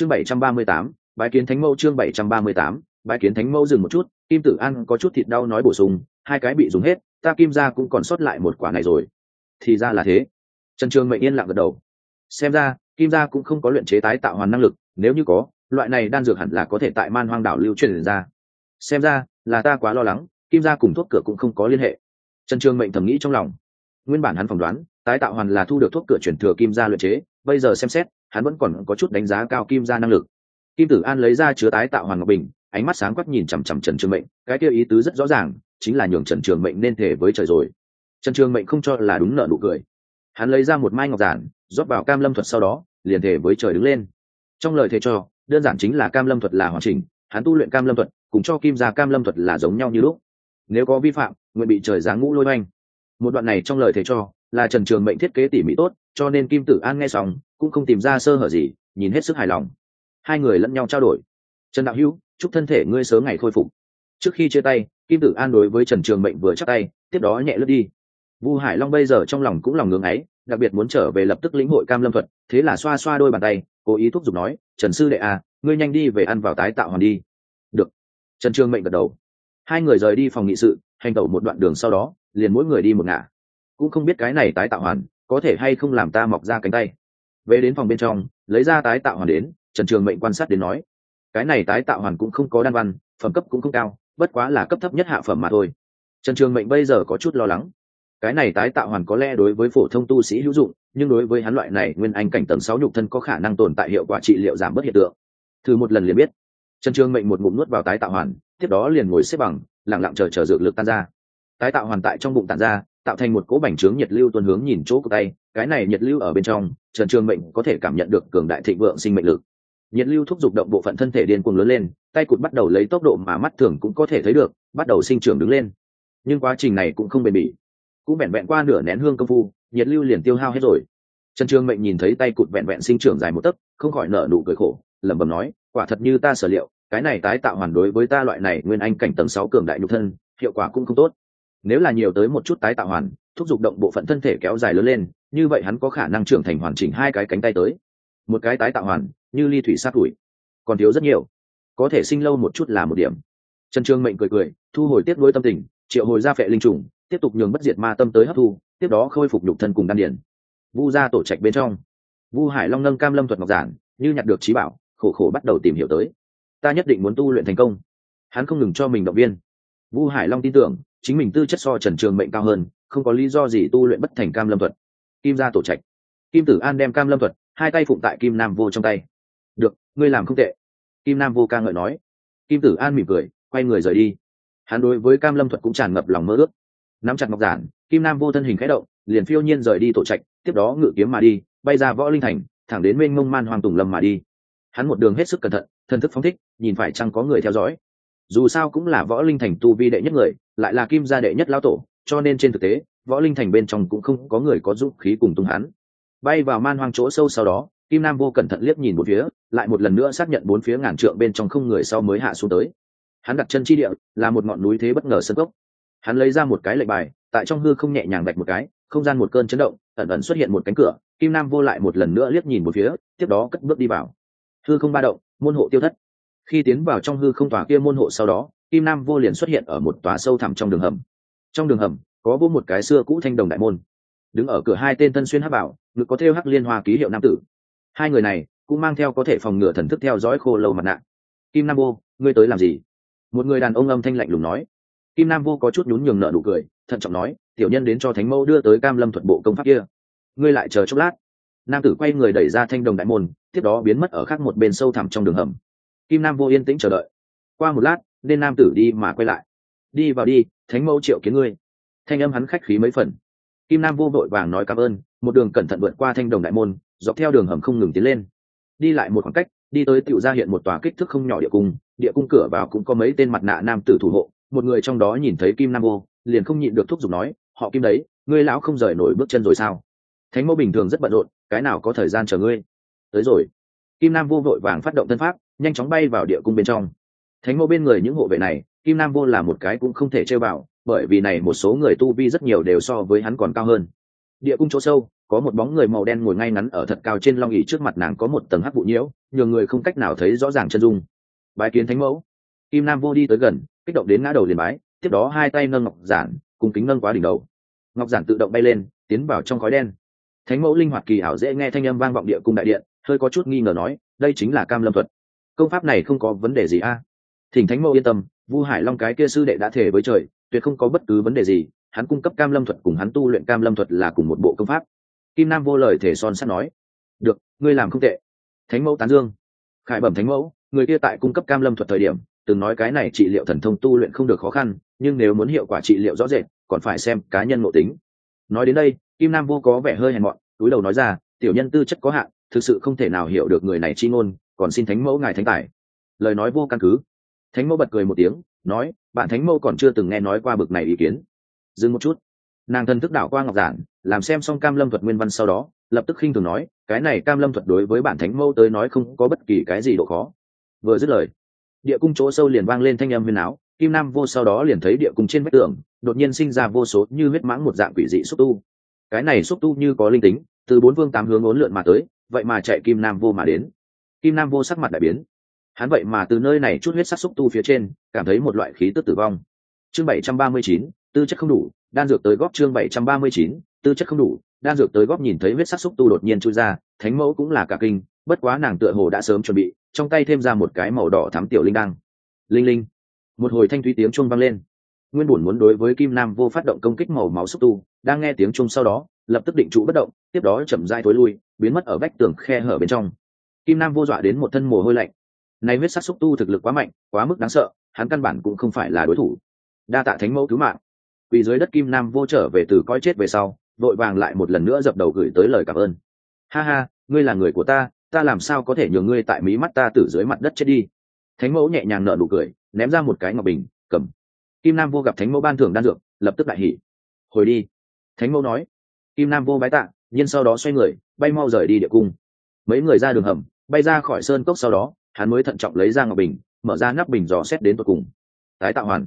chương bảy trăm ba mươi tám, bái kiến thánh mẫu chương bảy trăm ba mươi tám, bái kiến thánh mẫu dừng một chút, kim tử an có chút thịt đau nói bổ sung, hai cái bị dùng hết, ta kim ra cũng còn sót lại một quả này rồi. Thì ra là thế. Trần trường mệnh yên lặng gật đầu. Xem ra, kim gia cũng không có luyện chế tái tạo hoàn năng lực, nếu như có, loại này đan dược hẳn là có thể tại man hoang đảo lưu truyền ra. Xem ra, là ta quá lo lắng, kim gia cùng thuốc cửa cũng không có liên hệ. Trần trường mệnh thầm nghĩ trong lòng. Nguyên bản hắn phỏng đoán, tái tạo hoàn là thu được thuốc cửa chuyển thừa kim gia luyện chế, bây giờ xem xét hắn vẫn còn có chút đánh giá cao kim gia năng lực. Kim tử an lấy ra chứa tái tạo hoàng ngọc bình, ánh mắt sáng quắc nhìn chằm chằm trần trường mệnh, cái kia ý tứ rất rõ ràng, chính là nhường trần trường mệnh nên thể với trời rồi. Trần trường mệnh không cho là đúng nợ nụ cười. Hắn lấy ra một mai ngọc giản, rót vào cam lâm thuật sau đó, liền thể với trời đứng lên. Trong lời thề cho, đơn giản chính là cam lâm thuật là hoàn chỉnh, hắn tu luyện cam lâm thuật, cùng cho kim gia cam lâm thuật là giống nhau như lúc. Nếu có vi phạm, nguyện bị trời giáng ngũ lôi oanh. Một đoạn này trong lời thề cho, là trần trường mệnh thiết kế tỉ mỉ tốt, cho nên kim tử an nghe xong cũng không tìm ra sơ hở gì, nhìn hết sức hài lòng. Hai người lẫn nhau trao đổi. Trần đạo hữu, chúc thân thể ngươi sớm ngày khôi phục. Trước khi chia tay, kim tử an đối với trần trường mệnh vừa chắc tay, tiếp đó nhẹ lướt đi. Vu hải long bây giờ trong lòng cũng lòng ngưng ấy, đặc biệt muốn trở về lập tức lĩnh hội cam lâm thuật, thế là xoa xoa đôi bàn tay, cố ý thúc giục nói, trần sư đệ à ngươi nhanh đi về ăn vào tái tạo hoàn đi. Được. Trần trường mệnh gật đầu. Hai người rời đi phòng nghị sự, hành tẩu một đoạn đường sau đó, liền mỗi người đi một ngả. Cũng không biết cái này tái tạo hoàn, có thể hay không làm ta mọc ra cánh tay về đến phòng bên trong, lấy ra tái tạo hoàn đến, trần trường mệnh quan sát đến nói, cái này tái tạo hoàn cũng không có đan văn, phẩm cấp cũng không cao, bất quá là cấp thấp nhất hạ phẩm mà thôi. Trần trường mệnh bây giờ có chút lo lắng. Cái này tái tạo hoàn có lẽ đối với phổ thông tu sĩ hữu dụng, nhưng đối với hắn loại này nguyên anh cảnh tầng sáu nhục thân có khả năng tồn tại hiệu quả trị liệu giảm bớt hiện tượng. Thử một lần liền biết. Trần trường mệnh một ngụm nuốt vào tái tạo hoàn, tiếp đó liền ngồi xếp bằng lẳng lặng chờ chờ dược lực tan ra. Tái tạo hoàn tại trong bụng tàn ra tạo thành một cỗ bành trướng nhiệt lưu tuần hướng nhìn chỗ của tay, cái này nhiệt lưu ở bên trong, trần trường mệnh có thể cảm nhận được cường đại thịnh vượng sinh mệnh lực. Nhiệt lưu thúc giục động bộ phận thân thể điên cuồng lớn lên, tay cụt bắt đầu lấy tốc độ mà mắt thường cũng có thể thấy được, bắt đầu sinh trưởng đứng lên. Nhưng quá trình này cũng không bền bỉ. Cũng vẹn vẹn qua nửa nén hương công phu, nhiệt lưu liền tiêu hao hết rồi. Trần trường mệnh nhìn thấy tay cụt vẹn vẹn sinh trưởng dài một tấc, không khỏi nở nụ cười khổ, lẩm bẩm nói, quả thật như ta sở liệu, cái này tái tạo hoàn đối với ta loại này nguyên anh cảnh tầng sáu cường đại nhục thân, hiệu quả cũng không tốt nếu là nhiều tới một chút tái tạo hoàn, thúc giục động bộ phận thân thể kéo dài lớn lên, như vậy hắn có khả năng trưởng thành hoàn chỉnh hai cái cánh tay tới. Một cái tái tạo hoàn, như ly thủy sát ủi còn thiếu rất nhiều. Có thể sinh lâu một chút là một điểm. Trần trương mệnh cười cười, thu hồi tiếp nối tâm tình, triệu hồi ra phệ linh trùng, tiếp tục nhường bất diệt ma tâm tới hấp thu, tiếp đó khôi phục nhục thân cùng đan điển vu ra tổ trạch bên trong. Vu hải long nâng cam lâm thuật ngọc giản, như nhặt được trí bảo, khổ khổ bắt đầu tìm hiểu tới. Ta nhất định muốn tu luyện thành công. Hắn không ngừng cho mình động viên vu hải long tin tưởng, chính mình tư chất so trần trường mệnh cao hơn, không có lý do gì tu luyện bất thành cam lâm thuật. Kim ra tổ trạch. Kim tử an đem cam lâm thuật, hai tay phụng tại kim nam vô trong tay. Được, ngươi làm không tệ. Kim nam vô ca ngợi nói. Kim tử an mỉm cười, quay người rời đi. Hắn đối với cam lâm thuật cũng tràn ngập lòng mơ ước. Nắm chặt ngọc giản, kim nam vô thân hình khẽ động, liền phiêu nhiên rời đi tổ trạch, tiếp đó ngự kiếm mà đi, bay ra võ linh thành, thẳng đến mênh mông man hoàng tùng lâm mà đi. Hắn một đường hết sức cẩn thận thân thức phóng thích, nhìn phải chăng có người theo dõi dù sao cũng là võ linh thành tu vi đệ nhất người, lại là kim gia đệ nhất lao tổ, cho nên trên thực tế, võ linh thành bên trong cũng không có người có dũng khí cùng tung hắn. Bay vào man hoang chỗ sâu sau đó, kim nam vô cẩn thận liếc nhìn một phía, lại một lần nữa xác nhận bốn phía ngàn trượng bên trong không người sau mới hạ xuống tới. Hắn đặt chân chi địa, là một ngọn núi thế bất ngờ sân gốc hắn lấy ra một cái lệnh bài, tại trong hư không nhẹ nhàng đạch một cái, không gian một cơn chấn động, ẩn ẩn xuất hiện một cánh cửa, kim nam vô lại một lần nữa liếc nhìn một phía, tiếp đó cất bước đi vào. Hư không ba động, môn hộ tiêu thất khi tiến vào trong hư không tòa kia môn hộ sau đó, kim nam vô liền xuất hiện ở một tòa sâu thẳm trong đường hầm. Trong đường hầm, có vô một cái xưa cũ thanh đồng đại môn. Đứng ở cửa hai tên thân xuyên hắc bảo, ngực có thêu hắc liên hoa ký hiệu nam tử. Hai người này cũng mang theo có thể phòng ngừa thần thức theo dõi khô lâu mặt nạ. Kim nam vô, ngươi tới làm gì? Một người đàn ông âm thanh lạnh lùng nói. Kim nam vô có chút nhún nhường nợ nụ cười, thận trọng nói, tiểu nhân đến cho thánh mẫu đưa tới cam lâm thuật bộ công pháp kia. Ngươi lại chờ chốc lát. Nam tử quay người đẩy ra thanh đồng đại môn, tiếp đó biến mất ở khác một bên sâu thẳm trong đường hầm kim nam vô yên tĩnh chờ đợi. Qua một lát, nên nam tử đi mà quay lại. Đi vào đi, thánh mẫu triệu kiến ngươi. Thanh âm hắn khách khí mấy phần. Kim nam vô vội vàng nói cảm ơn, một đường cẩn thận vượt qua thanh đồng đại môn, dọc theo đường hầm không ngừng tiến lên. Đi lại một khoảng cách, đi tới tựu ra hiện một tòa kích thước không nhỏ địa cung địa cung cửa vào cũng có mấy tên mặt nạ nam tử thủ hộ, một người trong đó nhìn thấy kim nam vô, liền không nhịn được thúc giục nói, họ kim đấy, ngươi lão không rời nổi bước chân rồi sao? Thánh mẫu bình thường rất bận rộn, cái nào có thời gian chờ ngươi? Tới rồi kim nam vô vội vàng phát động tân pháp, nhanh chóng bay vào địa cung bên trong. Thánh mẫu bên người những hộ vệ này, kim nam vô là một cái cũng không thể chơi vào, bởi vì này một số người tu vi rất nhiều đều so với hắn còn cao hơn. Địa cung chỗ sâu, có một bóng người màu đen ngồi ngay ngắn ở thật cao trên long ỉ trước mặt nàng có một tầng hắc vụ nhiễu, nhường người không cách nào thấy rõ ràng chân dung. Bái kiến thánh mẫu. Kim nam vô đi tới gần, kích động đến ngã đầu liền bái, tiếp đó hai tay nâng ngọc giản, cùng kính nâng quá đỉnh đầu. Ngọc giản tự động bay lên, tiến vào trong khói đen. Thánh mẫu linh hoạt kỳ ảo dễ nghe thanh âm vang vọng địa cung đại điện hơi có chút nghi ngờ nói, đây chính là cam lâm thuật. Công pháp này không có vấn đề gì a. Thỉnh thánh mẫu yên tâm, vu hải long cái kia sư đệ đã thể với trời, tuyệt không có bất cứ vấn đề gì, hắn cung cấp cam lâm thuật cùng hắn tu luyện cam lâm thuật là cùng một bộ công pháp. Kim nam vô lời thể son sắt nói, được, ngươi làm không tệ. Thánh mẫu tán dương. Khải bẩm thánh mẫu, người kia tại cung cấp cam lâm thuật thời điểm, từng nói cái này trị liệu thần thông tu luyện không được khó khăn, nhưng nếu muốn hiệu quả trị liệu rõ rệt, còn phải xem cá nhân ngộ tính. Nói đến đây, kim nam vô có vẻ hơi hèn mọn, túi đầu nói ra, tiểu nhân tư chất có hạn thực sự không thể nào hiểu được người này chi ngôn, còn xin thánh mẫu ngài thánh tài. Lời nói vô căn cứ. Thánh mẫu bật cười một tiếng, nói, bạn thánh mẫu còn chưa từng nghe nói qua bực này ý kiến. Dừng một chút. Nàng thân thức đảo qua ngọc giản, làm xem xong cam lâm thuật nguyên văn sau đó, lập tức khinh thường nói, cái này cam lâm thuật đối với bản thánh mẫu tới nói không có bất kỳ cái gì độ khó. Vừa dứt lời, địa cung chỗ sâu liền vang lên thanh âm huyền áo kim nam vô sau đó liền thấy địa cung trên vách tường, đột nhiên sinh ra vô số như huyết mãng một dạng quỷ dị xúc tu. Cái này xúc tu như có linh tính, từ bốn vương tám hướng ốn lượn mà tới vậy mà chạy kim nam vô mà đến. Kim nam vô sắc mặt đại biến. Hắn vậy mà từ nơi này chút huyết sắc xúc tu phía trên, cảm thấy một loại khí tức tử vong. Chương bảy trăm ba mươi chín, tư chất không đủ, đan dược tới góp chương bảy trăm ba mươi chín, tư chất không đủ, đan dược tới góp nhìn thấy huyết sắc xúc tu đột nhiên chui ra, thánh mẫu cũng là cả kinh, bất quá nàng tựa hồ đã sớm chuẩn bị, trong tay thêm ra một cái màu đỏ thắm tiểu linh đăng. Linh linh. Một hồi thanh thúy tiếng chuông vang lên. Nguyên bổn muốn đối với kim nam vô phát động công kích màu máu xúc tu, đang nghe tiếng chuông sau đó lập tức định trụ bất động, tiếp đó chậm dai thối lui, biến mất ở vách tường khe hở bên trong. Kim nam vô dọa đến một thân mồ hôi lạnh. Nay huyết sắc xúc tu thực lực quá mạnh, quá mức đáng sợ, hắn căn bản cũng không phải là đối thủ. Đa tạ thánh mẫu cứu mạng. Vì dưới đất kim nam vô trở về từ coi chết về sau, vội vàng lại một lần nữa dập đầu gửi tới lời cảm ơn. Ha ha, ngươi là người của ta ta làm sao có thể nhường ngươi tại mí mắt ta từ dưới mặt đất chết đi? Thánh mẫu nhẹ nhàng nở nụ cười, ném ra một cái ngọc bình, cầm. Kim nam vô gặp thánh mẫu ban thưởng đan dược, lập tức đại hỉ. Hồi đi. Thánh mẫu nói kim nam vô bái tạ nhưng sau đó xoay người, bay mau rời đi địa cung. Mấy người ra đường hầm, bay ra khỏi sơn cốc sau đó, hắn mới thận trọng lấy ra ngọc bình, mở ra nắp bình dò xét đến tột cùng. Tái tạo hoàn.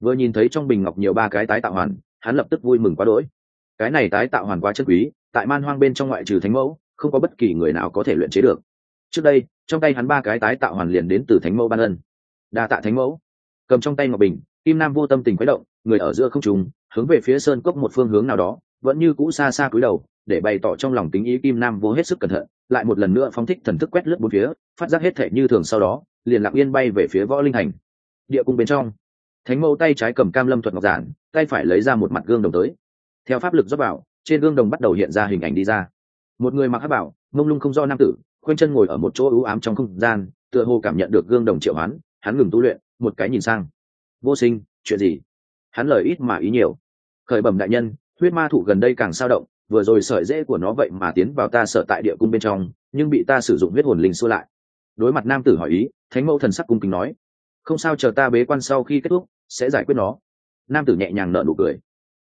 Vừa nhìn thấy trong bình ngọc nhiều ba cái tái tạo hoàn, hắn lập tức vui mừng quá đỗi. Cái này tái tạo hoàn quá chân quý, tại man hoang bên trong ngoại trừ thánh mẫu, không có bất kỳ người nào có thể luyện chế được. Trước đây, trong tay hắn ba cái tái tạo hoàn liền đến từ thánh mẫu ban ân. Đa tạ thánh mẫu. Cầm trong tay ngọc bình, kim nam vô tâm tình khuấy động, người ở giữa không trùng hướng về phía sơn cốc một phương hướng nào đó vẫn như cũ xa xa cúi đầu, để bày tỏ trong lòng tính ý kim nam vô hết sức cẩn thận, lại một lần nữa phóng thích thần thức quét lướt bốn phía, phát giác hết thể như thường sau đó, liền lặng yên bay về phía võ linh hành địa cung bên trong, thánh mẫu tay trái cầm cam lâm thuật ngọc giản, tay phải lấy ra một mặt gương đồng tới. Theo pháp lực dốc vào, trên gương đồng bắt đầu hiện ra hình ảnh đi ra. Một người mặc hát bảo, mông lung không do nam tử, khoanh chân ngồi ở một chỗ ưu ám trong không gian, tựa hồ cảm nhận được gương đồng triệu hoán, hắn ngừng tu luyện, một cái nhìn sang. Vô sinh, chuyện gì? Hắn lời ít mà ý nhiều. Khởi bẩm đại nhân huyết ma thủ gần đây càng sao động, vừa rồi sợi dễ của nó vậy mà tiến vào ta sợ tại địa cung bên trong, nhưng bị ta sử dụng huyết hồn linh xua lại. Đối mặt nam tử hỏi ý, thánh mẫu thần sắc cung kính nói, không sao, chờ ta bế quan sau khi kết thúc, sẽ giải quyết nó. Nam tử nhẹ nhàng nợ nụ cười.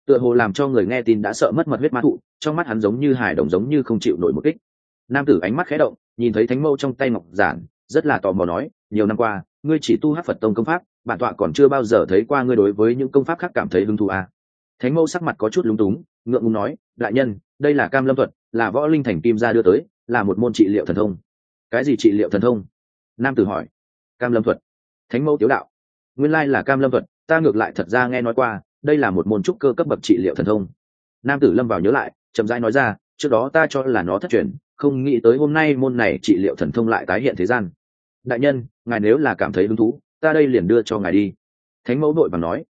Tựa hồ làm cho người nghe tin đã sợ mất mật huyết ma thụ, trong mắt hắn giống như hài đồng giống như không chịu nổi một kích. Nam tử ánh mắt khé động, nhìn thấy thánh mẫu trong tay ngọc giản, rất là tò mò nói, nhiều năm qua, ngươi chỉ tu hát phật tông công pháp, bản tọa còn chưa bao giờ thấy qua ngươi đối với những công pháp khác cảm thấy hứng thú à thánh Mẫu sắc mặt có chút lúng túng, ngượng ngùng nói, đại nhân, đây là cam lâm thuật, là võ linh thành kim gia đưa tới, là một môn trị liệu thần thông. Cái gì trị liệu thần thông? Nam tử hỏi. Cam lâm thuật. Thánh Mẫu tiếu đạo. Nguyên lai là cam lâm thuật, ta ngược lại thật ra nghe nói qua, đây là một môn trúc cơ cấp bậc trị liệu thần thông. Nam tử lâm vào nhớ lại, chậm rãi nói ra, trước đó ta cho là nó thất truyền, không nghĩ tới hôm nay môn này trị liệu thần thông lại tái hiện thế gian. Đại nhân, ngài nếu là cảm thấy hứng thú, ta đây liền đưa cho ngài đi. Thánh mẫu đội và nói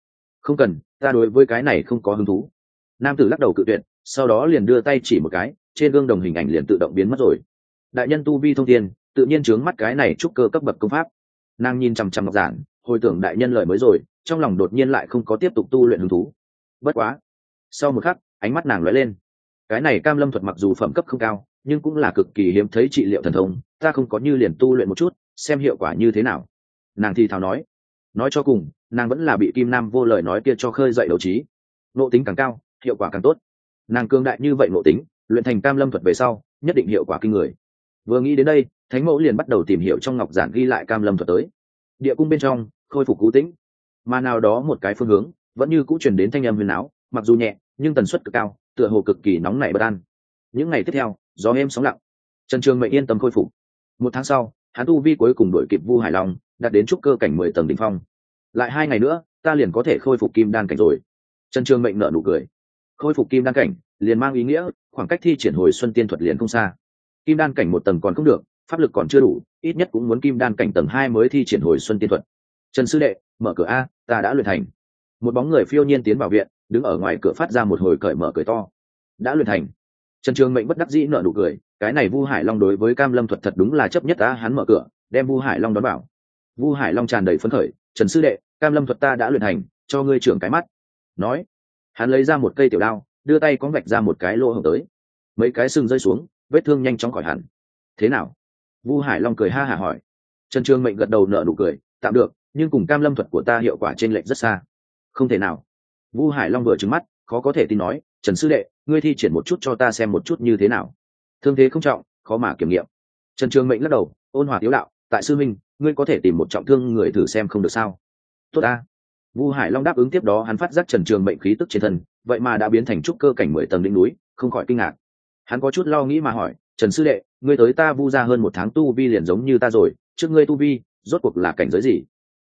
không cần, ta đối với cái này không có hứng thú. Nam tử lắc đầu cự tuyệt, sau đó liền đưa tay chỉ một cái, trên gương đồng hình ảnh liền tự động biến mất rồi. Đại nhân tu vi thông tiên tự nhiên trướng mắt cái này trúc cơ cấp bậc công pháp. Nàng nhìn chằm chằm ngọc giản, hồi tưởng đại nhân lời mới rồi, trong lòng đột nhiên lại không có tiếp tục tu luyện hứng thú. Bất quá, sau một khắc, ánh mắt nàng lóe lên. Cái này cam lâm thuật mặc dù phẩm cấp không cao, nhưng cũng là cực kỳ hiếm thấy trị liệu thần thông, ta không có như liền tu luyện một chút, xem hiệu quả như thế nào. Nàng thì thào nói nói cho cùng, nàng vẫn là bị kim nam vô lời nói kia cho khơi dậy đấu trí. Nộ tính càng cao, hiệu quả càng tốt. Nàng cương đại như vậy nộ tính, luyện thành cam lâm thuật về sau, nhất định hiệu quả kinh người. Vừa nghĩ đến đây, thánh mẫu liền bắt đầu tìm hiểu trong ngọc giản ghi lại cam lâm thuật tới. Địa cung bên trong, khôi phục cú tĩnh. Mà nào đó một cái phương hướng, vẫn như cũ truyền đến thanh âm huyền áo, mặc dù nhẹ, nhưng tần suất cực cao, tựa hồ cực kỳ nóng nảy bất an. Những ngày tiếp theo, gió êm sóng lặng. Trần trường mệnh yên tâm khôi phục. Một tháng sau, hắn tu vi cuối cùng đổi kịp vu hải long, đạt đến trúc cơ cảnh mười tầng đ ỉ n h phong lại hai ngày nữa, ta liền có thể khôi phục kim đan cảnh rồi. Trần trường mệnh nợ nụ cười. Khôi phục kim đan cảnh, liền mang ý nghĩa, khoảng cách thi triển hồi xuân tiên thuật liền không xa. Kim đan cảnh một tầng còn không được, pháp lực còn chưa đủ, ít nhất cũng muốn kim đan cảnh tầng hai mới thi triển hồi xuân tiên thuật. Trần sư đệ, mở cửa a, ta đã luyện thành. Một bóng người phiêu nhiên tiến vào viện, đứng ở ngoài cửa phát ra một hồi cởi mở cười to. Đã luyện thành. Trần trường mệnh bất đắc dĩ nợ nụ cười, cái này vu hải long đối với cam lâm thuật thật đúng là chấp nhất ta hắn mở cửa, đem vu hải long đón vào. Vu hải long tràn đầy phấn khởi trần sư đệ cam lâm thuật ta đã luyện hành, cho ngươi trưởng cái mắt. Nói hắn lấy ra một cây tiểu đao đưa tay có vạch ra một cái lỗ hồng tới. Mấy cái sừng rơi xuống vết thương nhanh chóng khỏi hẳn. Thế nào? Vu hải long cười ha hả hỏi. Trần trường mệnh gật đầu nợ nụ cười tạm được nhưng cùng cam lâm thuật của ta hiệu quả t r ê n lệch rất xa. Không thể nào. Vu hải long vừa trứng mắt khó có thể tin nói trần sư đệ ngươi thi triển một chút cho ta xem một chút như thế nào. Thương thế không trọng khó mà kiểm nghiệm. Trần trường mệnh lắc đầu ôn hòa tiếu đạo tại sư minh ngươi có thể tìm một trọng thương người thử xem không được sao? Tốt ta. Vu hải long đáp ứng tiếp đó hắn phát giác trần trường mệnh khí tức trên thân, vậy mà đã biến thành trúc cơ cảnh mười tầng đỉnh núi, không khỏi kinh ngạc. Hắn có chút lo nghĩ mà hỏi, trần sư đệ, ngươi tới ta vu ra hơn một tháng tu vi liền giống như ta rồi, trước ngươi tu vi, rốt cuộc là cảnh giới gì?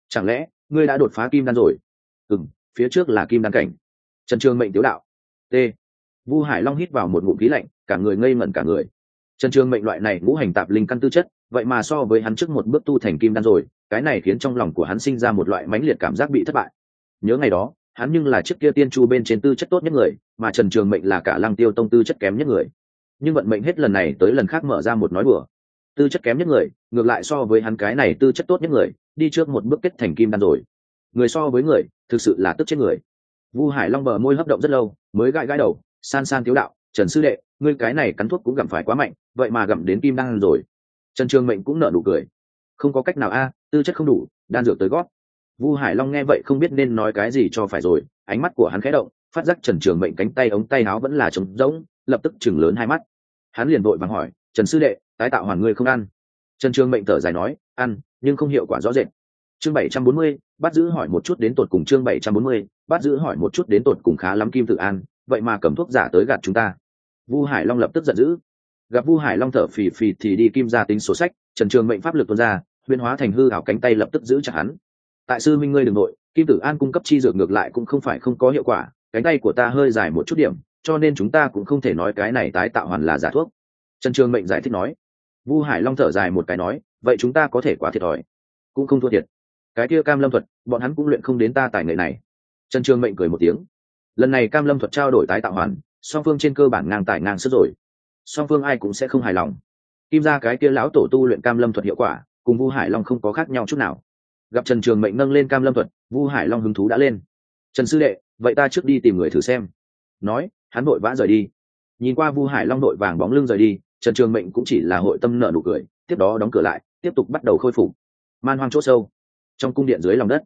Chẳng lẽ, ngươi đã đột phá kim đan rồi? Ừ phía trước là kim đan cảnh. Trần trường mệnh tiếu đạo. T. Vu hải long hít vào một ngụm khí lạnh, cả người ngây ngẩn cả người. Trần trường mệnh loại này ngũ hành tạp linh căn tư chất vậy mà so với hắn trước một bước tu thành kim đan rồi, cái này khiến trong lòng của hắn sinh ra một loại mãnh liệt cảm giác bị thất bại. Nhớ ngày đó, hắn nhưng là trước kia tiên chu bên trên tư chất tốt nhất người, mà trần trường mệnh là cả lăng tiêu tông tư chất kém nhất người. Nhưng vận mệnh hết lần này tới lần khác mở ra một nói bừa tư chất kém nhất người, ngược lại so với hắn cái này tư chất tốt nhất người, đi trước một bước kết thành kim đan rồi. Người so với người, thực sự là tức chết người. Vu hải long bờ môi hấp động rất lâu, mới gãi gãi đầu, san san thiếu đạo, trần sư đệ, ngươi cái này cắn thuốc cũng gặm phải quá mạnh, vậy mà gặm đến kim đan rồi trần trường mệnh cũng nở nụ cười. Không có cách nào a à, tư chất không đủ, đan dược tới gót vu hải long nghe vậy không biết nên nói cái gì cho phải rồi, ánh mắt của hắn khẽ động, phát giác trần trường mệnh cánh tay ống tay áo vẫn là trống rỗng, lập tức chừng lớn hai mắt. Hắn liền vội vàng hỏi, trần sư đệ, tái tạo hoàn ngươi không ăn? Trần trường mệnh thở dài nói, ăn, nhưng không hiệu quả rõ rệt. Chương bảy trăm bốn mươi, bắt giữ hỏi một chút đến tột cùng chương bảy trăm bốn mươi, bắt giữ hỏi một chút đến tột cùng khá lắm kim tự an, vậy mà cầm thuốc giả tới gạt chúng ta. Vu hải long lập tức giận dữ gặp vu hải long thở phì phì thì đi kim ra tính sổ sách, trần trường mệnh pháp lực tuôn ra huyên hóa thành hư hảo cánh tay lập tức giữ chặt hắn. Tại sư minh ngươi đ ừ n g nội, kim tử an cung cấp chi dược ngược lại cũng không phải không có hiệu quả, cánh tay của ta hơi dài một chút điểm, cho nên chúng ta cũng không thể nói cái này tái tạo hoàn là giả thuốc. Trần trường mệnh giải thích nói. Vu hải long thở dài một cái nói, vậy chúng ta có thể quá thiệt thòi. Cũng không thua thiệt. Cái kia cam lâm thuật, bọn hắn cũng luyện không đến ta tài nghệ này. Trần trường mệnh cười một tiếng. Lần này cam lâm thuật trao đổi tái tạo hoàn, song phương trên cơ bản ngang tài ngang sức rồi song phương ai cũng sẽ không hài lòng. Kim ra cái kia lão tổ tu luyện cam lâm thuật hiệu quả, cùng vu hải long không có khác nhau chút nào. Gặp trần trường mệnh nâng lên cam lâm thuật, vu hải long hứng thú đã lên. Trần sư đệ, vậy ta trước đi tìm người thử xem. Nói, hắn vội vã rời đi. Nhìn qua vu hải long đội vàng bóng lưng rời đi, trần trường mệnh cũng chỉ là hội tâm nợ nụ cười, tiếp đó đóng cửa lại, tiếp tục bắt đầu khôi phục. Man hoang c h ỗ sâu, trong cung điện dưới lòng đất.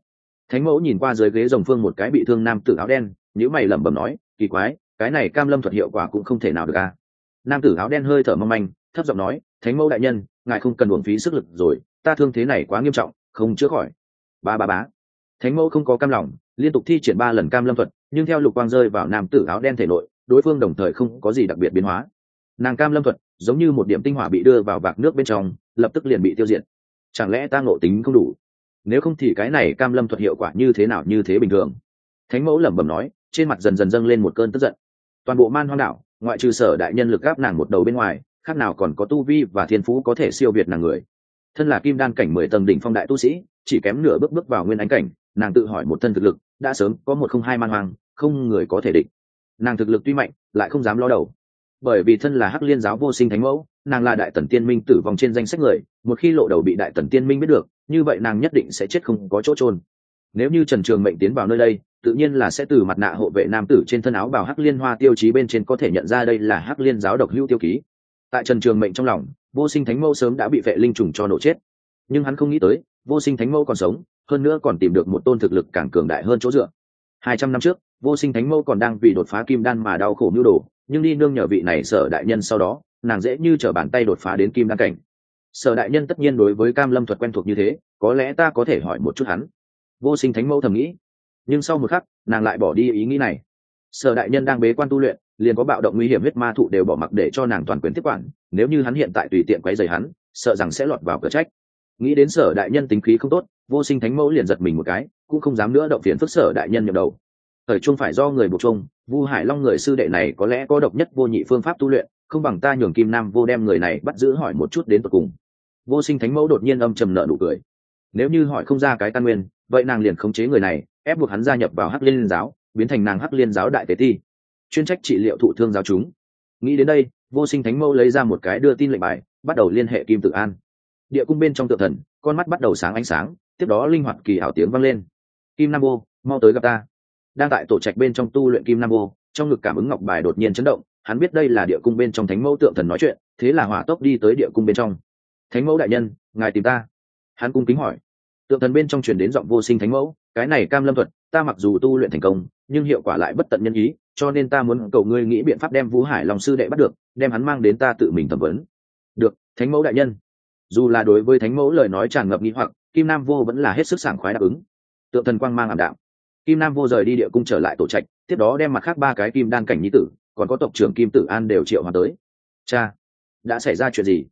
Thánh mẫu nhìn qua dưới ghế rồng phương một cái bị thương nam tử áo đen nhữ mày lẩm bẩm nói, kỳ quái, cái này cam lâm thuật hiệu quả cũng không thể nào được à? Nam tử áo đen hơi thở mong manh, thấp giọng nói, thánh mẫu đại nhân, ngài không cần uổng phí sức lực rồi, ta thương thế này quá nghiêm trọng, không chữa khỏi. Ba ba bá thánh mẫu không có cam lòng, liên tục thi triển ba lần cam lâm thuật, nhưng theo lục quang rơi vào nam tử áo đen thể nội, đối phương đồng thời không có gì đặc biệt biến hóa. Nàng cam lâm thuật, giống như một điểm tinh hỏa bị đưa vào vạc nước bên trong, lập tức liền bị tiêu diệt. Chẳng lẽ ta ngộ tính không đủ? Nếu không thì cái này cam lâm thuật hiệu quả như thế nào như thế bình thường? Thánh mẫu lẩm bẩm nói, trên mặt dần dần dâng lên một cơn tức giận. Toàn bộ man hoang đảo ngoại trừ sở đại nhân lực gáp nàng một đầu bên ngoài, khác nào còn có tu vi và thiên phú có thể siêu việt nàng người. Thân là kim đan cảnh mười tầng đỉnh phong đại tu sĩ, chỉ kém nửa bước bước vào nguyên ánh cảnh, nàng tự hỏi một thân thực lực, đã sớm có một không hai man hoang, không người có thể địch. Nàng thực lực tuy mạnh, lại không dám lo đầu. Bởi vì thân là hắc liên giáo vô sinh thánh mẫu, nàng là đại tần tiên minh tử vong trên danh sách người, một khi lộ đầu bị đại tần tiên minh biết được, như vậy nàng nhất định sẽ chết không có chỗ trôn nếu như trần trường mệnh tiến vào nơi đây, tự nhiên là sẽ từ mặt nạ hộ vệ nam tử trên thân áo bào hắc liên hoa tiêu chí bên trên có thể nhận ra đây là hắc liên giáo độc hữu tiêu ký. Tại trần trường mệnh trong lòng, vô sinh thánh mẫu sớm đã bị vệ linh trùng cho nổ chết. Nhưng hắn không nghĩ tới, vô sinh thánh mẫu còn sống, hơn nữa còn tìm được một tôn thực lực càng cường đại hơn chỗ dựa. Hai trăm năm trước, vô sinh thánh mẫu còn đang vì đột phá kim đan mà đau khổ mưu đồ, nhưng đi nương nhờ vị này sở đại nhân sau đó, nàng dễ như t bàn tay đột phá đến kim đan cảnh. Sở đại nhân tất nhiên đối với cam lâm thuật quen thuộc như thế, có lẽ ta có thể hỏi một chút hắn vô sinh thánh mẫu thầm nghĩ. Nhưng sau một khắc, nàng lại bỏ đi ý nghĩ này. Sở đại nhân đang bế quan tu luyện, liền có bạo động nguy hiểm huyết ma thụ đều bỏ mặc để cho nàng toàn quyền tiếp quản, nếu như hắn hiện tại tùy tiện quấy rầy hắn, sợ rằng sẽ lọt vào cửa trách. Nghĩ đến sở đại nhân tính khí không tốt, vô sinh thánh mẫu liền giật mình một cái, cũng không dám nữa động phiền phức sở đại nhân nhầm đầu. Thời trung phải do người buộc chung, vu hải long người sư đệ này có lẽ có độc nhất vô nhị phương pháp tu luyện, không bằng ta nhường kim nam vô đem người này bắt giữ hỏi một chút đến tận cùng. Vô sinh thánh mẫu đột nhiên âm trầm nợ nụ cười nếu như hỏi không ra cái căn nguyên, vậy nàng liền khống chế người này, ép buộc hắn gia nhập vào hắc liên giáo, biến thành nàng hắc liên giáo đại tế thi chuyên trách trị liệu thụ thương giáo chúng. Nghĩ đến đây, vô sinh thánh mẫu lấy ra một cái đưa tin lệnh bài, bắt đầu liên hệ kim tự an. Địa cung bên trong tự thần, con mắt bắt đầu sáng ánh sáng, tiếp đó linh hoạt kỳ ảo tiếng vang lên. Kim nam vô mau tới gặp ta. Đang tại tổ trạch bên trong tu luyện kim nam vô trong ngực cảm ứng ngọc bài đột nhiên chấn động, hắn biết đây là địa cung bên trong thánh mẫu tượng thần nói chuyện, thế là hỏa tốc đi tới địa cung bên trong. Thánh mẫu đại nhân, ngài tìm ta. Hắn cung kính hỏi tượng thần bên trong truyền đến giọng vô sinh thánh mẫu, cái này cam lâm thuật, ta mặc dù tu luyện thành công, nhưng hiệu quả lại bất tận nhân ý, cho nên ta muốn cầu ngươi nghĩ biện pháp đem vũ hải lòng sư đệ bắt được, đem hắn mang đến ta tự mình thẩm vấn. Được, thánh mẫu đại nhân. Dù là đối với thánh mẫu lời nói tràn ngập nghĩ hoặc, kim nam vô vẫn là hết sức sảng khoái đáp ứng. Tượng thần quang mang ảm đạm. Kim nam vô rời đi địa cung trở lại tổ trạch, tiếp đó đem mặt khác ba cái kim đan cảnh nhi tử, còn có tộc trưởng kim tử an đều triệu hòa tới. Cha, đã xảy ra chuyện gì?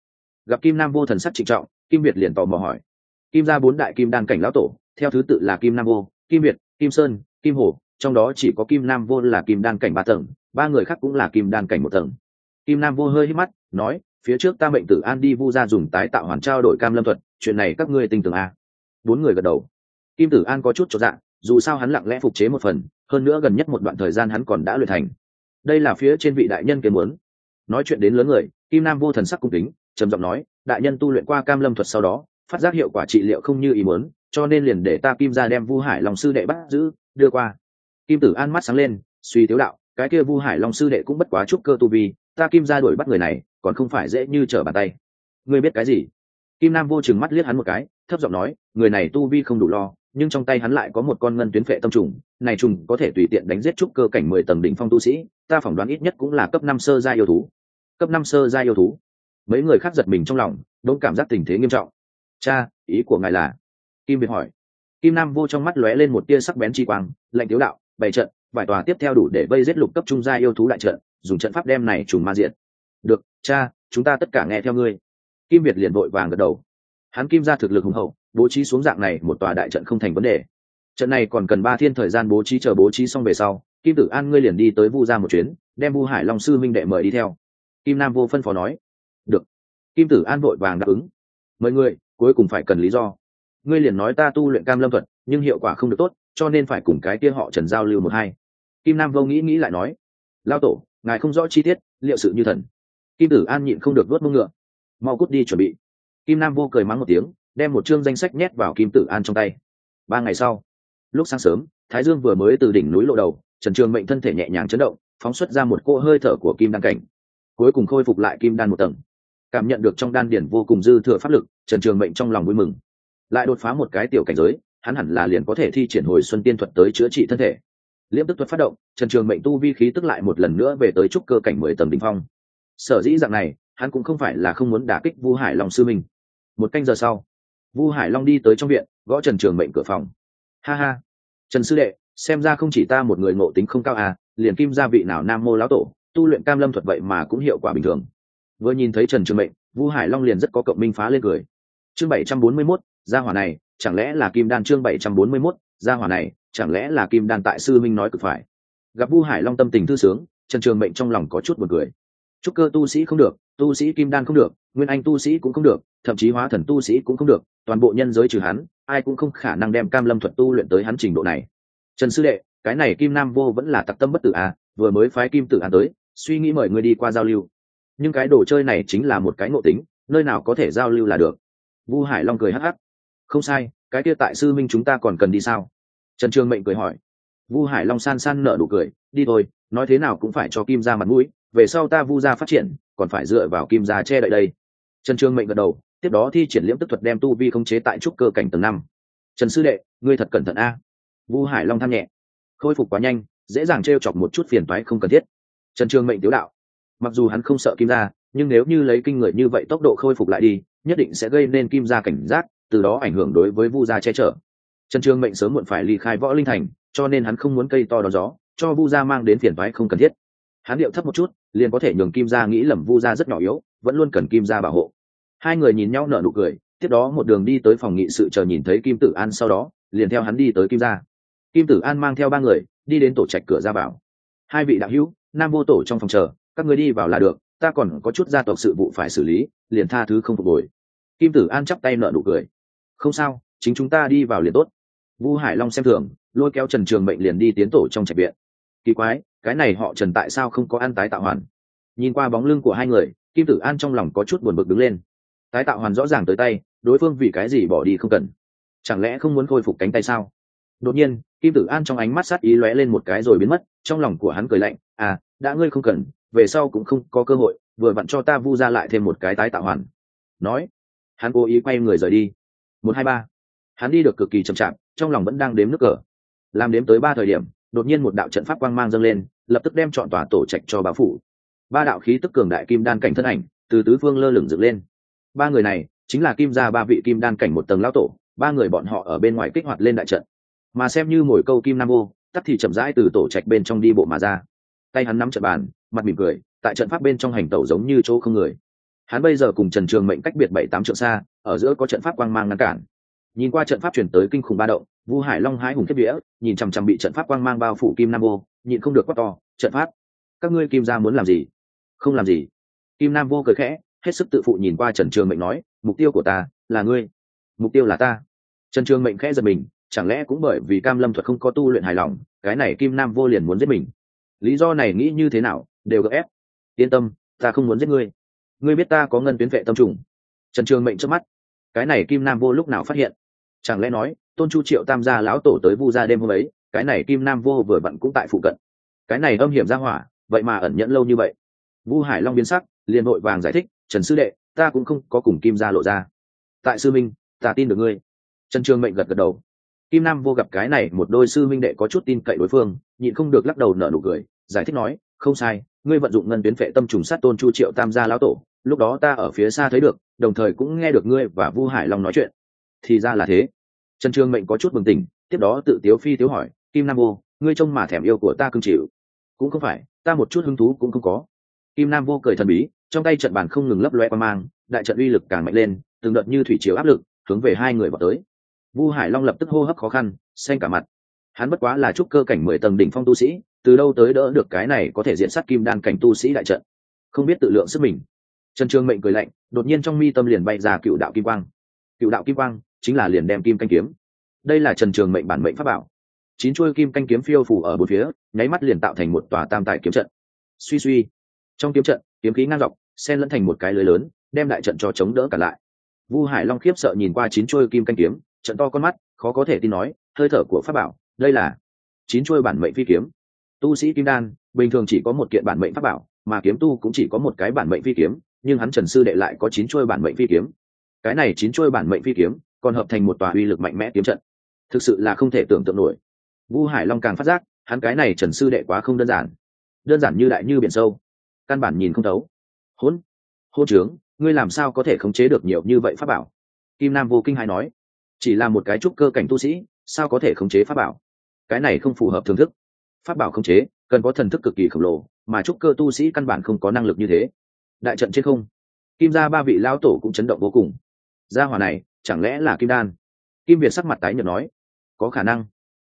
Gặp kim nam vô thần sắc trịnh trọng, kim việt liền tò mò hỏi kim ra bốn đại kim đan cảnh lão tổ, theo thứ tự là kim nam vô kim việt, kim sơn, kim hồ trong đó chỉ có kim nam vô là kim đan cảnh ba tầng, ba người khác cũng là kim đan cảnh một tầng. Kim nam vô hơi hít mắt, nói, phía trước ta mệnh tử an đi vu ra dùng tái tạo hoàn trao đổi cam lâm thuật, chuyện này các ngươi tin tưởng a? À? bốn người gật đầu. Kim tử an có chút cho dạ dù sao hắn lặng lẽ phục chế một phần, hơn nữa gần nhất một đoạn thời gian hắn còn đã luyện thành. Đây là phía trên vị đại nhân kiến muốn. Nói chuyện đến lớn người, kim nam vô thần sắc cung kính, trầm giọng nói, đại nhân tu luyện qua cam lâm thuật sau đó phát giác hiệu quả trị liệu không như ý muốn, cho nên liền để ta kim ra đem vu hải Long sư đệ bắt giữ, đưa qua. Kim tử an mắt sáng lên, suy tiếu đạo, cái kia vu hải long sư đệ cũng bất quá chút cơ tu vi, ta kim ra đuổi bắt người này, còn không phải dễ như trở bàn tay. Ngươi biết cái gì? Kim nam vô chừng mắt liếc hắn một cái, thấp giọng nói, người này tu vi không đủ lo, nhưng trong tay hắn lại có một con ngân tuyến phệ tâm trùng, này trùng có thể tùy tiện đánh giết trúc cơ cảnh mười tầng đỉnh phong tu sĩ, ta phỏng đoán ít nhất cũng là cấp năm sơ gia yêu thú. Cấp năm sơ gia yêu thú. Mấy người khác giật mình trong lòng, đống cảm giác tình thế nghiêm trọng cha, ý của ngài là? Kim việt hỏi. Kim nam vô trong mắt lóe lên một tia sắc bén chi quang lệnh thiếu đạo, bày trận vài tòa tiếp theo đủ để vây giết lục cấp trung gia yêu thú đại trận, dùng trận pháp đem này trùng ma diện được, cha, chúng ta tất cả nghe theo ngươi. Kim việt liền vội vàng gật đầu. Hắn kim ra thực lực hùng hậu, bố trí xuống dạng này một tòa đại trận không thành vấn đề. Trận này còn cần ba thiên thời gian bố trí chờ bố trí xong về sau, kim tử an ngươi liền đi tới vu ra một chuyến, đem vu hải long sư minh đệ mời đi theo. Kim nam vô phân phó nói. Được. Kim tử an vội vàng đáp ứng. Mời người cuối cùng phải cần lý do. Ngươi liền nói ta tu luyện cam lâm thuật, nhưng hiệu quả không được tốt, cho nên phải cùng cái kia họ trần giao lưu một hai. Kim nam vô nghĩ nghĩ lại nói lao tổ, ngài không rõ chi tiết, liệu sự như thần? Kim tử an nhịn không được vớt mông ngựa, mau cút đi chuẩn bị. Kim nam vô cười mắng một tiếng, đem một chương danh sách nhét vào kim tử an trong tay. Ba ngày sau, lúc sáng sớm, thái dương vừa mới từ đỉnh núi lộ đầu, trần trường mệnh thân thể nhẹ nhàng chấn động, phóng xuất ra một cỗ hơi thở của kim đan cảnh, cuối cùng khôi phục lại kim đan một tầng. Cảm nhận được trong đan điển vô cùng dư thừa pháp lực trần trường mệnh trong lòng vui mừng. Lại đột phá một cái tiểu cảnh giới, hắn hẳn là liền có thể thi triển hồi xuân tiên thuật tới chữa trị thân thể. Liễm tức thuật phát động, trần trường mệnh tu vi khí tức lại một lần nữa về tới trúc cơ cảnh mười tầng đ ỉ n h phong. Sở dĩ dạng này, hắn cũng không phải là không muốn đả kích vu hải long sư mình. một canh giờ sau, vu hải long đi tới trong viện, gõ trần trường mệnh cửa phòng. Ha ha. Trần sư đệ, xem ra không chỉ ta một người ngộ tính không cao à liền kim gia vị nào nam mô lão tổ, tu luyện cam lâm thuật vậy mà cũng hiệu quả bình thường. Vừa nhìn thấy trần trường mệnh, vu hải long liền rất có cộng minh phá lên cười chương bảy trăm bốn mươi mốt, gia hỏa này, chẳng lẽ là kim đan chương bảy trăm bốn mươi mốt, gia hỏa này, chẳng lẽ là kim đan tại sư minh nói cực phải? Gặp vu hải long tâm tình thư sướng, trần trường mệnh trong lòng có chút buồn cười. Trúc cơ tu sĩ không được, tu sĩ kim đan không được, nguyên anh tu sĩ cũng không được, thậm chí hóa thần tu sĩ cũng không được, toàn bộ nhân giới trừ hắn, ai cũng không khả năng đem cam lâm thuật tu luyện tới hắn trình độ này. Trần sư đệ, cái này kim nam vô vẫn là tặc tâm bất tử à vừa mới phái kim tử an tới, suy nghĩ mời ngươi đi qua giao lưu. Nhưng cái đồ chơi này chính là một cái ngộ tính, nơi nào có thể giao lưu là được vu hải long cười hắc hắc. Không sai, cái kia tại sư minh chúng ta còn cần đi sao? Trần trường mệnh cười hỏi. Vu hải long san san nở nụ cười, đi thôi, nói thế nào cũng phải cho kim ra mặt mũi, về sau ta vu ra phát triển, còn phải dựa vào kim ra che đậy đây. Trần trường mệnh gật đầu, tiếp đó thi triển liễm tức thuật đem tu vi khống chế tại trúc cơ cảnh tầng năm. Trần sư đệ, ngươi thật cẩn thận a. Vu hải long tham nhẹ. Khôi phục quá nhanh, dễ dàng t r e o chọc một chút phiền toái không cần thiết. Trần trường mệnh tiếu đạo. Mặc dù hắn không sợ kim ra nhưng nếu như lấy kinh người như vậy tốc độ khôi phục lại đi nhất định sẽ gây nên kim gia cảnh giác, từ đó ảnh hưởng đối với vu gia che chở. Trần trương mệnh sớm muộn phải ly khai võ linh thành, cho nên hắn không muốn cây to đó gió, cho vu gia mang đến phiền toái không cần thiết. Hắn điệu thấp một chút, liền có thể nhường kim gia nghĩ lầm vu gia rất nhỏ yếu, vẫn luôn cần kim gia bảo hộ. Hai người nhìn nhau nở nụ cười, tiếp đó một đường đi tới phòng nghị sự chờ nhìn thấy kim tử an sau đó, liền theo hắn đi tới kim gia. Kim tử an mang theo ba người, đi đến tổ trạch cửa ra vào. Hai vị đạo hữu, nam vô tổ trong phòng chờ, các người đi vào là được ta còn có chút gia tộc sự vụ phải xử lý, liền tha thứ không phục hồi. Kim tử an chắp tay nợ nụ cười. Không sao, chính chúng ta đi vào liền tốt. Vu hải long xem thường, lôi kéo trần trường mệnh liền đi tiến tổ trong trạch viện. Kỳ quái, cái này họ trần tại sao không có ăn tái tạo hoàn? Nhìn qua bóng lưng của hai người, kim tử an trong lòng có chút buồn bực đứng lên. Tái tạo hoàn rõ ràng tới tay, đối phương vì cái gì bỏ đi không cần? Chẳng lẽ không muốn khôi phục cánh tay sao? Đột nhiên, kim tử an trong ánh mắt sát ý lóe lên một cái rồi biến mất, trong lòng của hắn cười lạnh à đã ngươi không cần về sau cũng không có cơ hội, vừa vặn cho ta vu ra lại thêm một cái tái tạo hoàn. Nói, hắn cố ý quay người rời đi. Một, hai, ba. Hắn đi được cực kỳ chậm chạp, trong lòng vẫn đang đếm nước cờ. Làm đếm tới ba thời điểm, đột nhiên một đạo trận pháp quang mang dâng lên, lập tức đem chọn tòa tổ trạch cho báo phủ. Ba đạo khí tức cường đại kim đan cảnh thân ảnh, từ tứ phương lơ lửng dựng lên. Ba người này, chính là kim gia ba vị kim đan cảnh một tầng lao tổ, ba người bọn họ ở bên ngoài kích hoạt lên đại trận. Mà xem như mồi câu kim nam vô tắt thì chậm rãi từ tổ trạch bên trong đi bộ mà ra. Tay hắn nắm trận bàn mặt mỉm cười, tại trận pháp bên trong hành tẩu giống như chỗ không người. Hắn bây giờ cùng trần trường mệnh cách biệt bảy tám trượng xa, ở giữa có trận pháp quang mang ngăn cản. Nhìn qua trận pháp chuyển tới kinh khủng ba động, vu hải long hái hùng kết đĩa nhìn chằm chằm bị trận pháp quang mang bao phủ kim nam vô, nhịn không được quát to, trận pháp, các ngươi kim ra muốn làm gì? Không làm gì. Kim nam vô cười khẽ, hết sức tự phụ nhìn qua trần trường mệnh nói, mục tiêu của ta là ngươi, mục tiêu là ta. Trần trường mệnh khẽ giật mình, chẳng lẽ cũng bởi vì cam lâm thuật không có tu luyện hài lòng, cái này kim nam vô liền muốn giết mình? Lý do này nghĩ như thế nào, đều gấp ép. Yên tâm, ta không muốn giết ngươi. Ngươi biết ta có ngân tuyến vệ tâm trùng. Trần trường mệnh trước mắt. Cái này kim nam vô lúc nào phát hiện? Chẳng lẽ nói, tôn chu triệu tam gia lão tổ tới vu gia đêm hôm ấy, cái này kim nam vô vừa vặn cũng tại phụ cận. Cái này âm hiểm ra hỏa, vậy mà ẩn nhẫn lâu như vậy. Vu hải long biến sắc, liền vội vàng giải thích, trần sư đệ, ta cũng không có cùng kim gia lộ ra. Tại sư minh, ta tin được ngươi. Trần trường mệnh gật gật đầu. Kim nam vô gặp cái này một đôi sư minh đệ có chút tin cậy đối phương, nhịn không được lắc đầu nở nụ cười giải thích nói, không sai, ngươi vận dụng ngân tuyến vệ tâm trùng sát tôn chu triệu tam gia lão tổ, lúc đó ta ở phía xa thấy được, đồng thời cũng nghe được ngươi và vu hải long nói chuyện. Thì ra là thế. Trần trương mệnh có chút bừng tỉnh, tiếp đó tự tiếu phi tiếu hỏi, kim nam vô, ngươi trông mà thèm yêu của ta cưng chịu? Cũng không phải, ta một chút hứng thú cũng không có. Kim nam vô cười thần bí, trong tay trận bàn không ngừng lấp loe qua mang, đại trận uy lực càng mạnh lên, từng đợt như thủy chiều áp lực, hướng về hai người vào tới. Vu hải long lập tức hô hấp khó khăn, xanh cả mặt. Hắn bất quá là trúc cơ cảnh mười tầng đỉnh phong tu sĩ từ đâu tới đỡ được cái này có thể diện sát kim đan cảnh tu sĩ đại trận? Không biết tự lượng sức mình. Trần trường mệnh cười lạnh, đột nhiên trong mi tâm liền bay ra cựu đạo kim quang. Cựu đạo kim quang chính là liền đem kim canh kiếm. Đây là trần trường mệnh bản mệnh pháp bảo. Chín chuôi kim canh kiếm phiêu phủ ở bốn phía, nháy mắt liền tạo thành một tòa tam tại kiếm trận. Suy suy. Trong kiếm trận, kiếm khí ngang dọc, xen lẫn thành một cái lưới lớn, đem đại trận cho chống đỡ cả lại. Vu hải long khiếp sợ nhìn qua chín chuôi kim canh kiếm, trận to con mắt, khó có thể tin nói, hơi thở của pháp bảo, đây là chín chuôi bản mệnh phi kiếm tu sĩ kim đan, bình thường chỉ có một kiện bản mệnh pháp bảo, mà kiếm tu cũng chỉ có một cái bản mệnh phi kiếm, nhưng hắn trần sư đệ lại có chín chuôi bản mệnh phi kiếm. Cái này chín chuôi bản mệnh phi kiếm, còn hợp thành một tòa uy lực mạnh mẽ kiếm trận. Thực sự là không thể tưởng tượng nổi. Vu hải long càng phát giác, hắn cái này trần sư đệ quá không đơn giản. Đơn giản như đại như biển sâu. Căn bản nhìn không thấu. Hôn hô trướng, ngươi làm sao có thể khống chế được nhiều như vậy pháp bảo? Kim nam vô kinh hai nói. Chỉ là một cái trúc cơ cảnh tu sĩ, sao có thể khống chế pháp bảo? Cái này không phù hợp thưởng thức pháp bảo khống chế, cần có thần thức cực kỳ khổng lồ, mà trúc cơ tu sĩ căn bản không có năng lực như thế. Đại trận trên không, kim gia ba vị lão tổ cũng chấn động vô cùng. Gia hỏa này, chẳng lẽ là kim đan? Kim việt sắc mặt tái nhợt nói. Có khả năng.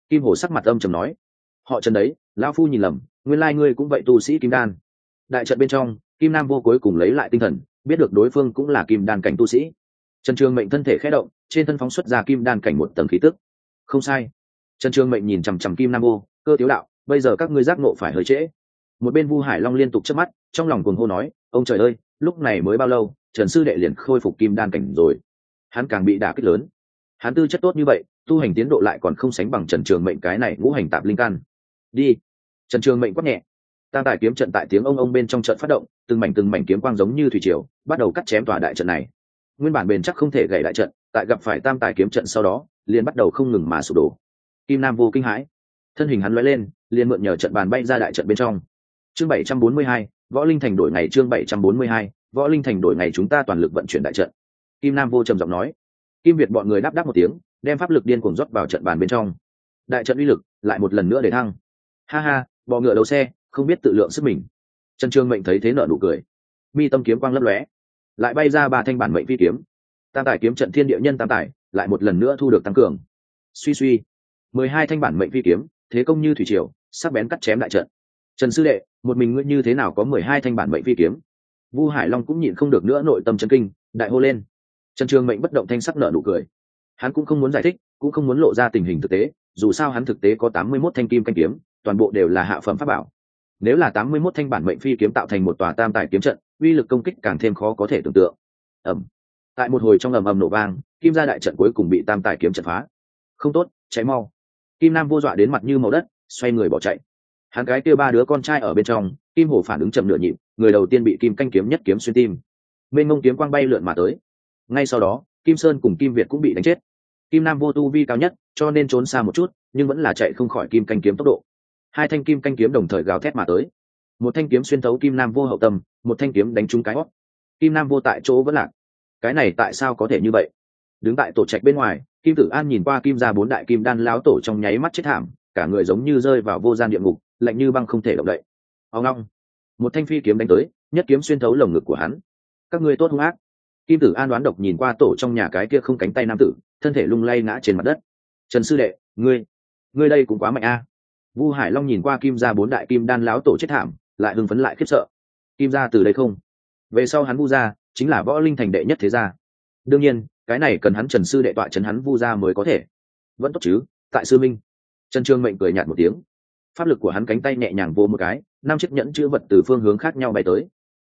Kim hồ sắc mặt âm trầm nói. Họ trần đấy, lão phu nhìn lầm, nguyên lai ngươi cũng vậy tu sĩ kim đan. Đại trận bên trong, kim nam vô cuối cùng lấy lại tinh thần, biết được đối phương cũng là kim đan cảnh tu sĩ. Trần trường mệnh thân thể khẽ động, trên thân phóng xuất ra kim đan cảnh một tầng khí tức. Không sai. Trần trường mệnh nhìn chằm chằm kim nam vô, cơ tiếu đạo bây giờ các ngươi giác nộ phải hơi trễ. Một bên vu hải long liên tục chớp mắt, trong lòng cuồng hô nói, ông trời ơi, lúc này mới bao lâu, trần sư đệ liền khôi phục kim đan cảnh rồi. Hắn càng bị đả kích lớn. Hắn tư chất tốt như vậy, tu hành tiến độ lại còn không sánh bằng trần trường mệnh cái này ngũ hành tạp linh căn. Đi. Trần trường mệnh quát nhẹ. Tam tài kiếm trận tại tiếng ông ông bên trong trận phát động, từng mảnh từng mảnh kiếm quang giống như thủy triều, bắt đầu cắt chém tòa đại trận này. Nguyên bản bền chắc không thể gãy đại trận, tại gặp phải tam tài kiếm trận sau đó, liền bắt đầu không ngừng mà sụp đổ. Kim nam vô kinh hãi. Thân hình hắn lóe lên liền mượn nhờ trận bàn bay ra đại trận bên trong. Chương bảy trăm bốn mươi hai, võ linh thành đổi ngày chương bảy trăm bốn mươi hai, võ linh thành đổi ngày chúng ta toàn lực vận chuyển đại trận. Kim nam vô trầm giọng nói. Kim việt bọn người đáp đáp một tiếng, đem pháp lực điên cuồng rót vào trận bàn bên trong. Đại trận uy lực lại một lần nữa để thăng. Ha ha, bọ ngựa đầu xe, không biết tự lượng sức mình. Trần trương mệnh thấy thế nợ nụ cười. Mi tâm kiếm quang lấp lóe. Lại bay ra ba thanh bản mệnh phi kiếm. Tam tài kiếm trận thiên địa nhân tam tài, lại một lần nữa thu được tăng cường. Suy suy. mười hai thanh bản mệnh phi kiếm thế công như thủy triều, sắc bén cắt chém đại trận. Trần sư đệ, một mình ngươi như thế nào có mười hai thanh bản mệnh phi kiếm? Vu hải long cũng nhịn không được nữa nội tâm chân kinh, đại hô lên. Trần trường mệnh bất động thanh sắc nở nụ cười. Hắn cũng không muốn giải thích, cũng không muốn lộ ra tình hình thực tế, dù sao hắn thực tế có tám mươi mốt thanh kim canh kiếm, toàn bộ đều là hạ phẩm pháp bảo. Nếu là tám mươi mốt thanh bản mệnh phi kiếm tạo thành một tòa tam tài kiếm trận, uy lực công kích càng thêm khó có thể tưởng tượng. Ẩm tại một hồi trong ầm ầm nổ vang, kim gia đại trận cuối cùng bị tam tài kiếm trận phá. Không tốt cháy mau kim nam vô dọa đến mặt như màu đất, xoay người bỏ chạy. Hắn cái kia ba đứa con trai ở bên trong, kim hổ phản ứng chậm nửa nhịp, người đầu tiên bị kim canh kiếm nhất kiếm xuyên tim. Mênh mông kiếm quang bay lượn mà tới. Ngay sau đó, kim sơn cùng kim việt cũng bị đánh chết. Kim nam vô tu vi cao nhất, cho nên trốn xa một chút, nhưng vẫn là chạy không khỏi kim canh kiếm tốc độ. Hai thanh kim canh kiếm đồng thời gào thét mà tới. Một thanh kiếm xuyên thấu kim nam vô hậu tâm, một thanh kiếm đánh trúng cái hót. Kim nam vô tại chỗ vẫn lạc. Cái này tại sao có thể như vậy? Đứng tại tổ trạch bên ngoài kim tử an nhìn qua kim ra bốn đại kim đan láo tổ trong nháy mắt chết thảm, cả người giống như rơi vào vô gian địa ngục, lạnh như băng không thể động đậy. Ao ngong. Một thanh phi kiếm đánh tới, nhất kiếm xuyên thấu lồng ngực của hắn. Các ngươi tốt hung ác. Kim tử an đoán độc nhìn qua tổ trong nhà cái kia không cánh tay nam tử, thân thể lung lay ngã trên mặt đất. Trần sư đệ, ngươi ngươi đây cũng quá mạnh a. Vu hải long nhìn qua kim ra bốn đại kim đan láo tổ chết thảm, lại hưng phấn lại khiếp sợ. Kim ra từ đây không? Về sau hắn vu ra chính là võ linh thành đệ nhất thế gia. Đương nhiên cái này cần hắn trần sư đệ tọa trấn hắn vu ra mới có thể. Vẫn tốt chứ, tại sư minh. Trần trương mệnh cười nhạt một tiếng. Pháp lực của hắn cánh tay nhẹ nhàng vô một cái, năm chiếc nhẫn chữ vật từ phương hướng khác nhau bay tới.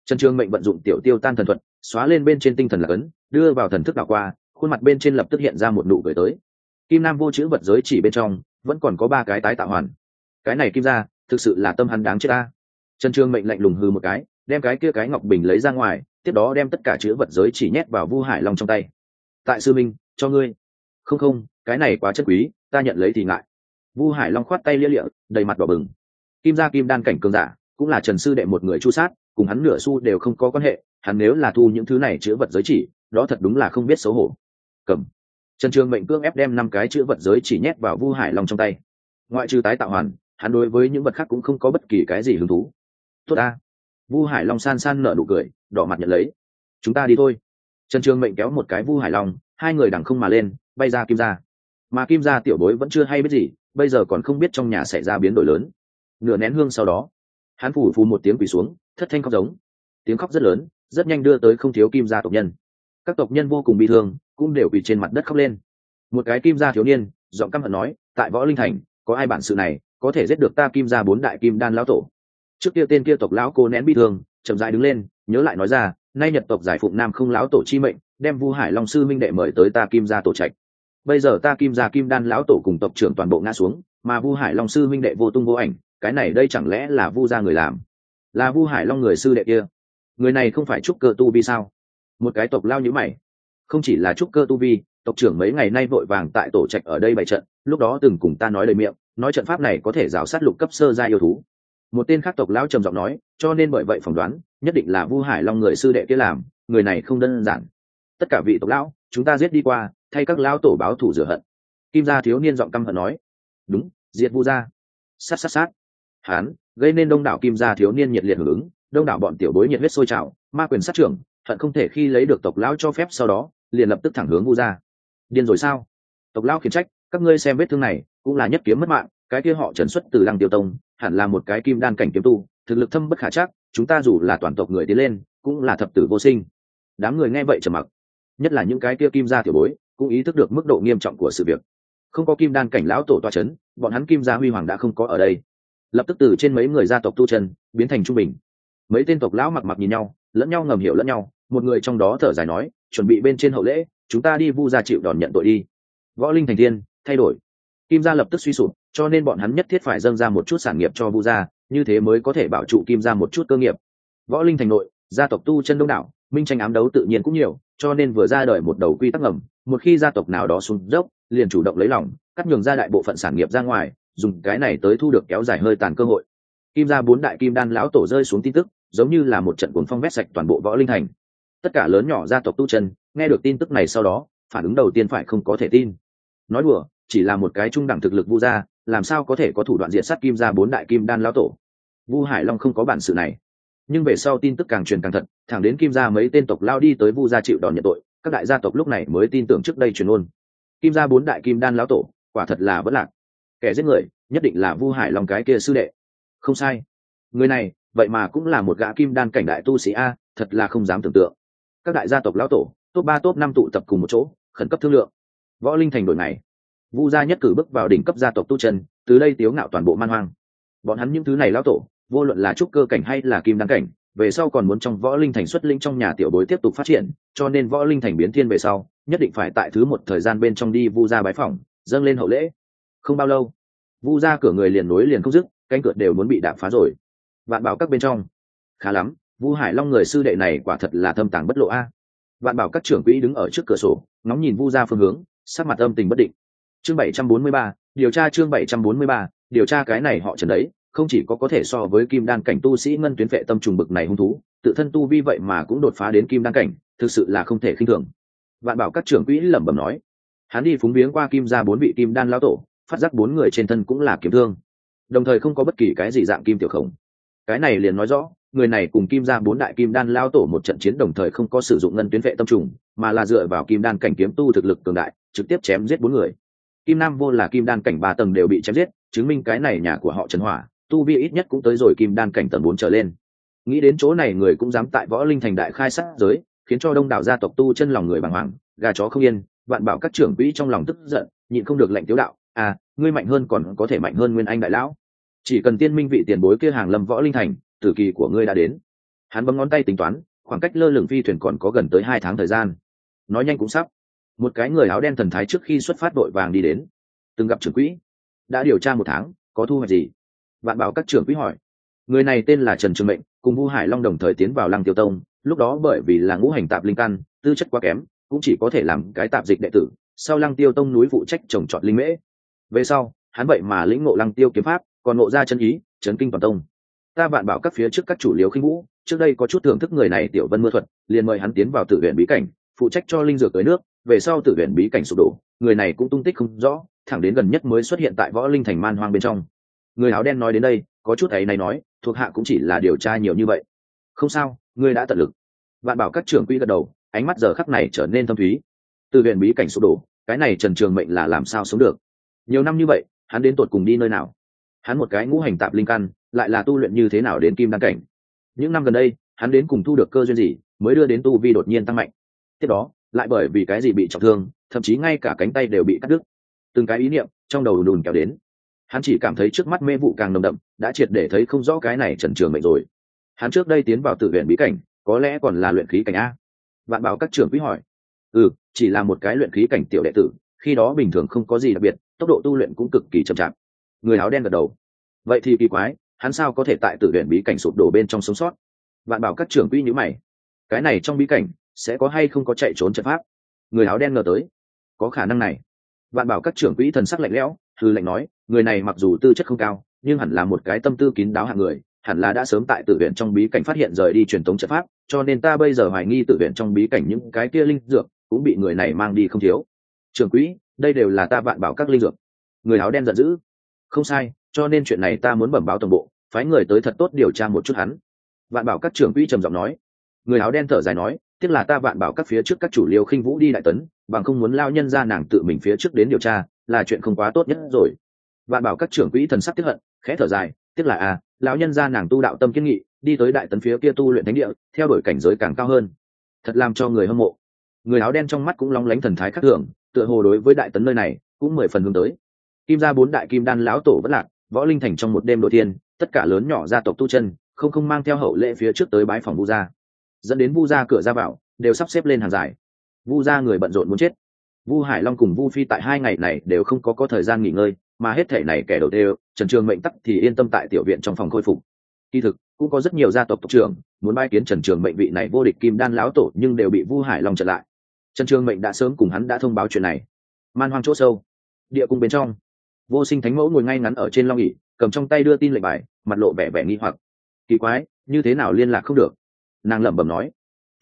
Trần trương mệnh vận dụng tiểu tiêu tan thần thuật, xóa lên bên trên tinh thần lạc ấn, đưa vào thần thức đảo qua, khuôn mặt bên trên lập tức hiện ra một nụ cười tới. Kim nam vô chữ vật giới chỉ bên trong, vẫn còn có ba cái tái tạo hoàn. Cái này kim ra thực sự là tâm hắn đáng chết ta. Trần trương mệnh lạnh lùng hư một cái, đem cái kia cái ngọc bình lấy ra ngoài, tiếp đó đem tất cả chữ vật giới chỉ nhét vào vu hải long trong tay tại sư minh, cho ngươi. Không không, cái này quá chất quý, ta nhận lấy thì ngại. Vu hải long khoát tay lia lịa, đầy mặt đỏ bừng. Kim gia kim đan cảnh cường giả, cũng là trần sư đệ một người chu sát, cùng hắn nửa xu đều không có quan hệ, hắn nếu là thu những thứ này chữ vật giới chỉ, đó thật đúng là không biết xấu hổ. Cầm. Trần trường mệnh cương ép đem năm cái chữ vật giới chỉ nhét vào vu hải long trong tay. Ngoại trừ tái tạo hoàn, hắn đối với những vật khác cũng không có bất kỳ cái gì hứng thú. Tốt ta. Vu hải long san san nở nụ cười, đỏ mặt nhận lấy. Chúng ta đi thôi trần trường mệnh kéo một cái vu hải long, hai người đằng không mà lên, bay ra kim ra mà kim ra tiểu bối vẫn chưa hay biết gì, bây giờ còn không biết trong nhà xảy ra biến đổi lớn. Nửa nén hương sau đó, hắn phủ phù một tiếng quỳ xuống, thất thanh khóc giống. Tiếng khóc rất lớn, rất nhanh đưa tới không thiếu kim gia tộc nhân. Các tộc nhân vô cùng bị thương, cũng đều quỳ trên mặt đất khóc lên. Một cái kim gia thiếu niên, giọng căm hận nói, tại võ linh thành, có ai bản sự này, có thể giết được ta kim gia bốn đại kim đan lão tổ? Trước kia tên kia tộc lão cô nén bi thương, chậm dại đứng lên, nhớ lại nói ra nay nhật tộc giải phụng nam không lão tổ chi mệnh, đem vu hải long sư minh đệ mời tới ta kim gia tổ trạch. Bây giờ ta kim gia kim đan lão tổ cùng tộc trưởng toàn bộ ngã xuống, mà vu hải long sư minh đệ vô tung vô ảnh, cái này đây chẳng lẽ là vu gia người làm? Là vu hải long người sư đệ kia. Người này không phải trúc cơ tu vi sao? Một cái tộc lao nhữ mày. Không chỉ là trúc cơ tu vi, tộc trưởng mấy ngày nay vội vàng tại tổ trạch ở đây bày trận, lúc đó từng cùng ta nói lời miệng, nói trận pháp này có thể rào sát lục cấp sơ gia yêu thú một tên khác tộc lão trầm giọng nói, cho nên bởi vậy phỏng đoán, nhất định là vu hải long người sư đệ kia làm, người này không đơn giản. Tất cả vị tộc lão, chúng ta giết đi qua, thay các lão tổ báo thủ rửa hận. Kim gia thiếu niên giọng căm hận nói, đúng, diệt vu gia. Sát sát sát. Hán, gây nên đông đảo kim gia thiếu niên nhiệt liệt hưởng ứng, đông đảo bọn tiểu bối nhiệt huyết sôi trào, ma quyền sát trưởng, hận không thể khi lấy được tộc lão cho phép sau đó, liền lập tức thẳng hướng vu gia. Điên rồi sao? Tộc lão khiển trách, các ngươi xem vết thương này, cũng là nhất kiếm mất mạng cái kia họ trần xuất từ lăng tiêu tông, hẳn là một cái kim đan cảnh kiếm tu, thực lực thâm bất khả chắc, chúng ta dù là toàn tộc người tiến lên, cũng là thập tử vô sinh. Đám người nghe vậy trầm mặc. Nhất là những cái kia kim gia tiểu bối, cũng ý thức được mức độ nghiêm trọng của sự việc. Không có kim đan cảnh lão tổ toa c h ấ n bọn hắn kim gia huy hoàng đã không có ở đây. Lập tức từ trên mấy người gia tộc tu chân, biến thành trung bình. Mấy tên tộc lão mặc mặc nhìn nhau, lẫn nhau ngầm hiểu lẫn nhau, một người trong đó thở dài nói, chuẩn bị bên trên hậu lễ, chúng ta đi vu gia chịu đòn nhận tội đi. Võ linh thành thiên, thay đổi. Kim gia lập tức suy sụp cho nên bọn hắn nhất thiết phải dâng ra một chút sản nghiệp cho vu gia, như thế mới có thể bảo trụ kim gia một chút cơ nghiệp. Võ linh thành nội, gia tộc tu chân đông đảo, minh tranh ám đấu tự nhiên cũng nhiều, cho nên vừa ra đời một đầu quy tắc ngầm, một khi gia tộc nào đó xuống dốc, liền chủ động lấy lòng, cắt nhường ra đại bộ phận sản nghiệp ra ngoài, dùng cái này tới thu được kéo dài hơi tàn cơ hội. Kim gia bốn đại kim đan lão tổ rơi xuống tin tức, giống như là một trận cuồng phong vét sạch toàn bộ võ linh thành. Tất cả lớn nhỏ gia tộc tu chân, nghe được tin tức này sau đó, phản ứng đầu tiên phải không có thể tin. Nói đùa, chỉ là một cái trung đẳng thực lực vu gia làm sao có thể có thủ đoạn diệt sát kim gia bốn đại kim đan lão tổ? Vu hải long không có bản sự này. Nhưng về sau tin tức càng truyền càng thật, thẳng đến kim gia mấy tên tộc lao đi tới vu gia chịu đòn nhận tội, các đại gia tộc lúc này mới tin tưởng trước đây truyền ôn kim gia bốn đại kim đan lão tổ, quả thật là vẫn lạc. Kẻ giết người, nhất định là vu hải long cái kia sư đệ. Không sai. Người này, vậy mà cũng là một gã kim đan cảnh đại tu sĩ a, thật là không dám tưởng tượng. Các đại gia tộc lão tổ, top ba, top năm tụ tập cùng một chỗ, khẩn cấp thương lượng. Võ linh thành đổi này vu gia nhất cử bước vào đỉnh cấp gia tộc tu chân, từ đây tiếu ngạo toàn bộ man hoang. Bọn hắn những thứ này lao tổ, vô luận là trúc cơ cảnh hay là kim đăng cảnh, về sau còn muốn trong võ linh thành xuất linh trong nhà tiểu bối tiếp tục phát triển, cho nên võ linh thành biến thiên về sau, nhất định phải tại thứ một thời gian bên trong đi vu gia bái phỏng, dâng lên hậu lễ. Không bao lâu, vu gia cửa người liền nối liền không dứt, cánh cửa đều muốn bị đạp phá rồi. Vạn bảo các bên trong. Khá lắm, vu hải long người sư đệ này quả thật là thâm tàng bất lộ a. Vạn bảo các trưởng quỹ đứng ở trước cửa sổ, ngóng nhìn vu gia phương hướng, sắc mặt âm tình bất định chương bảy trăm bốn mươi ba, điều tra chương bảy trăm bốn mươi ba, điều tra cái này họ trần đấy, không chỉ có có thể so với kim đan cảnh tu sĩ ngân tuyến vệ tâm trùng bực này hung thú, tự thân tu vi vậy mà cũng đột phá đến kim đan cảnh, thực sự là không thể khinh thường. Vạn bảo các trưởng quỹ lẩm bẩm nói, hắn đi phúng biếng qua kim ra bốn vị kim đan lão tổ, phát giác bốn người trên thân cũng là kiếm thương, đồng thời không có bất kỳ cái gì dạng kim tiểu khổng. Cái này liền nói rõ, người này cùng kim ra bốn đại kim đan lao tổ một trận chiến đồng thời không có sử dụng ngân tuyến vệ tâm trùng, mà là dựa vào kim đan cảnh kiếm tu thực lực cường đại, trực tiếp chém giết bốn người kim nam vô là kim đan cảnh ba tầng đều bị chém giết, chứng minh cái này nhà của họ trần hỏa, tu vi ít nhất cũng tới rồi kim đan cảnh tầng bốn trở lên. Nghĩ đến chỗ này người cũng dám tại võ linh thành đại khai sát giới, khiến cho đông đảo gia tộc tu chân lòng người bàng hoàng, gà chó không yên, vạn bảo các trưởng quỹ trong lòng tức giận, nhịn không được lệnh tiếu đạo à ngươi mạnh hơn còn có thể mạnh hơn nguyên anh đại lão. Chỉ cần tiên minh vị tiền bối kia hàng lâm võ linh thành, tử kỳ của ngươi đã đến. Hắn bấm ngón tay tính toán, khoảng cách lơ lửng phi thuyền còn có gần tới hai tháng thời gian. Nói nhanh cũng sắp một cái người áo đen thần thái trước khi xuất phát đội vàng đi đến. Từng gặp trưởng quỹ. Đã điều tra một tháng, có thu hoạch gì? Vạn bảo các trưởng quỹ hỏi. Người này tên là trần trường mệnh, cùng vu hải long đồng thời tiến vào lăng tiêu tông, lúc đó bởi vì là ngũ hành tạp linh căn, tư chất quá kém, cũng chỉ có thể làm cái tạp dịch đệ tử, sau lăng tiêu tông núi phụ trách trồng trọt linh mễ. Về sau, hắn vậy mà lĩnh ngộ lăng tiêu kiếm pháp, còn ngộ ra chân ý, chấn kinh toàn tông. Ta vạn bảo các phía trước các chủ liều khinh vũ, trước đây có chút thưởng thức người này tiểu vân mưa thuật, liền mời hắn tiến vào tự viện bí cảnh, phụ trách cho linh dược tới nước về sau tự viện bí cảnh sụp đổ, người này cũng tung tích không rõ, thẳng đến gần nhất mới xuất hiện tại võ linh thành man hoang bên trong. Người áo đen nói đến đây, có chút ấy này nói, thuộc hạ cũng chỉ là điều tra nhiều như vậy. Không sao, ngươi đã tận lực. Vạn bảo các trưởng quỹ gật đầu, ánh mắt giờ khắc này trở nên thâm thúy. Từ huyện bí cảnh sụp đổ, cái này trần trường mệnh là làm sao sống được? Nhiều năm như vậy, hắn đến tột cùng đi nơi nào? Hắn một cái ngũ hành tạp linh căn, lại là tu luyện như thế nào đến kim đăng cảnh? Những năm gần đây, hắn đến cùng thu được cơ duyên gì, mới đưa đến tu vi đột nhiên tăng mạnh. Tiếp đó lại bởi vì cái gì bị trọng thương, thậm chí ngay cả cánh tay đều bị cắt đứt. Từng cái ý niệm trong đầu đùn kéo đến. Hắn chỉ cảm thấy trước mắt mê vụ càng nồng đậm, đã triệt để thấy không rõ cái này trần trường mệnh rồi. Hắn trước đây tiến vào tự viện bí cảnh, có lẽ còn là luyện khí cảnh a. Bạn bảo các trưởng quý hỏi. Ừ chỉ là một cái luyện khí cảnh tiểu đệ tử, khi đó bình thường không có gì đặc biệt, tốc độ tu luyện cũng cực kỳ chậm chạp. Người áo đen gật đầu. Vậy thì kỳ quái, hắn sao có thể tại tự viện bí cảnh sụp đổ bên trong sống sót? Bạn bảo các trưởng quý nhữ mày. Cái này trong bí cảnh sẽ có hay không có chạy trốn trận pháp? Người áo đen ngờ tới. Có khả năng này. Vạn bảo các trưởng quỹ thần sắc lạnh lẽo thư lệnh nói, người này mặc dù tư chất không cao, nhưng hẳn là một cái tâm tư kín đáo hạng người, hẳn là đã sớm tại tự viện trong bí cảnh phát hiện rời đi truyền thống trận pháp, cho nên ta bây giờ hoài nghi tự viện trong bí cảnh những cái kia linh dược cũng bị người này mang đi không thiếu. Trưởng quỹ, đây đều là ta vạn bảo các linh dược. Người áo đen giận dữ. Không sai, cho nên chuyện này ta muốn bẩm báo toàn bộ, phái người tới thật tốt điều tra một chút hắn. Vạn bảo các trưởng quỹ trầm giọng nói. Người áo đen thở dài nói tiếc là ta vạn bảo các phía trước các chủ liêu khinh vũ đi đại tấn bằng không muốn lao nhân ra nàng tự mình phía trước đến điều tra là chuyện không quá tốt nhất rồi. Vạn bảo các trưởng quỹ thần sắc tiếp hận khẽ thở dài tiếc là a à, lão nhân ra nàng tu đạo tâm kiến nghị đi tới đại tấn phía kia tu luyện thánh địa theo đuổi cảnh giới càng cao hơn. Thật làm cho người hâm mộ. Người áo đen trong mắt cũng long lánh thần thái khắc thường tựa hồ đối với đại tấn nơi này cũng mười phần hướng tới. Kim gia bốn đại kim đan lão tổ vẫn lạc võ linh thành trong một đêm đội tiên tất cả lớn nhỏ gia tộc tu chân không không mang theo hậu lệ phía trước tới bái phòng vu gia dẫn đến vu gia cửa ra vào, đều sắp xếp lên hàng dài. Vu gia người bận rộn muốn chết. Vu hải long cùng vu phi tại hai ngày này đều không có có thời gian nghỉ ngơi, mà hết thể này kẻ đầu tiên trần trường mệnh tắc thì yên tâm tại tiểu viện trong phòng khôi phục. Kỳ thực, cũng có rất nhiều gia tộc tộc trưởng muốn bay kiến trần trường mệnh vị này vô địch kim đan lão tổ nhưng đều bị vu hải long chặn lại. Trần trường mệnh đã sớm cùng hắn đã thông báo chuyện này. Man hoang chỗ sâu, địa cung bên trong, vô sinh thánh mẫu ngồi ngay ngắn ở trên long ỉ cầm trong tay đưa tin lệnh bài, mặt lộ vẻ vẻ nghi hoặc. Kỳ quái, như thế nào liên lạc không được? Nàng lẩm bẩm nói.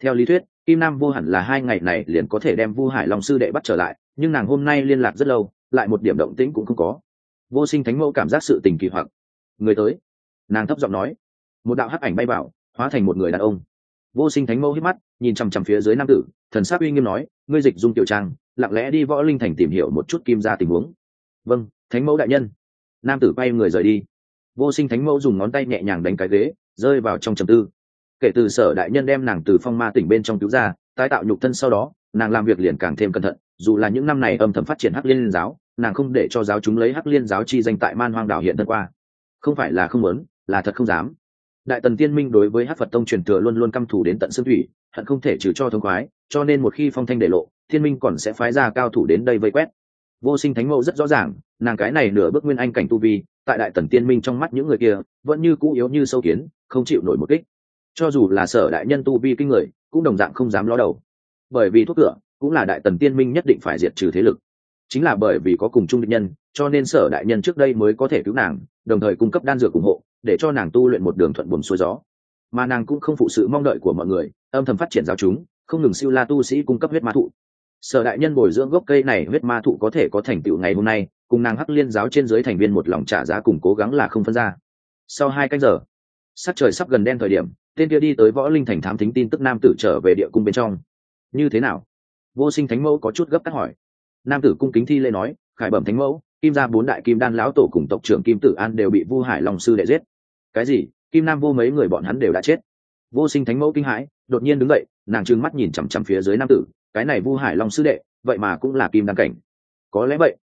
Theo lý thuyết, kim nam vô hẳn là hai ngày này liền có thể đem vu hải long sư đệ bắt trở lại, nhưng nàng hôm nay liên lạc rất lâu, lại một điểm động tĩnh cũng không có. Vô sinh thánh mẫu cảm giác sự tình kỳ hoặc. Người tới. Nàng thấp giọng nói. Một đạo hắc ảnh bay vào, hóa thành một người đàn ông. Vô sinh thánh mẫu hít mắt, nhìn chằm chằm phía dưới nam tử, thần sát uy nghiêm nói, ngươi dịch dung tiểu trang, lặng lẽ đi võ linh thành tìm hiểu một chút kim ra tình huống. Vâng thánh mẫu đại nhân. Nam tử bay người rời đi. Vô sinh thánh mẫu dùng ngón tay nhẹ nhàng đánh cái ghế, rơi vào trong trầm tư kể từ sở đại nhân đem nàng từ phong ma tỉnh bên trong cứu ra, tái tạo nhục thân sau đó, nàng làm việc liền càng thêm cẩn thận, dù là những năm này âm thầm phát triển hắc liên giáo, nàng không để cho giáo chúng lấy hắc liên giáo chi danh tại man hoang đảo hiện thân qua. Không phải là không muốn, là thật không dám. Đại tần tiên minh đối với hắc phật tông truyền thừa luôn luôn căm thù đến tận xương thủy, hận không thể trừ cho thông khoái, cho nên một khi phong thanh để lộ, thiên minh còn sẽ phái ra cao thủ đến đây vây quét. Vô sinh thánh mẫu rất rõ ràng, nàng cái này nửa bước nguyên anh cảnh tu vi, tại đại tần tiên minh trong mắt những người kia, vẫn như cũ yếu như sâu kiến, không chịu nổi một kích cho dù là sở đại nhân tu vi kinh người, cũng đồng dạng không dám ló đầu. Bởi vì thuốc cửa cũng là đại tần tiên minh nhất định phải diệt trừ thế lực. Chính là bởi vì có cùng chung định nhân, cho nên sở đại nhân trước đây mới có thể cứu nàng, đồng thời cung cấp đan dược ủng hộ, để cho nàng tu luyện một đường thuận buồm xuôi gió. Mà nàng cũng không phụ sự mong đợi của mọi người, âm thầm phát triển giáo chúng, không ngừng siêu la tu sĩ cung cấp huyết ma thụ. Sở đại nhân bồi dưỡng gốc cây này huyết ma thụ có thể có thành tựu ngày hôm nay, cùng nàng hắc liên giáo trên dưới thành viên một lòng trả giá cùng cố gắng là không phân ra. Sau hai canh giờ, sắc trời sắp gần đen thời điểm tên kia đi tới võ linh thành thám thính tin tức nam tử trở về địa cung bên trong. Như thế nào? Vô sinh thánh mẫu có chút gấp cắt hỏi. Nam tử cung kính thi lê nói, khải bẩm thánh mẫu, kim gia bốn đại kim đan lão tổ cùng tộc trưởng kim tử an đều bị vu hải long sư đệ giết. Cái gì? Kim nam vô mấy người bọn hắn đều đã chết? Vô sinh thánh mẫu kinh hãi, đột nhiên đứng dậy, nàng trừng mắt nhìn chằm chằm phía dưới nam tử, cái này vu hải long sư đệ, vậy mà cũng là kim đan cảnh. Có lẽ vậy.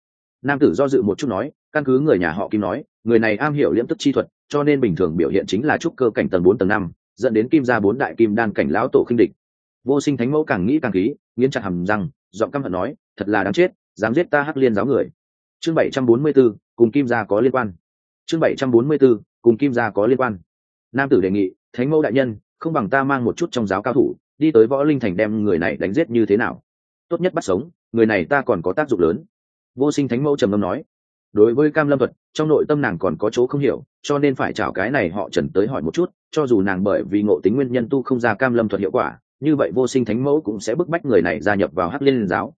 Nam tử do dự một chút nói, căn cứ người nhà họ kim nói, người này am hiểu liễm tức chi thuật, cho nên bình thường biểu hiện chính là trúc cơ cảnh tầng bốn tầng năm dẫn đến kim gia bốn đại kim đan cảnh lão tổ khinh địch. Vô sinh thánh mẫu càng nghĩ càng khí nghiến chặt hầm răng giọng căm hận nói thật là đáng chết dám giết ta hắc liên giáo người. Chương bảy trăm bốn mươi 744, cùng kim gia có liên quan. Chương bảy trăm bốn mươi 744, cùng kim gia có liên quan. Nam tử đề nghị thánh mẫu đại nhân không bằng ta mang một chút trong giáo cao thủ đi tới võ linh thành đem người này đánh giết như thế nào? Tốt nhất bắt sống người này ta còn có tác dụng lớn. Vô sinh thánh mẫu trầm ngâm nói đối với cam lâm thuật trong nội tâm nàng còn có chỗ không hiểu cho nên phải chào cái này họ trần tới hỏi một chút cho dù nàng bởi vì ngộ tính nguyên nhân tu không ra cam lâm thuật hiệu quả, như vậy vô sinh thánh mẫu cũng sẽ bức bách người này gia nhập vào hắc liên giáo.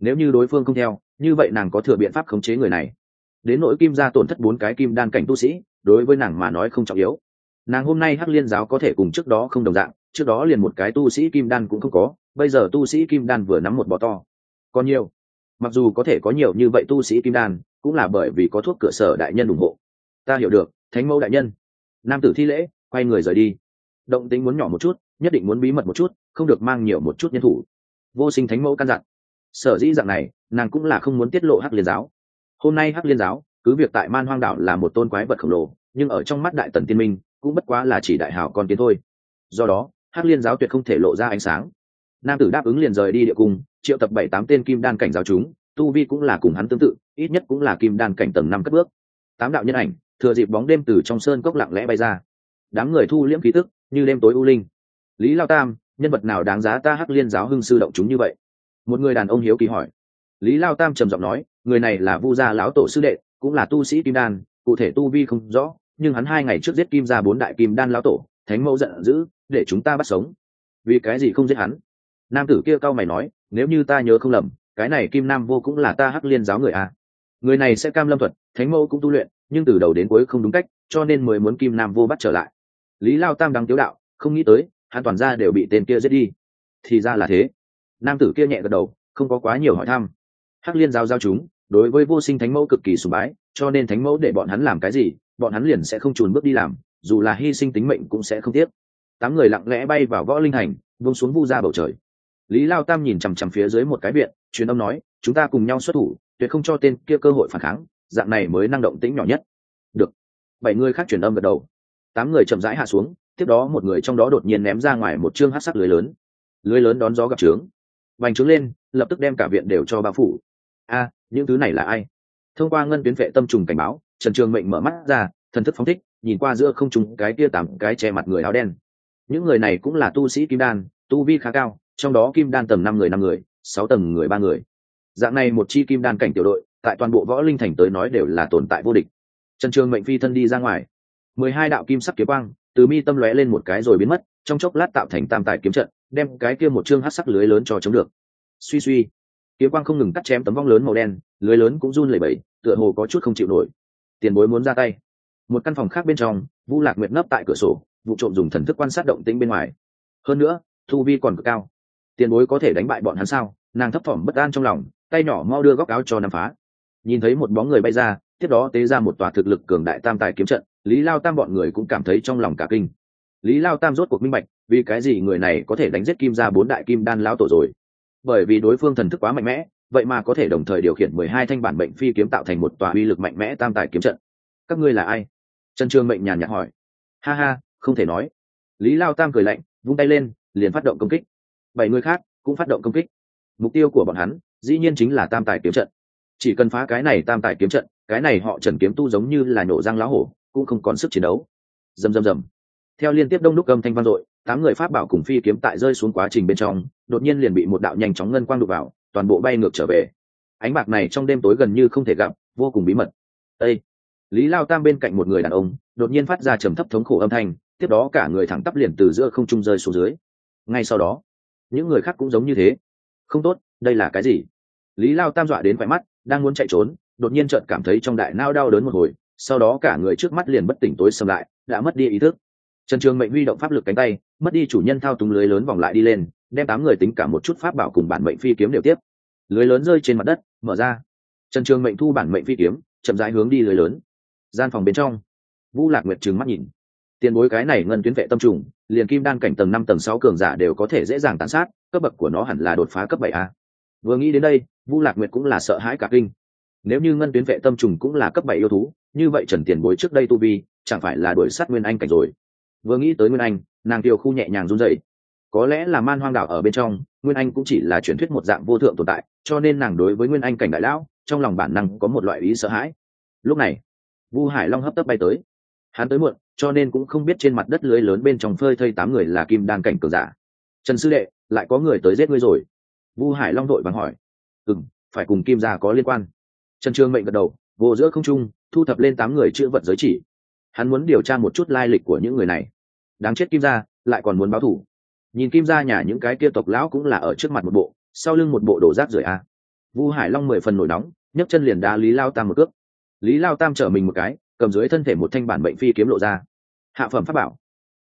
Nếu như đối phương không theo, như vậy nàng có thừa biện pháp khống chế người này. Đến nỗi kim ra tổn thất bốn cái kim đan cảnh tu sĩ, đối với nàng mà nói không trọng yếu. Nàng hôm nay hắc liên giáo có thể cùng trước đó không đồng dạng, trước đó liền một cái tu sĩ kim đan cũng không có, bây giờ tu sĩ kim đan vừa nắm một bọ to. Còn nhiều, mặc dù có thể có nhiều như vậy tu sĩ kim đan, cũng là bởi vì có thuốc cửa sở đại nhân ủng hộ. Ta hiểu được, thánh mẫu đại nhân. Nam tử thi lễ quay người rời đi. Động tính muốn nhỏ một chút, nhất định muốn bí mật một chút, không được mang nhiều một chút nhân thủ. Vô sinh thánh mẫu căn dặn. Sở dĩ dạng này, nàng cũng là không muốn tiết lộ hắc liên giáo. Hôm nay hắc liên giáo, cứ việc tại man hoang đạo là một tôn quái vật khổng lồ, nhưng ở trong mắt đại tần tiên minh, cũng bất quá là chỉ đại hảo con tiến thôi. Do đó, hắc liên giáo tuyệt không thể lộ ra ánh sáng. Nam tử đáp ứng liền rời đi địa cung, triệu tập bảy tám tên kim đan cảnh giáo chúng, tu vi cũng là cùng hắn tương tự, ít nhất cũng là kim đan cảnh tầng năm cất bước. Tám đạo nhân ảnh, thừa dịp bóng đêm từ trong sơn cốc lặng lẽ bay ra đám người thu liễm khí tức, như đêm tối u linh. Lý lao tam, nhân vật nào đáng giá ta hắc liên giáo hưng sư động chúng như vậy? Một người đàn ông hiếu kỳ hỏi. Lý lao tam trầm giọng nói, người này là vu gia lão tổ sư đệ, cũng là tu sĩ kim đan, cụ thể tu vi không rõ, nhưng hắn hai ngày trước giết kim gia bốn đại kim đan lão tổ, thánh mẫu giận dữ, để chúng ta bắt sống. Vì cái gì không giết hắn? Nam tử kia cao mày nói, nếu như ta nhớ không lầm, cái này kim nam vô cũng là ta hắc liên giáo người à. người này sẽ cam lâm thuật, thánh mẫu cũng tu luyện, nhưng từ đầu đến cuối không đúng cách, cho nên mới muốn kim nam vô bắt trở lại lý lao tam đang tiếu đạo, không nghĩ tới, hắn toàn ra đều bị tên kia giết đi. Thì ra là thế. Nam tử kia nhẹ gật đầu, không có quá nhiều hỏi thăm. Hắc liên giao giao chúng, đối với vô sinh thánh mẫu cực kỳ sùng bái, cho nên thánh mẫu để bọn hắn làm cái gì, bọn hắn liền sẽ không trùn bước đi làm, dù là hy sinh tính mệnh cũng sẽ không tiếc. Tám người lặng lẽ bay vào võ linh hành vông xuống vu ra bầu trời. Lý lao tam nhìn chằm chằm phía dưới một cái viện, truyền âm nói, chúng ta cùng nhau xuất thủ, tuyệt không cho tên kia cơ hội phản kháng, dạng này mới năng động tĩnh nhỏ nhất. Được. Bảy người khác truyền âm gật đầu tám người chậm rãi hạ xuống, tiếp đó một người trong đó đột nhiên ném ra ngoài một chương hát sắc lưới lớn. Lưới lớn đón gió gặp trướng. Vành trướng lên, lập tức đem cả viện đều cho bao phủ. A, những thứ này là ai? Thông qua ngân tuyến vệ tâm trùng cảnh báo, trần trường mệnh mở mắt ra, thần thức phóng thích, nhìn qua giữa không trùng cái kia tám cái che mặt người áo đen. Những người này cũng là tu sĩ kim đan, tu vi khá cao, trong đó kim đan tầm năm người năm người, sáu tầng người ba người. Dạng này một chi kim đan cảnh tiểu đội, tại toàn bộ võ linh thành tới nói đều là tồn tại vô địch. Trần trường mệnh phi thân đi ra ngoài mười hai đạo kim sắc kiếm quang, từ mi tâm lóe lên một cái rồi biến mất, trong chốc lát tạo thành tam tài kiếm trận, đem cái kia một chương hát sắc lưới lớn cho chống được. Suy suy, kiếm quang không ngừng cắt chém tấm vong lớn màu đen, lưới lớn cũng run lẩy bẩy, tựa hồ có chút không chịu nổi. Tiền bối muốn ra tay. Một căn phòng khác bên trong vu lạc nguyệt nấp tại cửa sổ, vụ trộm dùng thần thức quan sát động tĩnh bên ngoài. Hơn nữa, thu vi còn cực cao. Tiền bối có thể đánh bại bọn hắn sao? Nàng thấp thỏm bất an trong lòng, tay nhỏ mau đưa góc áo cho nằm phá. Nhìn thấy một bóng người bay ra tiếp đó tế ra một tòa thực lực cường đại tam tài kiếm trận, lý lao tam bọn người cũng cảm thấy trong lòng cả kinh. Lý lao tam rốt cuộc minh bạch, vì cái gì người này có thể đánh giết kim ra bốn đại kim đan lao tổ rồi? Bởi vì đối phương thần thức quá mạnh mẽ, vậy mà có thể đồng thời điều khiển mười hai thanh bản bệnh phi kiếm tạo thành một tòa uy lực mạnh mẽ tam tài kiếm trận. Các ngươi là ai? Trần trương mệnh nhàn nhạt hỏi. Ha ha, không thể nói. Lý lao tam cười lạnh, vung tay lên, liền phát động công kích. Bảy người khác cũng phát động công kích. Mục tiêu của bọn hắn dĩ nhiên chính là tam tài kiếm trận. Chỉ cần phá cái này tam tài kiếm trận cái này họ trần kiếm tu giống như là nổ răng lá hổ, cũng không còn sức chiến đấu. Dầm dầm dầm. Theo liên tiếp đông đúc âm thanh vang dội, tám người pháp bảo cùng phi kiếm tại rơi xuống quá trình bên trong, đột nhiên liền bị một đạo nhanh chóng ngân quang đục vào, toàn bộ bay ngược trở về. Ánh bạc này trong đêm tối gần như không thể gặp, vô cùng bí mật. Ê! lý lao tam bên cạnh một người đàn ông, đột nhiên phát ra trầm thấp thống khổ âm thanh, tiếp đó cả người thẳng tắp liền từ giữa không trung rơi xuống dưới. Ngay sau đó, những người khác cũng giống như thế. Không tốt, đây là cái gì? Lý lao tam dọa đến vẻ mắt, đang muốn chạy trốn đột nhiên chợt cảm thấy trong đại nao đau đớn một hồi, sau đó cả người trước mắt liền bất tỉnh tối xâm lại, đã mất đi ý thức. Trần trường mệnh huy động pháp lực cánh tay, mất đi chủ nhân thao túng lưới lớn vòng lại đi lên, đem tám người tính cả một chút pháp bảo cùng bản mệnh phi kiếm đều tiếp. Lưới lớn rơi trên mặt đất, mở ra. Trần trường mệnh thu bản mệnh phi kiếm, chậm rãi hướng đi lưới lớn. Gian phòng bên trong, vũ lạc nguyệt trừng mắt nhìn. Tiền bối cái này ngân tuyến vệ tâm trùng, liền kim đan cảnh tầng năm tầng sáu cường giả đều có thể dễ dàng tàn sát, cấp bậc của nó hẳn là đột phá cấp bảy a. Vừa nghĩ đến đây, vũ lạc nguyệt cũng là sợ hãi cả kinh nếu như ngân tuyến vệ tâm trùng cũng là cấp bảy yêu thú, như vậy trần tiền bối trước đây tu vi, chẳng phải là đuổi sát nguyên anh cảnh rồi. Vừa nghĩ tới nguyên anh, nàng tiêu khu nhẹ nhàng run dậy có lẽ là man hoang đảo ở bên trong, nguyên anh cũng chỉ là truyền thuyết một dạng vô thượng tồn tại, cho nên nàng đối với nguyên anh cảnh đại lão, trong lòng bản năng có một loại ý sợ hãi. Lúc này, vu hải long hấp tấp bay tới. Hắn tới muộn, cho nên cũng không biết trên mặt đất lưới lớn bên trong phơi thây tám người là kim đan cảnh cường giả. Trần sư đệ, lại có người tới giết ngươi rồi. Vu hải long đội vàng hỏi. Ừ m phải cùng kim gia có liên quan trần Trường mệnh gật đầu, vô giữa không trung, thu thập lên tám người chữ vật giới chỉ. Hắn muốn điều tra một chút lai lịch của những người này. Đáng chết kim gia, lại còn muốn báo thủ nhìn kim gia nhà những cái kia tộc lão cũng là ở trước mặt một bộ, sau lưng một bộ đổ rác rưởi a. Vu hải long mười phần nổi nóng, nhấc chân liền đá lý lao tam một cước. Lý lao tam chở mình một cái, cầm dưới thân thể một thanh bản bệnh phi kiếm lộ ra. Hạ phẩm pháp bảo.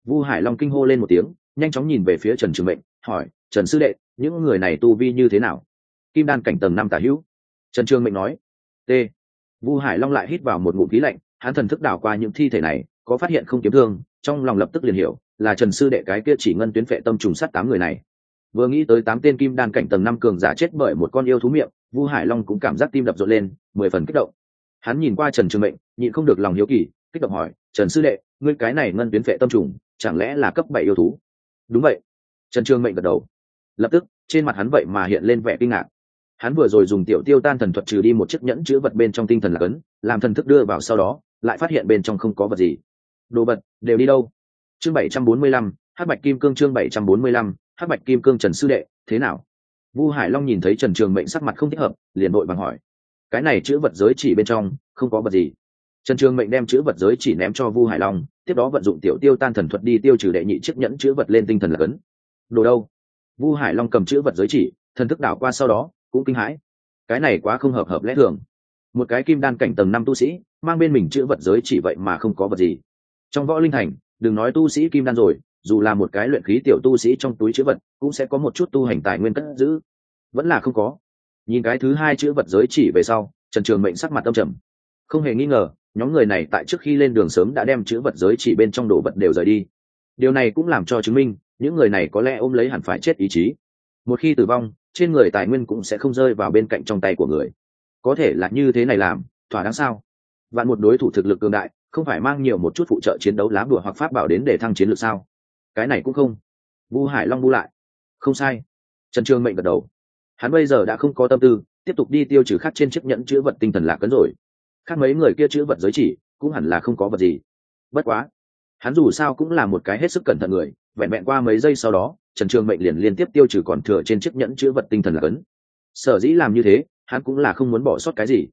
Vu hải long kinh hô lên một tiếng, nhanh chóng nhìn về phía trần trường mệnh, hỏi, trần sư đệ, những người này tu vi như thế nào? Kim đan cảnh tầng năm tả hữu. Trần trường mệnh nói t. Vu hải long lại hít vào một ngụm khí lạnh, hắn thần thức đảo qua những thi thể này, có phát hiện không kiếm thương, trong lòng lập tức liền hiểu, là trần sư đệ cái kia chỉ ngân tuyến phệ tâm trùng sát tám người này. Vừa nghĩ tới tám tên kim đan cảnh tầng năm cường giả chết bởi một con yêu thú miệng, vu hải long cũng cảm giác tim đập rộn lên, mười phần kích động. Hắn nhìn qua trần trường mệnh, nhịn không được lòng hiếu kỳ, kích động hỏi, trần sư đệ, ngươi cái này ngân tuyến phệ tâm trùng, chẳng lẽ là cấp bảy yêu thú? Đúng vậy. Trần trường mệnh gật đầu. Lập tức, trên mặt hắn vậy mà hiện lên vẻ kinh ngạc hắn vừa rồi dùng tiểu tiêu tan thần thuật trừ đi một chiếc nhẫn chữ vật bên trong tinh thần lạc ấn, làm thần thức đưa vào sau đó, lại phát hiện bên trong không có vật gì. Đồ vật, đều đi đâu? Chương bảy trăm bốn mươi lăm hát bạch kim cương chương bảy trăm bốn mươi lăm hát bạch kim cương trần sư đệ, thế nào? Vu hải long nhìn thấy trần trường mệnh sắc mặt không thích hợp, liền đội bằng hỏi. Cái này chữ vật giới chỉ bên trong, không có vật gì. Trần trường mệnh đem chữ vật giới chỉ ném cho vu hải long, tiếp đó vận dụng tiểu tiêu tan thần thuật đi tiêu trừ đệ nhị chiếc nhẫn chữ vật lên tinh thần lạc ấn. Đồ đâu? Vu hải long cầm chữ vật giới chỉ, thần thức đảo qua sau đó cũng kinh hãi. Cái này quá không hợp hợp lẽ thường. Một cái kim đan cảnh tầng năm tu sĩ, mang bên mình chữ vật giới chỉ vậy mà không có vật gì. Trong võ linh thành, đừng nói tu sĩ kim đan rồi, dù là một cái luyện khí tiểu tu sĩ trong túi chữ vật, cũng sẽ có một chút tu hành tài nguyên cất giữ. Vẫn là không có. Nhìn cái thứ hai chữ vật giới chỉ về sau, trần trường mệnh sắc mặt tâm trầm. Không hề nghi ngờ, nhóm người này tại trước khi lên đường sớm đã đem chữ vật giới chỉ bên trong đồ vật đều rời đi. Điều này cũng làm cho chứng minh, những người này có lẽ ôm lấy hẳn phải chết ý chí. Một khi tử vong trên người tài nguyên cũng sẽ không rơi vào bên cạnh trong tay của người. Có thể là như thế này làm, thỏa đáng sao? Vạn một đối thủ thực lực cường đại, không phải mang nhiều một chút phụ trợ chiến đấu lá bùa hoặc pháp bảo đến để thăng chiến lược sao? Cái này cũng không. Vu hải long bu lại. Không sai. Trần trương mệnh gật đầu. Hắn bây giờ đã không có tâm tư, tiếp tục đi tiêu trừ khác trên chiếc nhẫn chữ vật tinh thần lạc cấn rồi. Khác mấy người kia chữ vật giới chỉ, cũng hẳn là không có vật gì. Bất quá, hắn dù sao cũng là một cái hết sức cẩn thận người, vẹn vẹn qua mấy giây sau đó trần trường mệnh liền liên tiếp tiêu trừ còn thừa trên chiếc nhẫn chữ vật tinh thần là ấn sở dĩ làm như thế, hắn cũng là không muốn bỏ sót cái gì.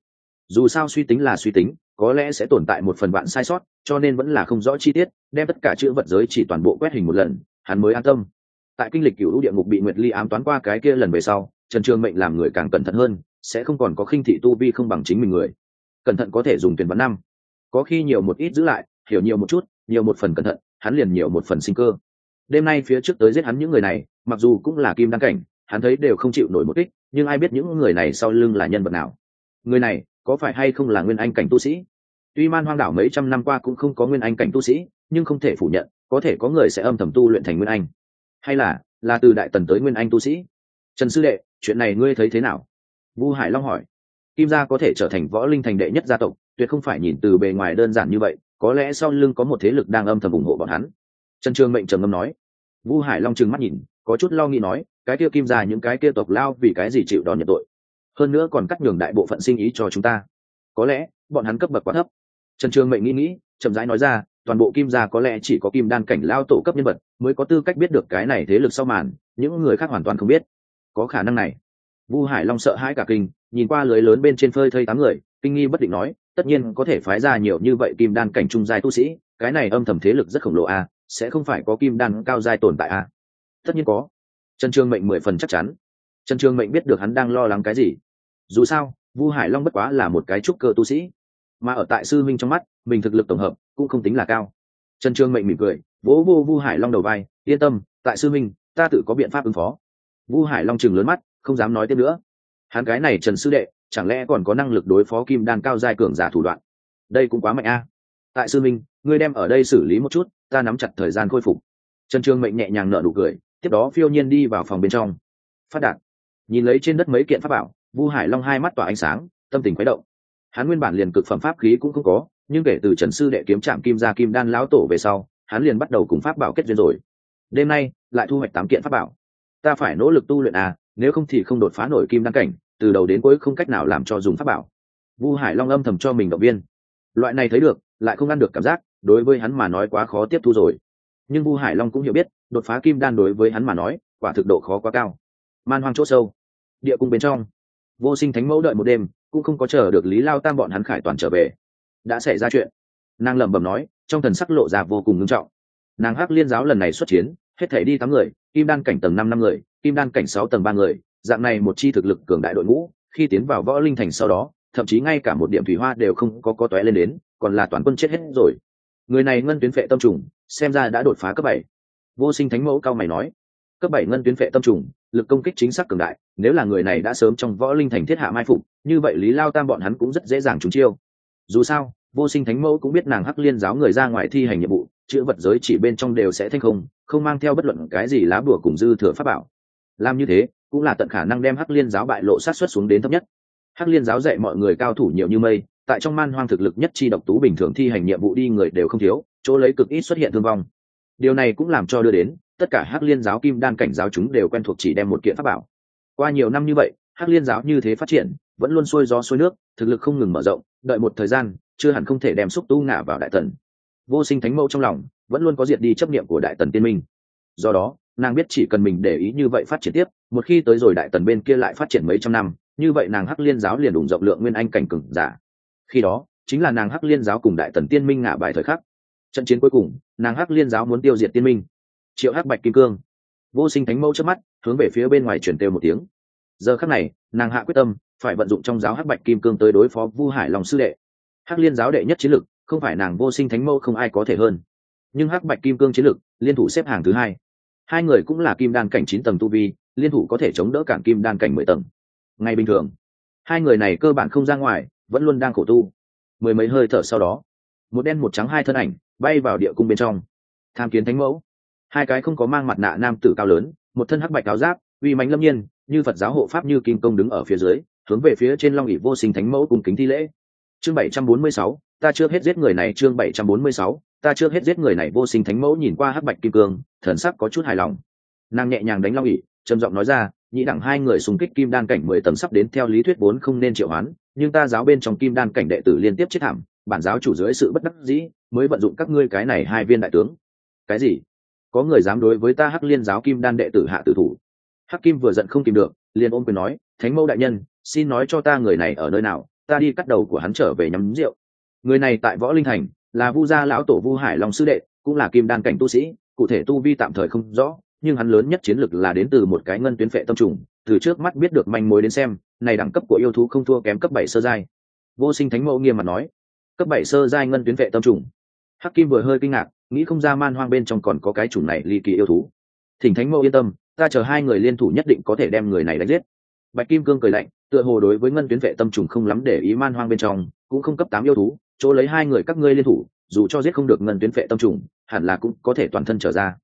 Dù sao suy tính là suy tính, có lẽ sẽ tồn tại một phần bạn sai sót, cho nên vẫn là không rõ chi tiết, đem tất cả chữ vật giới chỉ toàn bộ quét hình một lần, hắn mới an tâm. Tại kinh lịch cựu lũ địa ngục bị nguyệt ly ám toán qua cái kia lần về sau, trần trường mệnh làm người càng cẩn thận hơn, sẽ không còn có khinh thị tu vi không bằng chính mình người. Cẩn thận có thể dùng tuyển bắn năm. Có khi nhiều một ít giữ lại, hiểu nhiều một chút, nhiều một phần cẩn thận, hắn liền nhiều một phần sinh cơ đêm nay phía trước tới giết hắn những người này, mặc dù cũng là kim đăng cảnh, hắn thấy đều không chịu nổi một kích, nhưng ai biết những người này sau lưng là nhân vật nào? Người này, có phải hay không là nguyên anh cảnh tu sĩ? Tuy man hoang đảo mấy trăm năm qua cũng không có nguyên anh cảnh tu sĩ, nhưng không thể phủ nhận, có thể có người sẽ âm thầm tu luyện thành nguyên anh. Hay là là từ đại tần tới nguyên anh tu sĩ? Trần sư đệ, chuyện này ngươi thấy thế nào? Vu hải long hỏi. Kim gia có thể trở thành võ linh thành đệ nhất gia tộc, tuyệt không phải nhìn từ bề ngoài đơn giản như vậy, có lẽ sau lưng có một thế lực đang âm thầm ủng hộ bọn hắn trần trường mệnh trầm ngâm nói. Vu hải long trừng mắt nhìn có chút lo nghĩ nói cái kia kim gia những cái kia tộc lao vì cái gì chịu đòn nhận tội? Hơn nữa còn cắt nhường đại bộ phận sinh ý cho chúng ta. Có lẽ bọn hắn cấp bậc quá thấp. Trần trường mệnh nghĩ nghĩ chậm rãi nói ra toàn bộ kim gia có lẽ chỉ có kim đan cảnh lao tổ cấp nhân vật mới có tư cách biết được cái này thế lực sau màn những người khác hoàn toàn không biết. Có khả năng này. Vu hải long sợ hãi cả kinh nhìn qua lưới lớn bên trên phơi thây tám người kinh nghi bất định nói tất nhiên có thể phái ra nhiều như vậy kim đan cảnh trung giai tu sĩ cái này âm thầm thế lực rất khổng lồ a à, sẽ không phải có kim đan cao giai tồn tại à? tất nhiên có. Trần trương mệnh mười phần chắc chắn. Trần trương mệnh biết được hắn đang lo lắng cái gì. Dù sao, vu hải long bất quá là một cái trúc cơ tu sĩ. Mà ở tại sư minh trong mắt, mình thực lực tổng hợp cũng không tính là cao. Trần trương mệnh mỉm cười, vỗ vô vu hải long đầu vai, yên tâm, tại sư minh ta tự có biện pháp ứng phó. Vu hải long chừng lớn mắt, không dám nói tiếp nữa. Hắn cái này trần sư đệ, chẳng lẽ còn có năng lực đối phó kim đan cao giai cường giả thủ đoạn? Đây cũng quá mạnh a. Tại sư minh ngươi đem ở đây xử lý một chút ta nắm chặt thời gian khôi phục. Trần trương mệnh nhẹ nhàng nở nụ cười, tiếp đó phiêu nhiên đi vào phòng bên trong. Phát đạt. Nhìn lấy trên đất mấy kiện pháp bảo, vu hải long hai mắt tỏa ánh sáng, tâm tình khuấy động. Hắn nguyên bản liền cực phẩm pháp khí cũng không có, nhưng kể từ trần sư đệ kiếm trạm kim ra kim đan lão tổ về sau, hắn liền bắt đầu cùng pháp bảo kết duyên rồi. Đêm nay, lại thu hoạch tám kiện pháp bảo. Ta phải nỗ lực tu luyện à nếu không thì không đột phá nổi kim đan cảnh, từ đầu đến cuối không cách nào làm cho dùng pháp bảo. Vu hải long âm thầm cho mình động viên. Loại này thấy được, lại không ăn được cảm giác đối với hắn mà nói quá khó tiếp thu rồi. Nhưng vu hải long cũng hiểu biết, đột phá kim đan đối với hắn mà nói, quả thực độ khó quá cao. Man hoang c h ỗ sâu, địa cung bên trong, vô sinh thánh mẫu đợi một đêm, cũng không có chờ được lý lao tam bọn hắn khải toàn trở về. Đã xảy ra chuyện, nàng lẩm bẩm nói, trong thần sắc lộ ra vô cùng ngưng trọng. Nàng hắc liên giáo lần này xuất chiến, hết thể đi tám người, kim đan cảnh tầng năm năm người, kim đan cảnh sáu tầng ba người, dạng này một chi thực lực cường đại đội ngũ, khi tiến vào võ linh thành sau đó, thậm chí ngay cả một điểm thủy hoa đều không có có tóe lên đến, còn là toàn quân chết hết rồi người này ngân tuyến phệ tâm trùng, xem ra đã đột phá cấp bảy. Vô sinh thánh mẫu cao mày nói, cấp bảy ngân tuyến phệ tâm trùng, lực công kích chính xác cường đại, nếu là người này đã sớm trong võ linh thành thiết hạ mai phục, như vậy lý lao tam bọn hắn cũng rất dễ dàng trúng chiêu. Dù sao, vô sinh thánh mẫu cũng biết nàng hắc liên giáo người ra ngoài thi hành nhiệm vụ, chữ vật giới chỉ bên trong đều sẽ thanh không không mang theo bất luận cái gì lá bùa cùng dư thừa pháp bảo. Làm như thế, cũng là tận khả năng đem hắc liên giáo bại lộ sát xuất xuống đến thấp nhất. Hắc liên giáo dạy mọi người cao thủ nhiều như mây tại trong man hoang thực lực nhất chi độc tú bình thường thi hành nhiệm vụ đi người đều không thiếu, chỗ lấy cực ít xuất hiện thương vong. Điều này cũng làm cho đưa đến, tất cả hắc liên giáo kim đan cảnh giáo chúng đều quen thuộc chỉ đem một kiện pháp bảo. Qua nhiều năm như vậy, hắc liên giáo như thế phát triển, vẫn luôn xuôi gió xuôi nước, thực lực không ngừng mở rộng, đợi một thời gian, chưa hẳn không thể đem xúc tu ngả vào đại tần. Vô sinh thánh mẫu trong lòng, vẫn luôn có diệt đi chấp niệm của đại tần tiên minh. Do đó, nàng biết chỉ cần mình để ý như vậy phát triển tiếp, một khi tới rồi đại tần bên kia lại phát triển mấy trăm năm, như vậy nàng hắc liên giáo liền đủ rộng lượng nguyên anh cảnh cừng giả khi đó, chính là nàng hắc liên giáo cùng đại tần tiên minh ngả bài thời khắc. Trận chiến cuối cùng, nàng hắc liên giáo muốn tiêu diệt tiên minh. Triệu hắc bạch kim cương. Vô sinh thánh mẫu trước mắt, hướng về phía bên ngoài chuyển têu một tiếng. Giờ khắc này, nàng hạ quyết tâm, phải vận dụng trong giáo hắc bạch kim cương tới đối phó vu hải lòng sư đệ. Hắc liên giáo đệ nhất chiến lực, không phải nàng vô sinh thánh mẫu không ai có thể hơn. Nhưng hắc bạch kim cương chiến lực, liên thủ xếp hàng thứ hai. Hai người cũng là kim đan cảnh chín tầng tu vi, liên thủ có thể chống đỡ cản kim đan cảnh mười tầng. Ngay bình thường, hai người này cơ bản không ra ngoài vẫn luôn đang khổ tu. Mười mấy hơi thở sau đó, một đen một trắng hai thân ảnh bay vào địa cung bên trong. Tham kiến thánh mẫu. Hai cái không có mang mặt nạ nam tử cao lớn, một thân hắc bạch áo giáp, uy mánh lâm nhiên, như phật giáo hộ pháp như kim công đứng ở phía dưới, hướng về phía trên long ỉ vô sinh thánh mẫu cùng kính thi lễ. Chương bảy trăm bốn mươi sáu, ta chưa hết giết người này, chương bảy trăm bốn mươi sáu, ta chưa hết giết người này, vô sinh thánh mẫu nhìn qua hắc bạch kim cương, thần sắc có chút hài lòng. Nàng nhẹ nhàng đánh long ỉ trầm giọng nói ra nhĩ đẳng hai người xung kích kim đan cảnh mười tầng sắp đến theo lý thuyết vốn không nên triệu hoán nhưng ta giáo bên trong kim đan cảnh đệ tử liên tiếp chết thảm, bản giáo chủ dưới sự bất đắc dĩ mới vận dụng các ngươi cái này hai viên đại tướng. Cái gì? Có người dám đối với ta hắc liên giáo kim đan đệ tử hạ tử thủ? Hắc kim vừa giận không kìm được, liền ôm quyền nói, thánh mẫu đại nhân, xin nói cho ta người này ở nơi nào, ta đi cắt đầu của hắn trở về nhắm rượu. Người này tại võ linh thành, là vu gia lão tổ vu hải long sư đệ, cũng là kim đan cảnh tu sĩ, cụ thể tu vi tạm thời không rõ, nhưng hắn lớn nhất chiến lực là đến từ một cái ngân tuyến phệ tâm trùng từ trước mắt biết được manh mối đến xem, này đẳng cấp của yêu thú không thua kém cấp bảy sơ giai. Vô sinh thánh mẫu nghiêm mặt nói, cấp bảy sơ giai ngân tuyến vệ tâm trùng. Hắc kim vừa hơi kinh ngạc, nghĩ không ra man hoang bên trong còn có cái chủng này ly kỳ yêu thú. Thỉnh thánh mẫu yên tâm, ta chờ hai người liên thủ nhất định có thể đem người này đánh giết. Bạch kim cương cười lạnh, tựa hồ đối với ngân tuyến vệ tâm trùng không lắm để ý man hoang bên trong, cũng không cấp tám yêu thú, chỗ lấy hai người các ngươi liên thủ, dù cho giết không được ngân tuyến vệ tâm trùng, hẳn là cũng có thể toàn thân trở ra.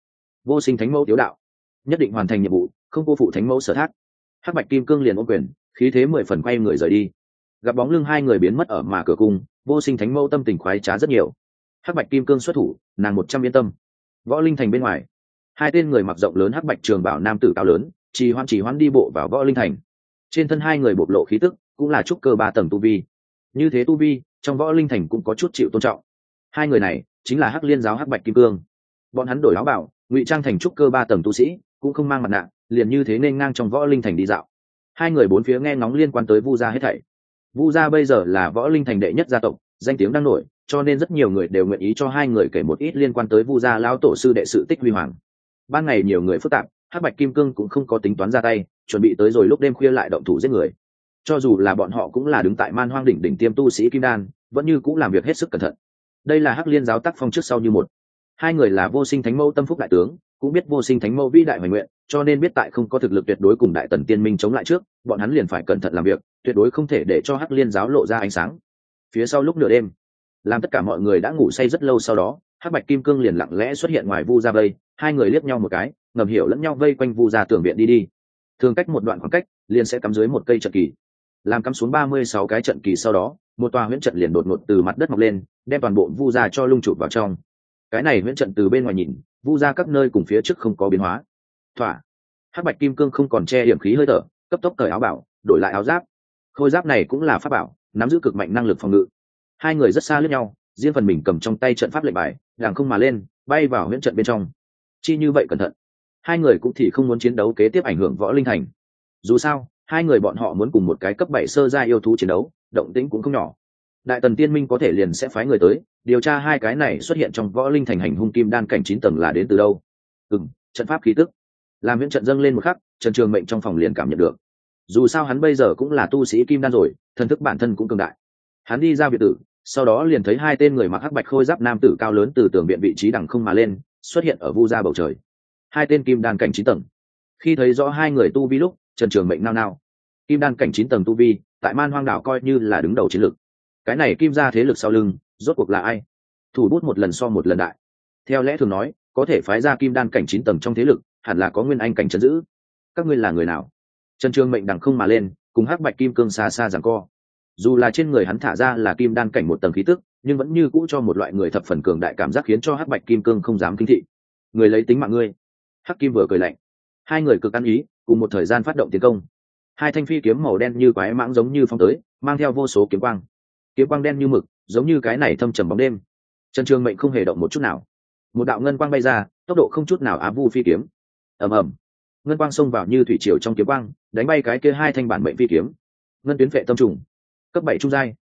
Vô sinh thánh mẫu tiếu đạo, nhất định hoàn thành nhiệm vụ, không vô phụ thánh mẫu sở thác hắc bạch kim cương liền ôm quyền, khí thế mười phần quay người rời đi. Gặp bóng lưng hai người biến mất ở mà cửa cung, vô sinh thánh mẫu tâm tình khoái trá rất nhiều. Hắc bạch kim cương xuất thủ, nàng một trăm yên tâm. Võ linh thành bên ngoài, hai tên người mặc rộng lớn hắc bạch trường bảo nam tử cao lớn chỉ hoan chỉ hoan đi bộ vào võ linh thành. Trên thân hai người bộc lộ khí tức, cũng là trúc cơ ba tầng tu vi. Như thế tu vi, trong võ linh thành cũng có chút chịu tôn trọng. Hai người này, chính là hắc liên giáo hắc bạch kim cương. Bọn hắn đổi áo bảo, ngụy trang thành trúc cơ ba tầng tu sĩ, cũng không mang mặt nạ liền như thế nên ngang trong võ linh thành đi dạo. Hai người bốn phía nghe ngóng liên quan tới vu gia hết thảy. Vu gia bây giờ là võ linh thành đệ nhất gia tộc, danh tiếng đang nổi, cho nên rất nhiều người đều nguyện ý cho hai người kể một ít liên quan tới vu gia lão tổ sư đệ sự tích huy hoàng. Ban ngày nhiều người phức tạp, hắc bạch kim cương cũng không có tính toán ra tay, chuẩn bị tới rồi lúc đêm khuya lại động thủ giết người. Cho dù là bọn họ cũng là đứng tại man hoang đỉnh đỉnh tiêm tu sĩ kim đan, vẫn như cũng làm việc hết sức cẩn thận. Đây là hắc liên giáo tác phong trước sau như một. Hai người là vô sinh thánh mẫu tâm phúc đại tướng, cũng biết vô sinh thánh mẫu vĩ đại hoành nguyện cho nên biết tại không có thực lực tuyệt đối cùng đại tần tiên minh chống lại trước, bọn hắn liền phải cẩn thận làm việc, tuyệt đối không thể để cho hắc liên giáo lộ ra ánh sáng. Phía sau lúc nửa đêm, làm tất cả mọi người đã ngủ say rất lâu sau đó, hắc bạch kim cương liền lặng lẽ xuất hiện ngoài vu gia vây, hai người liếc nhau một cái, ngầm hiểu lẫn nhau vây quanh vu gia tường viện đi đi. Thường cách một đoạn khoảng cách, liền sẽ cắm dưới một cây trận kỳ. Làm cắm xuống ba mươi sáu cái trận kỳ sau đó, một tòa huyễn trận liền đột ngột từ mặt đất mọc lên, đem toàn bộ vu gia cho lung chụp vào trong. Cái này huyễn trận từ bên ngoài nhìn, vu gia các nơi cùng phía trước không có biến hóa thỏa. Hắc bạch kim cương không còn che hiểm khí hơi thở, cấp tốc cởi áo bảo, đổi lại áo giáp. Khôi giáp này cũng là pháp bảo, nắm giữ cực mạnh năng lực phòng ngự. Hai người rất xa lướt nhau, riêng phần mình cầm trong tay trận pháp lệnh bài đàng không mà lên, bay vào huyễn trận bên trong. Chi như vậy cẩn thận. Hai người cũng thì không muốn chiến đấu kế tiếp ảnh hưởng võ linh thành. Dù sao, hai người bọn họ muốn cùng một cái cấp bảy sơ gia yêu thú chiến đấu, động tĩnh cũng không nhỏ. Đại tần tiên minh có thể liền sẽ phái người tới, điều tra hai cái này xuất hiện trong võ linh thành hành hung kim đan cảnh chín tầng là đến từ đâu. Ừ trận pháp khí tức làm viễn trận dâng lên một khắc, trần trường mệnh trong phòng liền cảm nhận được. Dù sao hắn bây giờ cũng là tu sĩ kim đan rồi, thần thức bản thân cũng cường đại. Hắn đi ra biệt tử, sau đó liền thấy hai tên người mặc hắc bạch khôi giáp nam tử cao lớn từ tường viện vị trí đằng không mà lên, xuất hiện ở vu gia bầu trời. Hai tên kim đan cảnh chín tầng. Khi thấy rõ hai người tu vi lúc, trần trường mệnh nao nao. Kim đan cảnh chín tầng tu vi, tại man hoang đảo coi như là đứng đầu chiến lược. Cái này kim ra thế lực sau lưng, rốt cuộc là ai? Thủ bút một lần so một lần đại. Theo lẽ thường nói, có thể phái ra kim đan cảnh chín tầng trong thế lực hẳn là có nguyên anh cảnh trấn giữ. Các ngươi là người nào? Trần trường mệnh đằng không mà lên, cùng hắc bạch kim cương xa xa rằng co. Dù là trên người hắn thả ra là kim đan cảnh một tầng khí tức, nhưng vẫn như cũ cho một loại người thập phần cường đại cảm giác khiến cho hắc bạch kim cương không dám kinh thị. Người lấy tính mạng ngươi. Hắc kim vừa cười lạnh. Hai người cực ăn ý, cùng một thời gian phát động tiến công. Hai thanh phi kiếm màu đen như quái mãng giống như phong tới, mang theo vô số kiếm quang. Kiếm quang đen như mực, giống như cái này thâm trầm bóng đêm. Trần trường mệnh không hề động một chút nào. Một đạo ngân quang bay ra, tốc độ không chút nào ám vu phi kiếm ầm ầm. Ngân quang xông vào như thủy triều trong kiếm quang, đánh bay cái kia hai thanh bản mệnh phi kiếm. Ngân tuyến vệ tâm trùng. Cấp bảy trung giai.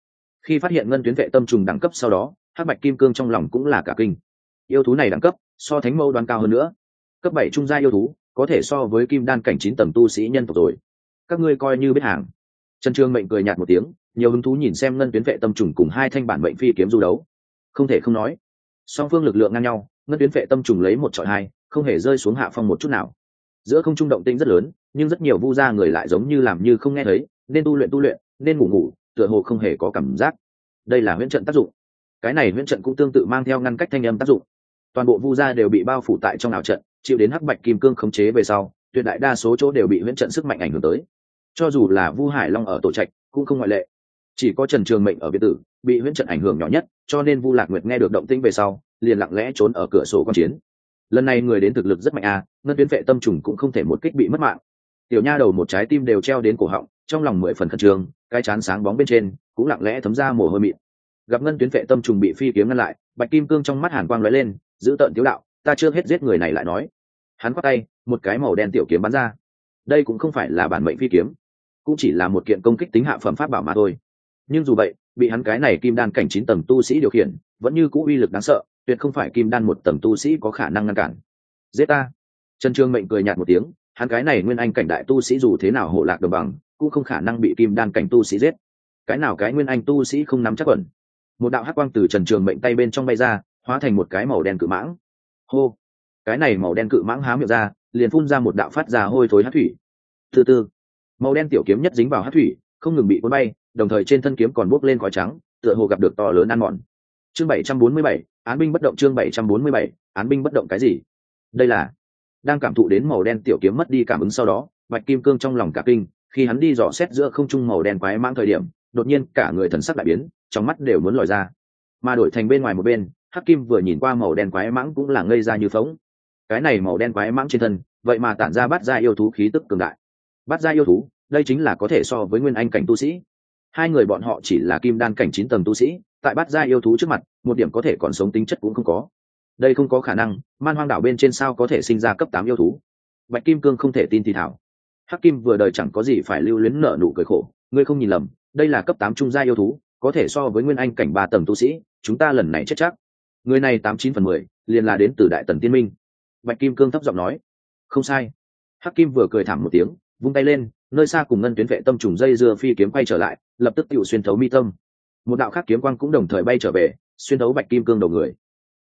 Khi phát hiện ngân tuyến vệ tâm trùng đẳng cấp sau đó, hắc bạch kim cương trong lòng cũng là cả kinh. Yêu thú này đẳng cấp, so thánh mâu đoán cao hơn nữa. Cấp bảy trung giai yêu thú, có thể so với kim đan cảnh chín tầng tu sĩ nhân tộc rồi. Các ngươi coi như biết hàng. Trần trương mệnh cười nhạt một tiếng, nhiều hứng thú nhìn xem ngân tuyến vệ tâm trùng cùng hai thanh bản mệnh phi kiếm du đấu. Không thể không nói. Song phương lực lượng ngang nhau, ngân tuyến vệ tâm trùng lấy một trọi hai không hề rơi xuống hạ phong một chút nào. Giữa không trung động tinh rất lớn, nhưng rất nhiều vu gia người lại giống như làm như không nghe thấy, nên tu luyện tu luyện, nên ngủ ngủ, tựa hồ không hề có cảm giác. Đây là huyễn trận tác dụng. Cái này huyễn trận cũng tương tự mang theo ngăn cách thanh âm tác dụng. Toàn bộ vu gia đều bị bao phủ tại trong ảo trận, chịu đến hắc bạch kim cương khống chế về sau, tuyệt đại đa số chỗ đều bị huyễn trận sức mạnh ảnh hưởng tới. Cho dù là vu hải long ở tổ trạch, cũng không ngoại lệ. Chỉ có trần trường mệnh ở biệt tử, bị huyễn trận ảnh hưởng nhỏ nhất, cho nên vu lạc nguyệt nghe được động tĩnh về sau, liền lặng lẽ trốn ở cửa sổ con chiến lần này người đến thực lực rất mạnh a à, ngân tuyến vệ tâm trùng cũng không thể một kích bị mất mạng. Tiểu nha đầu một trái tim đều treo đến cổ họng trong lòng mười phần khẩn trương cái chán sáng bóng bên trên cũng lặng lẽ thấm ra mồ hôi mịn. Gặp ngân tuyến vệ tâm trùng bị phi kiếm ngăn lại bạch kim cương trong mắt hàn quang lóe lên giữ tợn tiếu đạo ta chưa hết giết người này lại nói. Hắn khoác tay một cái màu đen tiểu kiếm bắn ra. Đây cũng không phải là bản mệnh phi kiếm cũng chỉ là một kiện công kích tính hạ phẩm pháp bảo mà thôi. Nhưng dù vậy bị hắn cái này kim đan cảnh chín tầng tu sĩ điều khiển vẫn như cũ uy lực đáng sợ tuyệt không phải kim đan một tầng tu sĩ có khả năng ngăn cản. Giết ta. Trần trương mệnh cười nhạt một tiếng, hắn cái này nguyên anh cảnh đại tu sĩ dù thế nào hộ lạc đồng bằng, cũng không khả năng bị kim đan cảnh tu sĩ giết. Cái nào cái nguyên anh tu sĩ không nắm chắc quẩn. Một đạo hắc quang từ trần trường mệnh tay bên trong bay ra, hóa thành một cái màu đen cự mãng. Hô. Cái này màu đen cự mãng há miệng ra, liền phun ra một đạo phát ra hôi thối hát thủy. Từ từ. Màu đen tiểu kiếm nhất dính vào hát thủy, không ngừng bị cuốn bay, đồng thời trên thân kiếm còn bốc lên khói trắng, tựa hồ gặp được to lớn ăn mòn. Chương bảy trăm bốn mươi bảy án binh bất động chương bảy trăm bốn mươi bảy, án binh bất động cái gì? Đây là, đang cảm thụ đến màu đen tiểu kiếm mất đi cảm ứng sau đó, bạch kim cương trong lòng cả kinh, khi hắn đi dò xét giữa không trung màu đen quái mãng thời điểm, đột nhiên cả người thần sắc đại biến, trong mắt đều muốn lòi ra. Mà đổi thành bên ngoài một bên, hắc kim vừa nhìn qua màu đen quái mãng cũng là ngây ra như phóng. Cái này màu đen quái mãng trên thân, vậy mà tản ra bắt ra yêu thú khí tức cường đại. Bắt ra yêu thú, đây chính là có thể so với nguyên anh cảnh tu sĩ. Hai người bọn họ chỉ là kim đan cảnh chín tầng tu sĩ, tại bắt ra yêu thú trước mặt một điểm có thể còn sống tính chất cũng không có. Đây không có khả năng, man hoang đảo bên trên sao có thể sinh ra cấp tám yêu thú? Bạch kim cương không thể tin thì thảo. Hắc kim vừa đời chẳng có gì phải lưu luyến nợ nụ cười khổ, ngươi không nhìn lầm, đây là cấp tám trung gia yêu thú, có thể so với nguyên anh cảnh ba tầng tu sĩ, chúng ta lần này chết chắc. Người này tám chín phần mười, liền là đến từ đại tần tiên minh. Bạch kim cương thấp giọng nói. Không sai. Hắc kim vừa cười thảm một tiếng, vung tay lên, nơi xa cùng ngân tuyến vệ tâm trùng dây dưa phi kiếm quay trở lại, lập tức tự xuyên thấu mi tâm. Một đạo khác kiếm quang cũng đồng thời bay trở về xuyên đấu bạch kim cương đầu người.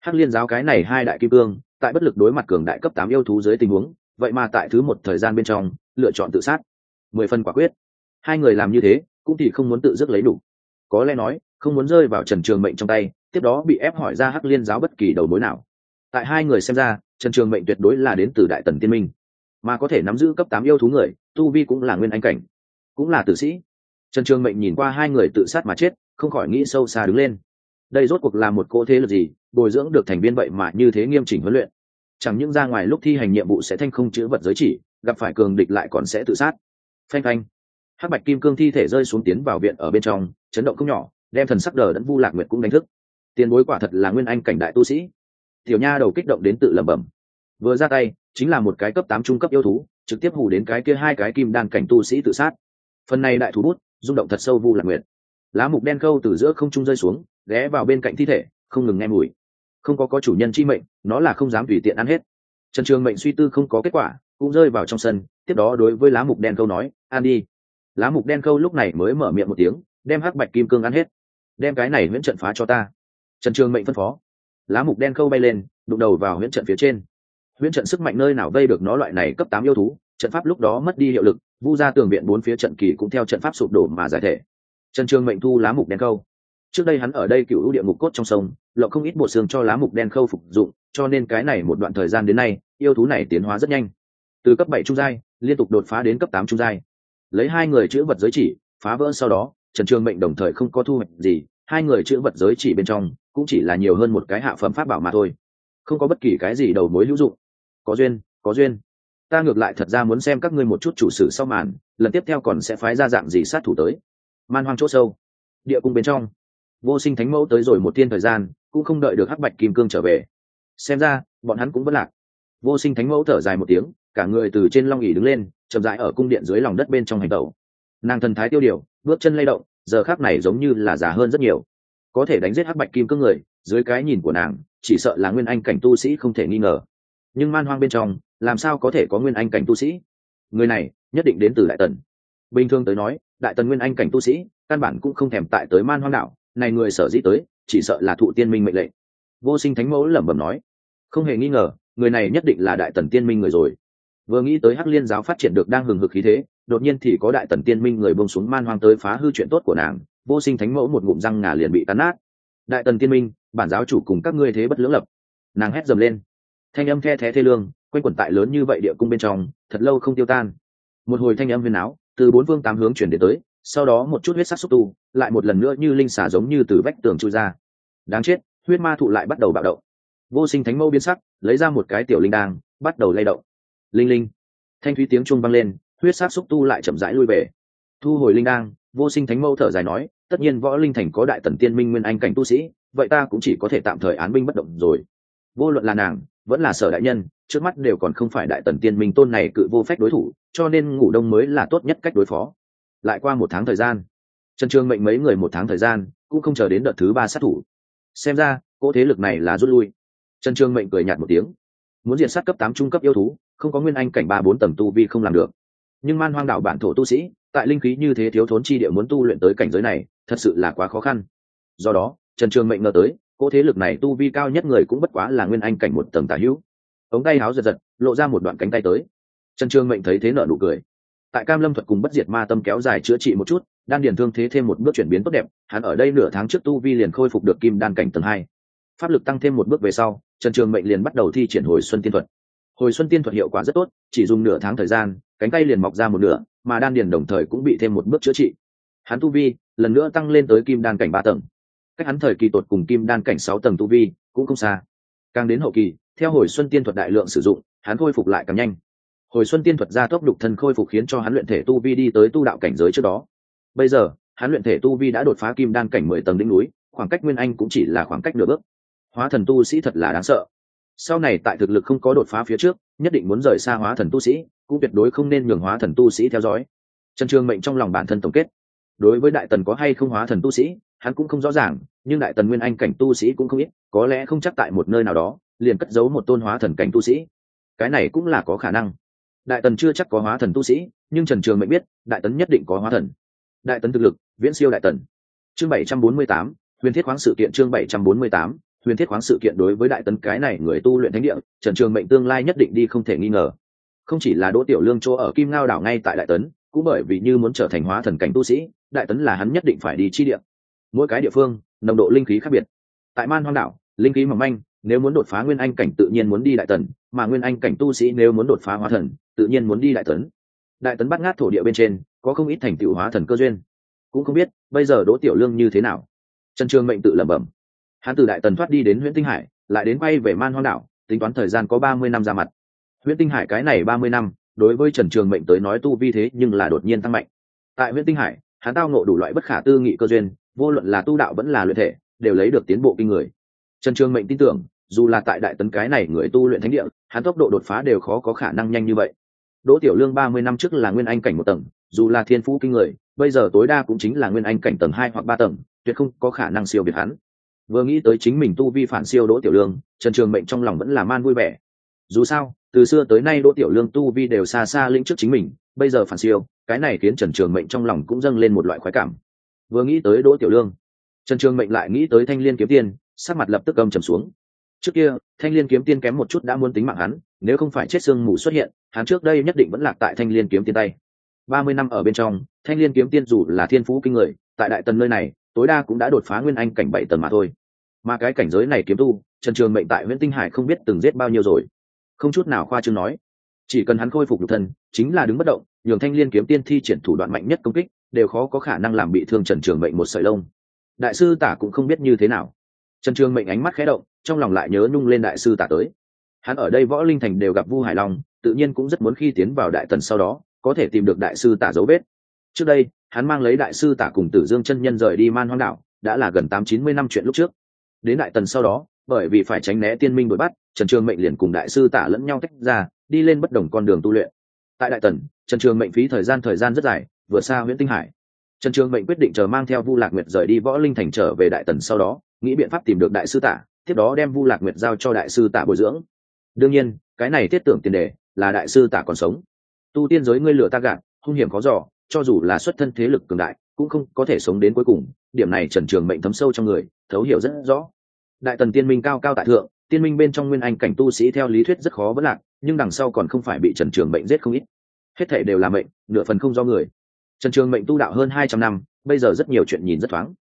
Hắc liên giáo cái này hai đại kim cương, tại bất lực đối mặt cường đại cấp tám yêu thú dưới tình huống, vậy mà tại thứ một thời gian bên trong, lựa chọn tự sát. Mười phần quả quyết. Hai người làm như thế, cũng thì không muốn tự dứt lấy đủ. Có lẽ nói, không muốn rơi vào trần trường mệnh trong tay, tiếp đó bị ép hỏi ra hắc liên giáo bất kỳ đầu mối nào. Tại hai người xem ra, trần trường mệnh tuyệt đối là đến từ đại tần tiên minh. Mà có thể nắm giữ cấp tám yêu thú người, tu vi cũng là nguyên anh cảnh. Cũng là tử sĩ. Trần trường mệnh nhìn qua hai người tự sát mà chết, không khỏi nghĩ sâu xa đứng lên đây rốt cuộc là một cỗ thế lực gì, bồi dưỡng được thành viên vậy mà như thế nghiêm chỉnh huấn luyện? Chẳng những ra ngoài lúc thi hành nhiệm vụ sẽ thanh không chữ vật giới chỉ, gặp phải cường địch lại còn sẽ tự sát. Phanh phanh. Hắc bạch kim cương thi thể rơi xuống tiến vào viện ở bên trong, chấn động không nhỏ, đem thần sắc đờ đẫn vu lạc nguyệt cũng đánh thức. Tiền bối quả thật là nguyên anh cảnh đại tu sĩ. Tiểu nha đầu kích động đến tự lẩm bẩm. Vừa ra tay, chính là một cái cấp tám trung cấp yêu thú, trực tiếp hù đến cái kia hai cái kim đan cảnh tu sĩ tự sát. Phần này đại thú bút, rung động thật sâu vu lạc nguyệt. Lá mục đen câu từ giữa không trung rơi xuống ghé vào bên cạnh thi thể, không ngừng nghe mùi. Không có có chủ nhân chi mệnh, nó là không dám tùy tiện ăn hết. Trần trường mệnh suy tư không có kết quả, cũng rơi vào trong sân, tiếp đó đối với lá mục đen câu nói, ăn đi. Lá mục đen câu lúc này mới mở miệng một tiếng, đem hắc bạch kim cương ăn hết. Đem cái này Huyễn trận phá cho ta. Trần trường mệnh phân phó. Lá mục đen câu bay lên, đụng đầu vào Huyễn trận phía trên. Huyễn trận sức mạnh nơi nào vây được nó loại này cấp tám yêu thú, trận pháp lúc đó mất đi hiệu lực, vu ra tường viện bốn phía trận kỳ cũng theo trận pháp sụp đổ mà giải thể. Trần trường mệnh thu lá mục đen câu trước đây hắn ở đây cựu ưu địa ngục cốt trong sông, lộng không ít bộ xương cho lá mục đen khâu phục dụng, cho nên cái này một đoạn thời gian đến nay, yêu thú này tiến hóa rất nhanh. Từ cấp bảy trung giai, liên tục đột phá đến cấp tám trung giai. Lấy hai người chữ vật giới chỉ, phá vỡ sau đó, trần trường mệnh đồng thời không có thu hoạch gì, hai người chữ vật giới chỉ bên trong, cũng chỉ là nhiều hơn một cái hạ phẩm pháp bảo mà thôi. Không có bất kỳ cái gì đầu mối hữu dụng. Có duyên có duyên. Ta ngược lại thật ra muốn xem các ngươi một chút chủ sử sau màn, lần tiếp theo còn sẽ phái ra dạng gì sát thủ tới. Man hoang chỗ sâu. Địa cung bên trong vô sinh thánh mẫu tới rồi một thiên thời gian, cũng không đợi được hắc bạch kim cương trở về. Xem ra, bọn hắn cũng vẫn lạc. Vô sinh thánh mẫu thở dài một tiếng, cả người từ trên long ỉ đứng lên, chậm rãi ở cung điện dưới lòng đất bên trong hành tẩu nàng thần thái tiêu điều, bước chân lay động, giờ khác này giống như là già hơn rất nhiều. Có thể đánh giết hắc bạch kim cương người, dưới cái nhìn của nàng, chỉ sợ là nguyên anh cảnh tu sĩ không thể nghi ngờ. Nhưng man hoang bên trong, làm sao có thể có nguyên anh cảnh tu sĩ? Người này, nhất định đến từ đại tần. Bình thường tới nói, đại tần nguyên anh cảnh tu sĩ, căn bản cũng không thèm tại tới man hoang đạo này người sở dĩ tới, chỉ sợ là thụ tiên minh mệnh lệnh. Vô sinh thánh mẫu lẩm bẩm nói. Không hề nghi ngờ, người này nhất định là đại tần tiên minh người rồi. Vừa nghĩ tới hắc liên giáo phát triển được đang hừng hực khí thế, đột nhiên thì có đại tần tiên minh người bông xuống man hoang tới phá hư chuyện tốt của nàng. Vô sinh thánh mẫu một ngụm răng ngà liền bị tán nát. Đại tần tiên minh, bản giáo chủ cùng các ngươi thế bất lưỡng lập. Nàng hét dầm lên. Thanh âm the thé thê lương, quanh quẩn tại lớn như vậy địa cung bên trong, thật lâu không tiêu tan. Một hồi thanh âm huyền áo, từ bốn phương tám hướng chuyển đến tới sau đó một chút huyết sắc xúc tu, lại một lần nữa như linh xả giống như từ vách tường trôi ra. Đáng chết, huyết ma thụ lại bắt đầu bạo động. Vô sinh thánh mẫu biến sắc, lấy ra một cái tiểu linh đang bắt đầu lay động. Linh linh. Thanh thúy tiếng chuông vang lên, huyết sắc xúc tu lại chậm rãi lui về. Thu hồi linh đang vô sinh thánh mẫu thở dài nói, tất nhiên võ linh thành có đại tần tiên minh nguyên anh cảnh tu sĩ, vậy ta cũng chỉ có thể tạm thời án binh bất động rồi. Vô luận là nàng, vẫn là sở đại nhân, trước mắt đều còn không phải đại tần tiên minh tôn này cự vô phép đối thủ, cho nên ngủ đông mới là tốt nhất cách đối phó lại qua một tháng thời gian. Trần trương mệnh mấy người một tháng thời gian, cũng không chờ đến đợt thứ ba sát thủ. Xem ra, cỗ thế lực này là rút lui. Trần trương mệnh cười nhạt một tiếng. Muốn diện sát cấp tám trung cấp yêu thú, không có nguyên anh cảnh ba bốn tầng tu vi không làm được. Nhưng man hoang đảo bản thổ tu sĩ, tại linh khí như thế thiếu thốn chi địa muốn tu luyện tới cảnh giới này, thật sự là quá khó khăn. Do đó, trần trường mệnh ngờ tới, cỗ thế lực này tu vi cao nhất người cũng bất quá là nguyên anh cảnh một tầng tả hữu. Ống tay háo giật giật, lộ ra một đoạn cánh tay tới. Trần trương mệnh thấy thế nợ nụ cười tại cam lâm thuật cùng bất diệt ma tâm kéo dài chữa trị một chút, đan điền thương thế thêm một bước chuyển biến tốt đẹp, hắn ở đây nửa tháng trước tu vi liền khôi phục được kim đan cảnh tầng hai. Pháp lực tăng thêm một bước về sau, trần trường mệnh liền bắt đầu thi triển hồi xuân tiên thuật. Hồi xuân tiên thuật hiệu quả rất tốt, chỉ dùng nửa tháng thời gian, cánh tay liền mọc ra một nửa, mà đan điền đồng thời cũng bị thêm một bước chữa trị. Hắn tu vi lần nữa tăng lên tới kim đan cảnh ba tầng. Cách hắn thời kỳ tột cùng kim đan cảnh sáu tầng tu vi cũng không xa. Càng đến hậu kỳ, theo hồi xuân tiên thuật đại lượng sử dụng, hắn khôi phục lại càng nhanh hồi xuân tiên thuật ra tốc đục thân khôi phục khiến cho hắn luyện thể tu vi đi tới tu đạo cảnh giới trước đó. Bây giờ, hắn luyện thể tu vi đã đột phá kim đan cảnh mười tầng đỉnh núi, khoảng cách nguyên anh cũng chỉ là khoảng cách nửa bước. Hóa thần tu sĩ thật là đáng sợ. Sau này tại thực lực không có đột phá phía trước, nhất định muốn rời xa hóa thần tu sĩ, cũng tuyệt đối không nên nhường hóa thần tu sĩ theo dõi. Trần trường mệnh trong lòng bản thân tổng kết. Đối với đại tần có hay không hóa thần tu sĩ, hắn cũng không rõ ràng, nhưng đại tần nguyên anh cảnh tu sĩ cũng không ít, có lẽ không chắc tại một nơi nào đó, liền cất giấu một tôn hóa thần cảnh tu sĩ. Cái này cũng là có khả năng đại tần chưa chắc có hóa thần tu sĩ, nhưng trần trường mệnh biết, đại tấn nhất định có hóa thần. Đại tấn thực lực, viễn siêu đại tần. Chương bảy trăm bốn mươi tám, huyền thiết khoáng sự kiện chương bảy trăm bốn mươi tám, huyền thiết khoáng sự kiện đối với đại tấn cái này người tu luyện thánh địa, trần trường mệnh tương lai nhất định đi không thể nghi ngờ. Không chỉ là đỗ tiểu lương chỗ ở kim ngao đảo ngay tại đại tấn, cũng bởi vì như muốn trở thành hóa thần cảnh tu sĩ, đại tấn là hắn nhất định phải đi chi địa. Mỗi cái địa phương, nồng độ linh khí khác biệt. Tại man hoang đảo, linh khí mỏng manh nếu muốn đột phá nguyên anh cảnh tự nhiên muốn đi đại tần, mà nguyên anh cảnh tu sĩ nếu muốn đột phá hóa thần, tự nhiên muốn đi đại tấn. Đại tấn bắt ngát thổ địa bên trên, có không ít thành tựu hóa thần cơ duyên. Cũng không biết, bây giờ đỗ tiểu lương như thế nào? Trần trường mệnh tự lẩm bẩm. Hắn từ đại tần thoát đi đến huyện tinh hải, lại đến quay về man hoang đảo, tính toán thời gian có ba mươi năm ra mặt. Huyện tinh hải cái này ba mươi năm, đối với trần trường mệnh tới nói tu vi thế nhưng là đột nhiên tăng mạnh. Tại huyện tinh hải, hắn tao ngộ đủ loại bất khả tư nghị cơ duyên, vô luận là tu đạo vẫn là luyện thể, đều lấy được tiến bộ kinh người. Trần trường mệnh tin tưởng dù là tại đại tấn cái này người tu luyện thánh địa, hắn tốc độ đột phá đều khó có khả năng nhanh như vậy. Đỗ tiểu lương ba mươi năm trước là nguyên anh cảnh một tầng, dù là thiên phú kinh người, bây giờ tối đa cũng chính là nguyên anh cảnh tầng hai hoặc ba tầng, tuyệt không có khả năng siêu việt hắn. Vừa nghĩ tới chính mình tu vi phản siêu đỗ tiểu lương, trần trường mệnh trong lòng vẫn là man vui vẻ. Dù sao, từ xưa tới nay đỗ tiểu lương tu vi đều xa xa lĩnh trước chính mình, bây giờ phản siêu, cái này khiến trần trường mệnh trong lòng cũng dâng lên một loại khoái cảm. Vừa nghĩ tới đỗ tiểu lương, trần trường mệnh lại nghĩ tới thanh liên kiếm tiên, sắc mặt lập tức âm trầm xuống trước kia, thanh liên kiếm tiên kém một chút đã muốn tính mạng hắn, nếu không phải chết sương mù xuất hiện, hắn trước đây nhất định vẫn lạc tại thanh liên kiếm tiên tay. Ba mươi năm ở bên trong, thanh liên kiếm tiên dù là thiên phú kinh người, tại đại tần nơi này, tối đa cũng đã đột phá nguyên anh cảnh bảy tầng mà thôi. Mà cái cảnh giới này kiếm tu, trần trường mệnh tại nguyễn tinh hải không biết từng giết bao nhiêu rồi. Không chút nào khoa chương nói. Chỉ cần hắn khôi phục nhục thân, chính là đứng bất động, nhường thanh liên kiếm tiên thi triển thủ đoạn mạnh nhất công kích, đều khó có khả năng làm bị thương trần trường mệnh một sợi lông. Đại sư tả cũng không biết như thế nào. Trần trường mệnh ánh mắt khẽ động trong lòng lại nhớ nhung lên đại sư tả tới. Hắn ở đây võ linh thành đều gặp vu hải long, tự nhiên cũng rất muốn khi tiến vào đại tần sau đó, có thể tìm được đại sư tả dấu vết. Trước đây, hắn mang lấy đại sư tả cùng tử dương chân nhân rời đi man hoang đảo, đã là gần tám chín mươi năm chuyện lúc trước. Đến đại tần sau đó, bởi vì phải tránh né tiên minh đuổi bắt, trần trường mệnh liền cùng đại sư tả lẫn nhau tách ra, đi lên bất đồng con đường tu luyện. Tại đại tần, trần trường mệnh phí thời gian thời gian rất dài, vừa xa nguyễn tinh hải. Trần trường mệnh quyết định chờ mang theo vu lạc nguyệt rời đi võ linh thành trở về đại tần sau đó, nghĩ biện pháp tìm được đại sư tả tiếp đó đem vu lạc nguyệt giao cho đại sư Tạ bồi dưỡng. Đương nhiên, cái này thiết tưởng tiền đề là đại sư Tạ còn sống. Tu tiên giới ngươi lửa ta gạt, hung hiểm khó giỏ cho dù là xuất thân thế lực cường đại, cũng không có thể sống đến cuối cùng. Điểm này trần trường mệnh thấm sâu trong người, thấu hiểu rất rõ. Đại tần tiên minh cao cao tại thượng, tiên minh bên trong nguyên anh cảnh tu sĩ theo lý thuyết rất khó vẫn lạc, nhưng đằng sau còn không phải bị trần trường mệnh giết không ít. Hết thể đều là mệnh, nửa phần không do người. Trần trường mệnh tu đạo hơn hai trăm năm, bây giờ rất nhiều chuyện nhìn rất thoáng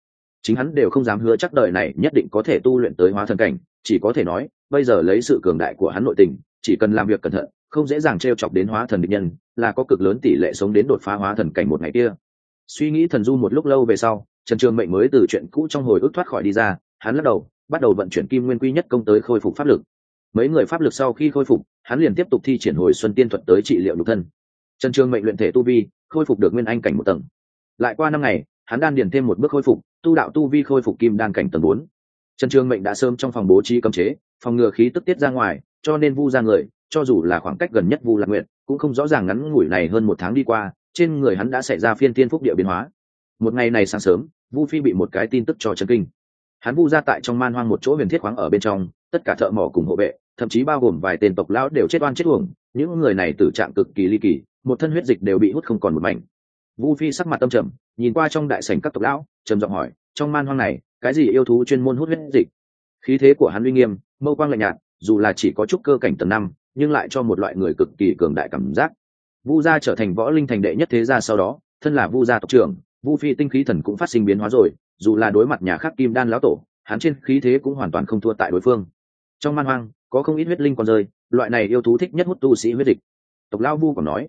chính hắn đều không dám hứa chắc đời này nhất định có thể tu luyện tới hóa thần cảnh, chỉ có thể nói, bây giờ lấy sự cường đại của hắn nội tình, chỉ cần làm việc cẩn thận, không dễ dàng t r e o chọc đến hóa thần địch nhân, là có cực lớn tỷ lệ sống đến đột phá hóa thần cảnh một ngày kia. Suy nghĩ thần du một lúc lâu về sau, trần trường mệnh mới từ chuyện cũ trong hồi ức thoát khỏi đi ra, hắn lắc đầu, bắt đầu vận chuyển kim nguyên quy nhất công tới khôi phục pháp lực. Mấy người pháp lực sau khi khôi phục, hắn liền tiếp tục thi triển hồi xuân tiên thuật tới trị liệu nhục thân. Trần trường mệnh luyện thể tu vi, khôi phục được nguyên anh cảnh một tầng. Lại qua năm ngày, hắn đan điền thêm một bước khôi phục tu đạo tu vi khôi phục kim đan cảnh tầng bốn. Trần trường mệnh đã sớm trong phòng bố trí cấm chế, phòng ngừa khí tức tiết ra ngoài, cho nên vu ra người, cho dù là khoảng cách gần nhất vu lạc nguyện cũng không rõ ràng ngắn ngủi này hơn một tháng đi qua, trên người hắn đã xảy ra phiên tiên phúc địa biến hóa. Một ngày này sáng sớm, vu phi bị một cái tin tức cho chân kinh. Hắn vu ra tại trong man hoang một chỗ huyền thiết khoáng ở bên trong, tất cả thợ mỏ cùng hộ vệ, thậm chí bao gồm vài tên tộc lão đều chết oan chết uổng, những người này tử trạng cực kỳ ly kỳ, một thân huyết dịch đều bị hút không còn một mảnh. Vu phi sắc mặt tâm trầm nhìn qua trong đại sảnh các tộc lão, trầm giọng hỏi, trong man hoang này, cái gì yêu thú chuyên môn hút huyết dịch? Khí thế của hắn uy nghiêm, mâu quang lạnh nhạt, dù là chỉ có chút cơ cảnh tầng năm, nhưng lại cho một loại người cực kỳ cường đại cảm giác. Vu gia trở thành võ linh thành đệ nhất thế gia sau đó, thân là vu gia tộc trưởng, vu phi tinh khí thần cũng phát sinh biến hóa rồi, dù là đối mặt nhà khác kim đan lão tổ, hắn trên khí thế cũng hoàn toàn không thua tại đối phương. Trong man hoang, có không ít huyết linh còn rơi, loại này yêu thú thích nhất hút tu sĩ huyết dịch. Tộc lao vu còn nói.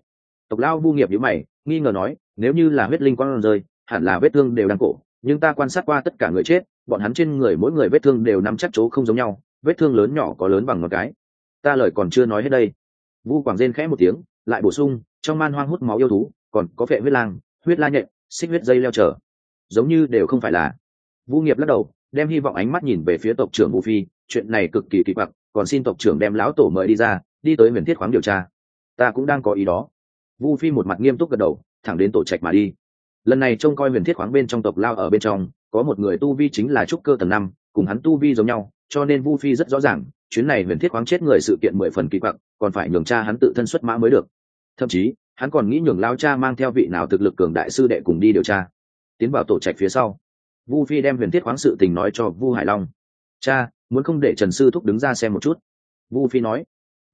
Tộc lao vu nghiệp nhữ mày nghi ngờ nói, nếu như là huyết linh quang rơi, hẳn là vết thương đều đang cổ, nhưng ta quan sát qua tất cả người chết, bọn hắn trên người mỗi người vết thương đều nắm chắc chỗ không giống nhau, vết thương lớn nhỏ có lớn bằng một cái. Ta lời còn chưa nói hết đây. Vu quảng rên khẽ một tiếng, lại bổ sung, trong man hoang hút máu yêu thú, còn có vệ huyết lang, huyết la nhện, xích huyết dây leo trở giống như đều không phải là. Vu nghiệp lắc đầu, đem hy vọng ánh mắt nhìn về phía tộc trưởng vũ phi, chuyện này cực kỳ kỳ quặc, còn xin tộc trưởng đem lão tổ mời đi ra, đi tới huyền thiết khoáng điều tra. Ta cũng đang có ý đó vu phi một mặt nghiêm túc gật đầu, thẳng đến tổ trạch mà đi. Lần này trông coi huyền thiết khoáng bên trong tộc lao ở bên trong, có một người tu vi chính là trúc cơ tầng năm, cùng hắn tu vi giống nhau, cho nên vu phi rất rõ ràng, chuyến này huyền thiết khoáng chết người sự kiện mười phần kỳ quặc, còn phải nhường cha hắn tự thân xuất mã mới được. Thậm chí, hắn còn nghĩ nhường lao cha mang theo vị nào thực lực cường đại sư đệ cùng đi điều tra. Tiến vào tổ trạch phía sau, vu phi đem huyền thiết khoáng sự tình nói cho vu hải long. Cha, muốn không để trần sư thúc đứng ra xem một chút? Vu phi nói.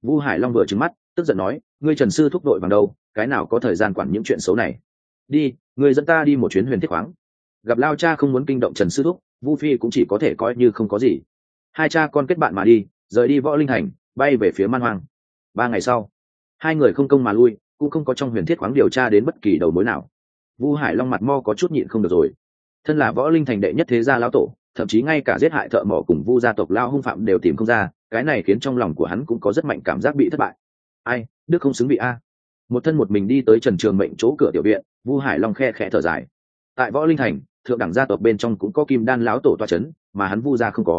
Vu hải long vừa trứng mắt, tức giận nói, ngươi trần sư thúc đội bằng đâu? Cái nào có thời gian quản những chuyện xấu này? Đi, người dẫn ta đi một chuyến huyền thiết khoáng. Gặp lao cha không muốn kinh động trần sư thúc, vu phi cũng chỉ có thể coi như không có gì. Hai cha con kết bạn mà đi, rời đi võ linh thành, bay về phía man hoang. Ba ngày sau, hai người không công mà lui, cũng không có trong huyền thiết khoáng điều tra đến bất kỳ đầu mối nào. Vu hải long mặt mo có chút nhịn không được rồi. Thân là võ linh thành đệ nhất thế gia lão tổ, thậm chí ngay cả giết hại thợ mỏ cùng vu gia tộc lao hung phạm đều tìm không ra, cái này khiến trong lòng của hắn cũng có rất mạnh cảm giác bị thất bại. Ai, đức không xứng bị a một thân một mình đi tới trần trường mệnh chỗ cửa tiểu viện, vu hải long khe khẽ thở dài. Tại võ linh thành, thượng đẳng gia tộc bên trong cũng có kim đan lão tổ toa c h ấ n mà hắn vu gia không có.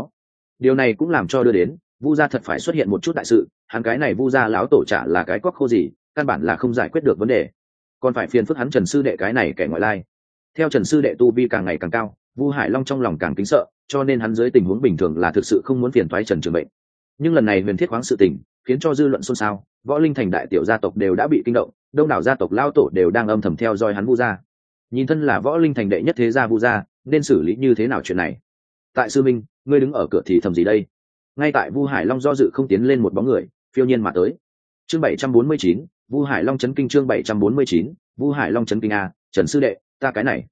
Điều này cũng làm cho đưa đến, vu gia thật phải xuất hiện một chút đại sự, hắn cái này vu gia lão tổ trả là cái quắc khô gì, căn bản là không giải quyết được vấn đề. Còn phải phiền phức hắn trần sư đệ cái này kẻ ngoại lai. Theo trần sư đệ tu vi càng ngày càng cao, vu hải long trong lòng càng kính sợ, cho nên hắn dưới tình huống bình thường là thực sự không muốn phiền thoái trần trường mệnh. Nhưng lần này huyền thiết khoáng sự tình khiến cho dư luận xôn xao, võ linh thành đại tiểu gia tộc đều đã bị kinh động, đông đảo gia tộc lao tổ đều đang âm thầm theo dõi hắn vu gia. Nhìn thân là võ linh thành đệ nhất thế gia vu gia, nên xử lý như thế nào chuyện này? Tại sư minh, ngươi đứng ở cửa thì thầm gì đây? Ngay tại vu hải long do dự không tiến lên một bóng người, phiêu nhiên mà tới. Chương bảy trăm bốn mươi chín, vu hải long chấn kinh chương bảy trăm bốn mươi chín, vu hải long chấn kinh a, trần sư đệ, ta cái này.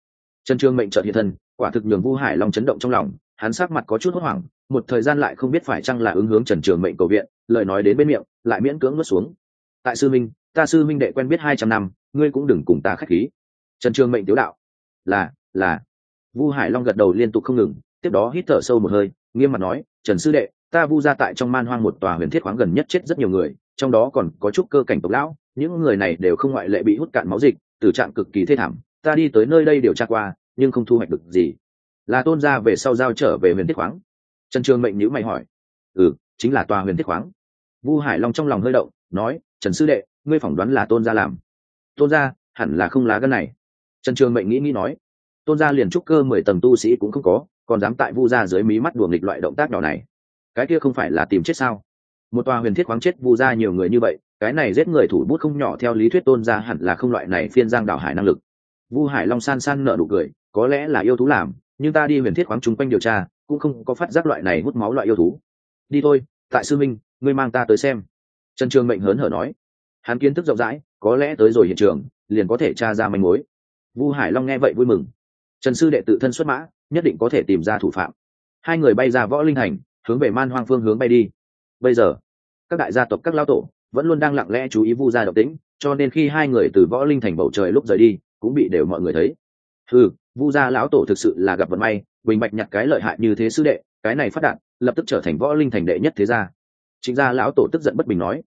Trần trương mệnh trợ hiện thân, quả thực nhường vu hải long chấn động trong lòng hắn sắc mặt có chút hốt hoảng, một thời gian lại không biết phải chăng là ứng hướng trần trường mệnh cầu viện, lời nói đến bên miệng, lại miễn cưỡng nuốt xuống. Tại sư minh, ta sư minh đệ quen biết hai trăm năm, ngươi cũng đừng cùng ta khách khí. Trần trường mệnh tiếu đạo. Là là. Vu hải long gật đầu liên tục không ngừng, tiếp đó hít thở sâu một hơi, nghiêm mặt nói, trần sư đệ, ta vu ra tại trong man hoang một tòa huyền thiết khoáng gần nhất chết rất nhiều người, trong đó còn có chút cơ cảnh tộc lão, những người này đều không ngoại lệ bị hút cạn máu dịch tử trạng cực kỳ thê thảm, ta đi tới nơi đây điều tra qua, nhưng không thu hoạch được gì là tôn gia về sau giao trở về huyền thiết khoáng. Trần trường mệnh nhữ mày hỏi ừ chính là tòa huyền thiết khoáng. Vu hải long trong lòng hơi động, nói, trần sư đệ, ngươi phỏng đoán là tôn gia làm. Tôn gia, hẳn là không lá gân này. Trần trường mệnh nghĩ nghĩ nói, tôn gia liền trúc cơ mười tầng tu sĩ cũng không có, còn dám tại vu gia dưới mí mắt đùa nghịch loại động tác nhỏ này. Cái kia không phải là tìm chết sao? Một tòa huyền thiết khoáng chết vu gia nhiều người như vậy, cái này giết người thủ bút không nhỏ theo lý thuyết tôn gia hẳn là không loại này phiên giang đảo hải năng lực. Vu hải long san san nợ nụ cười, có lẽ là yêu thú làm nhưng ta đi huyền thiết khoáng chung quanh điều tra, cũng không có phát giác loại này hút máu loại yêu thú. Đi thôi, tại sư minh, ngươi mang ta tới xem. Trần trường mệnh hớn hở nói. Hắn kiến thức rộng rãi, có lẽ tới rồi hiện trường, liền có thể tra ra manh mối. Vu hải long nghe vậy vui mừng. Trần sư đệ tự thân xuất mã, nhất định có thể tìm ra thủ phạm. Hai người bay ra võ linh thành, hướng về man hoang phương hướng bay đi. Bây giờ, các đại gia tộc, các lao tổ vẫn luôn đang lặng lẽ chú ý vu gia độc tĩnh, cho nên khi hai người từ võ linh thành bầu trời lúc rời đi, cũng bị đều mọi người thấy ừ vu gia lão tổ thực sự là gặp vận may, bình bạch nhặt cái lợi hại như thế sư đệ, cái này phát đạt lập tức trở thành võ linh thành đệ nhất thế gia. Chính gia lão tổ tức giận bất bình nói.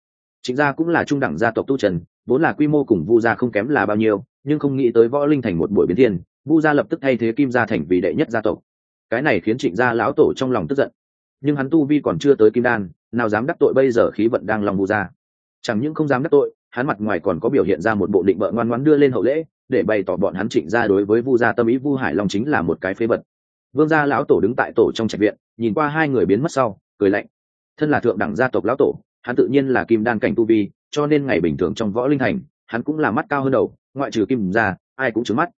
Chính gia cũng là trung đẳng gia tộc tu trần, vốn là quy mô cùng vu gia không kém là bao nhiêu, nhưng không nghĩ tới võ linh thành một buổi biến thiên, vu gia lập tức thay thế kim gia thành vì đệ nhất gia tộc. Cái này khiến trịnh gia lão tổ trong lòng tức giận. Nhưng hắn tu vi còn chưa tới kim đan, nào dám đắc tội bây giờ khí vận đang lòng vu gia. Chẳng những không dám đắc tội hắn mặt ngoài còn có biểu hiện ra một bộ định bợ ngoan ngoãn đưa lên hậu lễ, để bày tỏ bọn hắn trịnh gia đối với vu gia tâm ý, vu hải long chính là một cái phế vật. Vương gia lão tổ đứng tại tổ trong trạch viện, nhìn qua hai người biến mất sau, cười lạnh. Thân là thượng đẳng gia tộc lão tổ, hắn tự nhiên là kim đan cảnh tu vi, cho nên ngày bình thường trong võ linh thành, hắn cũng là mắt cao hơn đầu, ngoại trừ kim gia, ai cũng trứng mắt.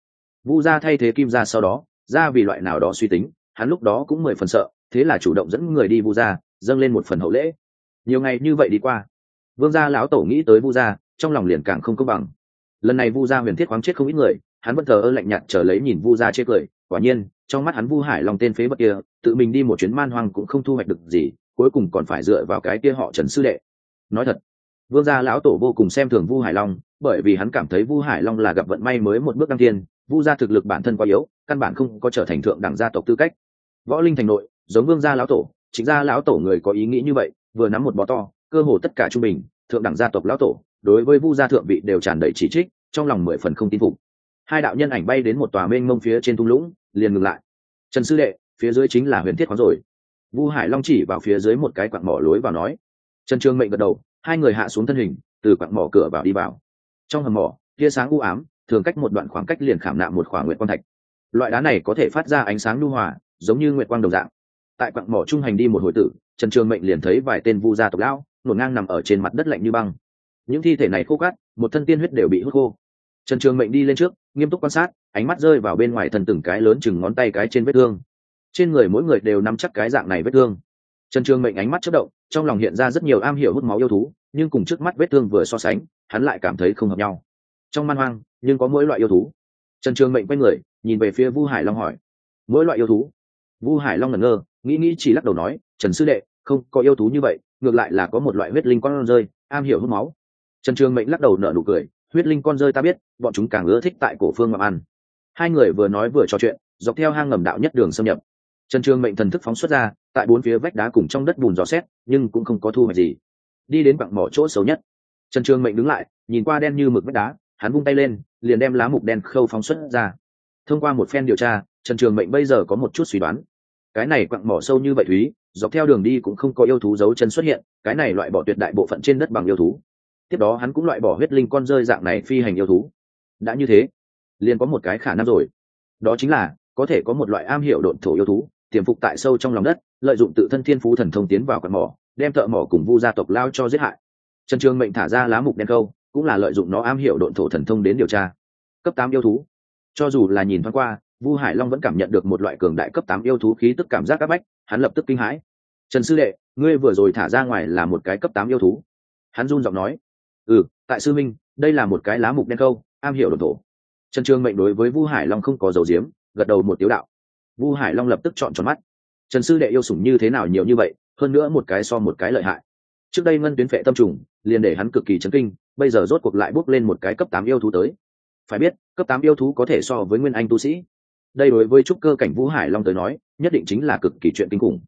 Vu gia thay thế kim gia sau đó, ra vì loại nào đó suy tính, hắn lúc đó cũng mười phần sợ, thế là chủ động dẫn người đi vu gia, dâng lên một phần hậu lễ. Nhiều ngày như vậy đi qua, vương gia lão tổ nghĩ tới vu gia trong lòng liền càng không công bằng. Lần này vu gia huyền thiết khoáng chết không ít người, hắn bất thờ ơ lạnh nhạt chờ lấy nhìn vu gia chê cười, quả nhiên, trong mắt hắn vu hải long tên phế vật kia, tự mình đi một chuyến man hoang cũng không thu hoạch được gì, cuối cùng còn phải dựa vào cái kia họ trần sư đệ. Nói thật, vương gia lão tổ vô cùng xem thường vu hải long, bởi vì hắn cảm thấy vu hải long là gặp vận may mới một bước đăng thiên, vu gia thực lực bản thân quá yếu, căn bản không có trở thành thượng đẳng gia tộc tư cách. Võ linh thành nội, giống vương gia lão tổ, chính gia lão tổ người có ý nghĩ như vậy, vừa nắm một bó to, cơ hồ tất cả trung bình, thượng đẳng gia tộc lão tổ đối với vu gia thượng vị đều tràn đầy chỉ trích, trong lòng mười phần không tin phục. Hai đạo nhân ảnh bay đến một tòa mênh mông phía trên thung lũng, liền ngừng lại. Trần sư đệ, phía dưới chính là huyền thiết khoáng rồi. Vu hải long chỉ vào phía dưới một cái quặng mỏ lối vào nói. Trần trương mệnh gật đầu, hai người hạ xuống thân hình, từ quặng mỏ cửa vào đi vào. Trong hầm mỏ, tia sáng u ám, thường cách một đoạn khoảng cách liền khảm nạm một khoảng Nguyệt quang thạch. Loại đá này có thể phát ra ánh sáng nhu hòa, giống như Nguyệt quang đồng dạng. Tại quặng mỏ trung hành đi một hồi tử, trần trường mệnh liền thấy vài tên vu gia tộc lão, nổ ngang nằm ở trên mặt đất lạnh như băng những thi thể này khô cát, một thân tiên huyết đều bị hút khô. Trần trường mệnh đi lên trước, nghiêm túc quan sát, ánh mắt rơi vào bên ngoài thần từng cái lớn chừng ngón tay cái trên vết thương. Trên người mỗi người đều nắm chắc cái dạng này vết thương. Trần trường mệnh ánh mắt chất động, trong lòng hiện ra rất nhiều am hiểu hút máu yêu thú, nhưng cùng trước mắt vết thương vừa so sánh, hắn lại cảm thấy không hợp nhau. Trong man hoang, nhưng có mỗi loại yêu thú. Trần trường mệnh quay người, nhìn về phía vu hải long hỏi. Mỗi loại yêu thú? Vu hải long ngẩn ngơ, nghĩ nghĩ chỉ lắc đầu nói, trần sư đệ, không có yêu thú như vậy, ngược lại là có một loại huyết linh con rơi, am hiểu hút máu trần trường mệnh lắc đầu nở nụ cười, huyết linh con rơi ta biết, bọn chúng càng ưa thích tại cổ phương ngậm ăn. Hai người vừa nói vừa trò chuyện, dọc theo hang ngầm đạo nhất đường xâm nhập. Trần trường mệnh thần thức phóng xuất ra, tại bốn phía vách đá cùng trong đất bùn dò xét, nhưng cũng không có thu hoạch gì. Đi đến quặng mỏ chỗ xấu nhất. Trần trường mệnh đứng lại, nhìn qua đen như mực vách đá, hắn vung tay lên, liền đem lá mục đen khâu phóng xuất ra. Thông qua một phen điều tra, trần trường mệnh bây giờ có một chút suy đoán. Cái này quặng mỏ sâu như vậy thúy, dọc theo đường đi cũng không có yêu thú dấu chân xuất hiện, cái này loại bỏ tuyệt đại bộ phận trên đất bằng yêu thú tiếp đó hắn cũng loại bỏ huyết linh con rơi dạng này phi hành yêu thú. Đã như thế, liền có một cái khả năng rồi. Đó chính là, có thể có một loại am hiểu độn thổ yêu thú, tiềm phục tại sâu trong lòng đất, lợi dụng tự thân thiên phú thần thông tiến vào quạt mỏ, đem thợ mỏ cùng vu gia tộc lao cho giết hại. Trần trường mệnh thả ra lá mục đen câu, cũng là lợi dụng nó am hiểu độn thổ thần thông đến điều tra. Cấp tám yêu thú. Cho dù là nhìn thoáng qua, vu hải long vẫn cảm nhận được một loại cường đại cấp tám yêu thú khí tức cảm giác áp bách, hắn lập tức kinh hãi. Trần sư đệ, ngươi vừa rồi thả ra ngoài là một cái cấp tám yêu thú? Hắn run giọng nói ừ tại sư minh, đây là một cái lá mục đen câu, am hiểu đồn thổ. Trần trường mệnh đối với vu hải long không có dầu diếm gật đầu một tiếu đạo. Vu hải long lập tức chọn tròn mắt. Trần sư đệ yêu sủng như thế nào nhiều như vậy, hơn nữa một cái so một cái lợi hại. Trước đây ngân tuyến phệ tâm trùng, liền để hắn cực kỳ chấn kinh, bây giờ rốt cuộc lại bước lên một cái cấp tám yêu thú tới. Phải biết, cấp tám yêu thú có thể so với nguyên anh tu sĩ. Đây đối với trúc cơ cảnh vũ hải long tới nói, nhất định chính là cực kỳ chuyện kinh khủng.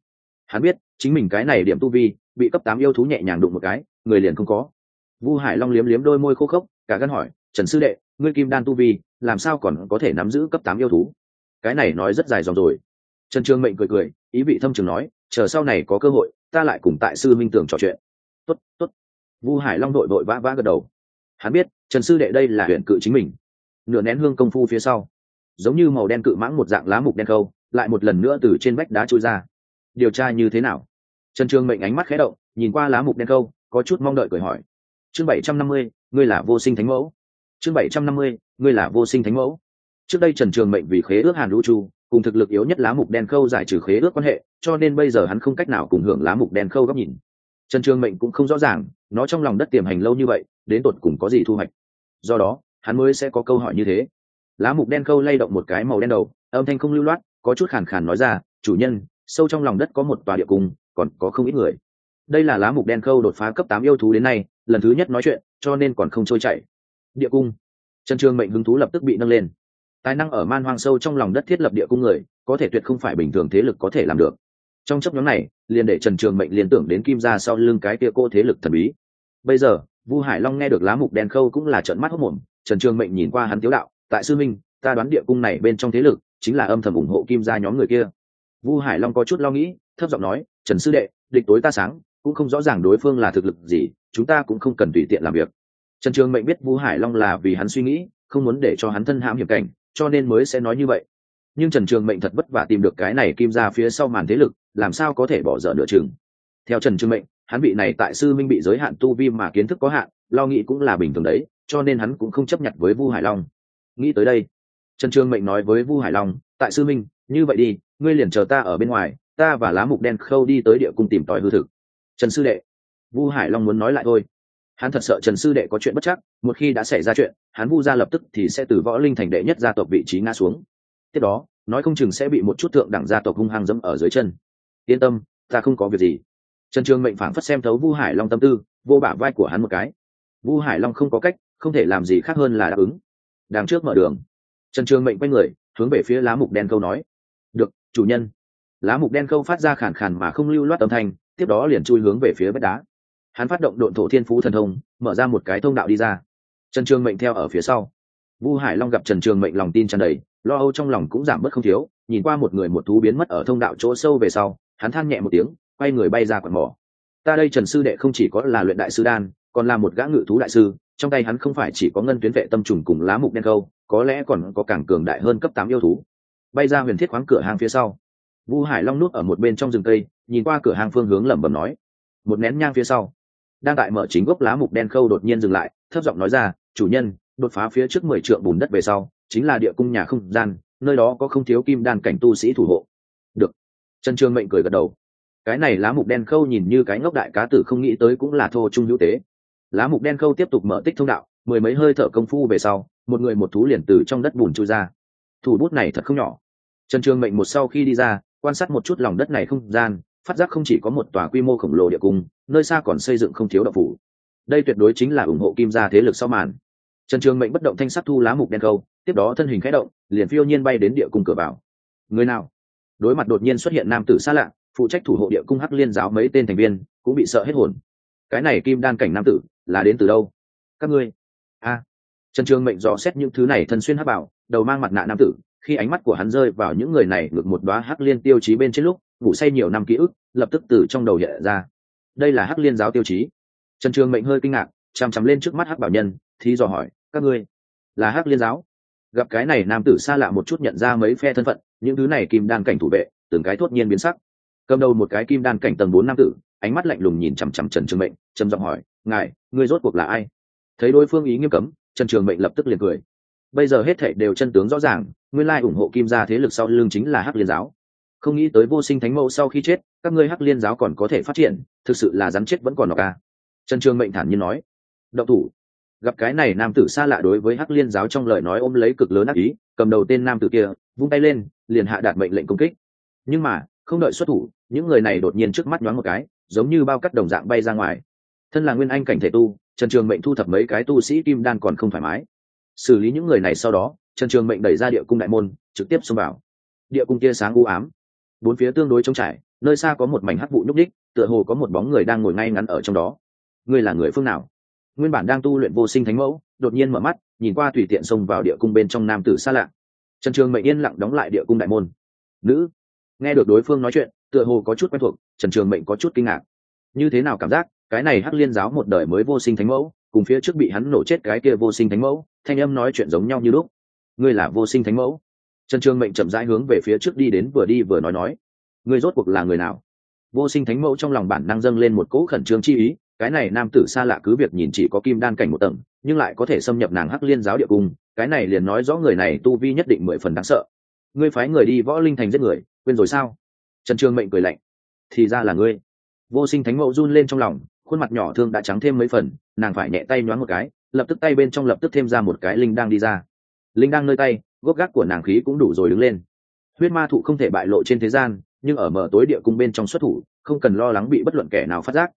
Hắn biết, chính mình cái này điểm tu vi, bị cấp tám yêu thú nhẹ nhàng đụng một cái, người liền không có vu hải long liếm liếm đôi môi khô khốc, cả gân hỏi, trần sư đệ, ngươi kim đan tu vi, làm sao còn có thể nắm giữ cấp tám yêu thú? Cái này nói rất dài dòng rồi. Trần trương mệnh cười cười, ý vị thâm trường nói, chờ sau này có cơ hội, ta lại cùng tại sư minh tường trò chuyện. Tốt tốt. Vu hải long đội đội vã vã gật đầu. Hắn biết, trần sư đệ đây là huyện cự chính mình. Nửa nén hương công phu phía sau, giống như màu đen cự mãng một dạng lá mục đen khâu, lại một lần nữa từ trên vách đá trôi ra. Điều tra như thế nào? Trần trương mệnh ánh mắt khẽ động, nhìn qua lá mục đen khâu, có chút mong đợi cười hỏi chương bảy trăm năm mươi, ngươi là vô sinh thánh mẫu. Chương bảy trăm năm mươi, ngươi là vô sinh thánh mẫu. Trước đây trần trường mệnh vì khế ước hàn lũ chu cùng thực lực yếu nhất lá mục đen khâu giải trừ khế ước quan hệ, cho nên bây giờ hắn không cách nào cùng hưởng lá mục đen khâu góc nhìn. Trần trường mệnh cũng không rõ ràng, nó trong lòng đất tiềm hành lâu như vậy, đến tột cùng có gì thu hoạch. Do đó, hắn mới sẽ có câu hỏi như thế. Lá mục đen khâu lay động một cái màu đen đầu, âm thanh không lưu loát, có chút khàn khàn nói ra, chủ nhân, sâu trong lòng đất có một tòa địa cung, còn có không ít người. Đây là lá mục đen khâu đột phá cấp tám yêu thú đến nay lần thứ nhất nói chuyện, cho nên còn không trôi chảy. Địa cung. Trần trường mệnh hứng thú lập tức bị nâng lên. Tài năng ở man hoang sâu trong lòng đất thiết lập địa cung người, có thể tuyệt không phải bình thường thế lực có thể làm được. Trong chấp nhóm này, liền để trần trường mệnh liên tưởng đến kim ra sau lưng cái kia cô thế lực thần bí. Bây giờ, vu hải long nghe được lá mục đen khâu cũng là trận mắt hốc mồm trần trường mệnh nhìn qua hắn tiếu đạo, tại sư minh, ta đoán địa cung này bên trong thế lực chính là âm thầm ủng hộ kim ra nhóm người kia. Vu hải long có chút lo nghĩ, thấp giọng nói, trần sư đệ, địch tối ta sáng, cũng không rõ ràng đối phương là thực lực gì chúng ta cũng không cần tùy tiện làm việc. Trần trường mệnh biết vu hải long là vì hắn suy nghĩ, không muốn để cho hắn thân hãm hiểm cảnh, cho nên mới sẽ nói như vậy. Nhưng trần trường mệnh thật vất vả tìm được cái này kim ra phía sau màn thế lực, làm sao có thể bỏ dở nửa chừng? Theo trần trường mệnh, hắn bị này tại sư minh bị giới hạn tu vi mà kiến thức có hạn, lo nghĩ cũng là bình thường đấy, cho nên hắn cũng không chấp nhận với vu hải long. Nghĩ tới đây, trần trường mệnh nói với vu hải long, tại sư minh, như vậy đi, ngươi liền chờ ta ở bên ngoài, ta và lá mục đen khâu đi tới địa cung tìm tòi hư thực. Trần sư đệ vu hải long muốn nói lại thôi. Hắn thật sợ trần sư đệ có chuyện bất chắc, một khi đã xảy ra chuyện, hắn vu ra lập tức thì sẽ từ võ linh thành đệ nhất gia tộc vị trí ngã xuống. Tiếp đó, nói không chừng sẽ bị một chút thượng đẳng gia tộc hung hăng dẫm ở dưới chân. Yên tâm, ta không có việc gì. Trần trường mệnh phảng phất xem thấu vu hải long tâm tư, vô bả vai của hắn một cái. Vu hải long không có cách, không thể làm gì khác hơn là đáp ứng. Đằng trước mở đường, trần trường mệnh quay người, hướng về phía lá mục đen câu nói. Được, chủ nhân. Lá mục đen câu phát ra khàn khàn mà không lưu loát âm thanh, tiếp đó liền chui hướng về phía vách đá hắn phát động độn thổ thiên phú thần thông, mở ra một cái thông đạo đi ra. Trần trường mệnh theo ở phía sau. Vu hải long gặp trần trường mệnh lòng tin tràn đầy, lo âu trong lòng cũng giảm bớt không thiếu, nhìn qua một người một thú biến mất ở thông đạo chỗ sâu về sau, hắn than nhẹ một tiếng, quay người bay ra quạt mỏ. Ta đây trần sư đệ không chỉ có là luyện đại sư đan, còn là một gã ngự thú đại sư, trong tay hắn không phải chỉ có ngân tuyến vệ tâm trùng cùng lá mục đen câu, có lẽ còn có càng cường đại hơn cấp tám yêu thú. Bay ra huyền thiết khoáng cửa hàng phía sau. Vu hải long nuốt ở một bên trong rừng cây, nhìn qua cửa hàng phương hướng lẩm bẩm nói, một nén nhang phía sau đang tại mở chính gốc lá mục đen khâu đột nhiên dừng lại, thấp giọng nói ra, chủ nhân, đột phá phía trước mười trượng bùn đất về sau, chính là địa cung nhà không gian, nơi đó có không thiếu kim đan cảnh tu sĩ thủ hộ. Được. Trần trương mệnh cười gật đầu. Cái này lá mục đen khâu nhìn như cái ngốc đại cá tử không nghĩ tới cũng là thô trung hữu tế. Lá mục đen khâu tiếp tục mở tích thông đạo, mười mấy hơi thở công phu về sau, một người một thú liền từ trong đất bùn trôi ra. Thủ bút này thật không nhỏ. Trần trương mệnh một sau khi đi ra, quan sát một chút lòng đất này không gian phát giác không chỉ có một tòa quy mô khổng lồ địa cung, nơi xa còn xây dựng không thiếu đậu phủ. Đây tuyệt đối chính là ủng hộ kim gia thế lực sau màn. Trần trường mệnh bất động thanh sắc thu lá mục đen câu, tiếp đó thân hình khẽ động, liền phiêu nhiên bay đến địa cung cửa vào. Người nào? Đối mặt đột nhiên xuất hiện nam tử xa lạ, phụ trách thủ hộ địa cung hắc liên giáo mấy tên thành viên cũng bị sợ hết hồn. Cái này kim đan cảnh nam tử là đến từ đâu? Các ngươi? A. Trần trường mệnh dò xét những thứ này thân xuyên hắc bảo, đầu mang mặt nạ nam tử, khi ánh mắt của hắn rơi vào những người này ngược một đoá hắc liên tiêu chí bên trên lúc ngủ say nhiều năm ký ức, lập tức từ trong đầu hiện ra. Đây là hắc liên giáo tiêu chí. Trần trường mệnh hơi kinh ngạc chằm chằm lên trước mắt hắc bảo nhân thì dò hỏi, các ngươi là hắc liên giáo? Gặp cái này nam tử xa lạ một chút nhận ra mấy phe thân phận, những thứ này kim đan cảnh thủ vệ, từng cái thốt nhiên biến sắc. Cầm đầu một cái kim đan cảnh tầng bốn nam tử, ánh mắt lạnh lùng nhìn chằm chằm trần trường mệnh, trầm giọng hỏi, ngài, ngươi rốt cuộc là ai? Thấy đối phương ý nghiêm cấm, trần trường mệnh lập tức liền cười. Bây giờ hết thảy đều chân tướng rõ ràng, nguyên lai ủng hộ kim gia thế lực sau lưng chính là hắc liên giáo không nghĩ tới vô sinh thánh mẫu sau khi chết, các ngươi hắc liên giáo còn có thể phát triển, thực sự là rắn chết vẫn còn nọ ca à. trần trường mệnh thản nhiên nói. Động thủ. Gặp cái này nam tử xa lạ đối với hắc liên giáo trong lời nói ôm lấy cực lớn ác ý, cầm đầu tên nam tử kia, vung tay lên, liền hạ đạt mệnh lệnh công kích. Nhưng mà, không đợi xuất thủ, những người này đột nhiên trước mắt nhoáng một cái, giống như bao cắt đồng dạng bay ra ngoài. Thân là nguyên anh cảnh thể tu, trần trường mệnh thu thập mấy cái tu sĩ kim đan còn không thoải mái. Xử lý những người này sau đó, trần trường mệnh đẩy ra địa cung đại môn, trực tiếp xông vào. Địa cung kia sáng u ám bốn phía tương đối trống trải, nơi xa có một mảnh hắc vụ nhúc đích tựa hồ có một bóng người đang ngồi ngay ngắn ở trong đó. Ngươi là người phương nào? Nguyên bản đang tu luyện vô sinh thánh mẫu, đột nhiên mở mắt, nhìn qua tùy tiện xông vào địa cung bên trong nam tử xa lạ. Trần trường mệnh yên lặng đóng lại địa cung đại môn. Nữ. Nghe được đối phương nói chuyện, tựa hồ có chút quen thuộc, trần trường mệnh có chút kinh ngạc. Như thế nào cảm giác? Cái này hắc liên giáo một đời mới vô sinh thánh mẫu, cùng phía trước bị hắn nổ chết cái kia vô sinh thánh mẫu, thanh âm nói chuyện giống nhau như lúc. Ngươi là vô sinh thánh mẫu? Trần trường mệnh chậm rãi hướng về phía trước đi đến vừa đi vừa nói nói, ngươi rốt cuộc là người nào? Vô sinh thánh mẫu trong lòng bản năng dâng lên một cỗ khẩn trương chi ý, cái này nam tử xa lạ cứ việc nhìn chỉ có kim đan cảnh một tầng, nhưng lại có thể xâm nhập nàng hắc liên giáo địa cung, cái này liền nói rõ người này tu vi nhất định mười phần đáng sợ. Ngươi phái người đi võ linh thành giết người, quên rồi sao? Trần trường mệnh cười lạnh, thì ra là ngươi. Vô sinh thánh mẫu run lên trong lòng, khuôn mặt nhỏ thương đã trắng thêm mấy phần, nàng phải nhẹ tay nhoáng một cái, lập tức tay bên trong lập tức thêm ra một cái linh đang đi ra linh đang nơi tay, gốc gác của nàng khí cũng đủ rồi đứng lên. Huyết ma thụ không thể bại lộ trên thế gian, nhưng ở mở tối địa cung bên trong xuất thủ, không cần lo lắng bị bất luận kẻ nào phát giác.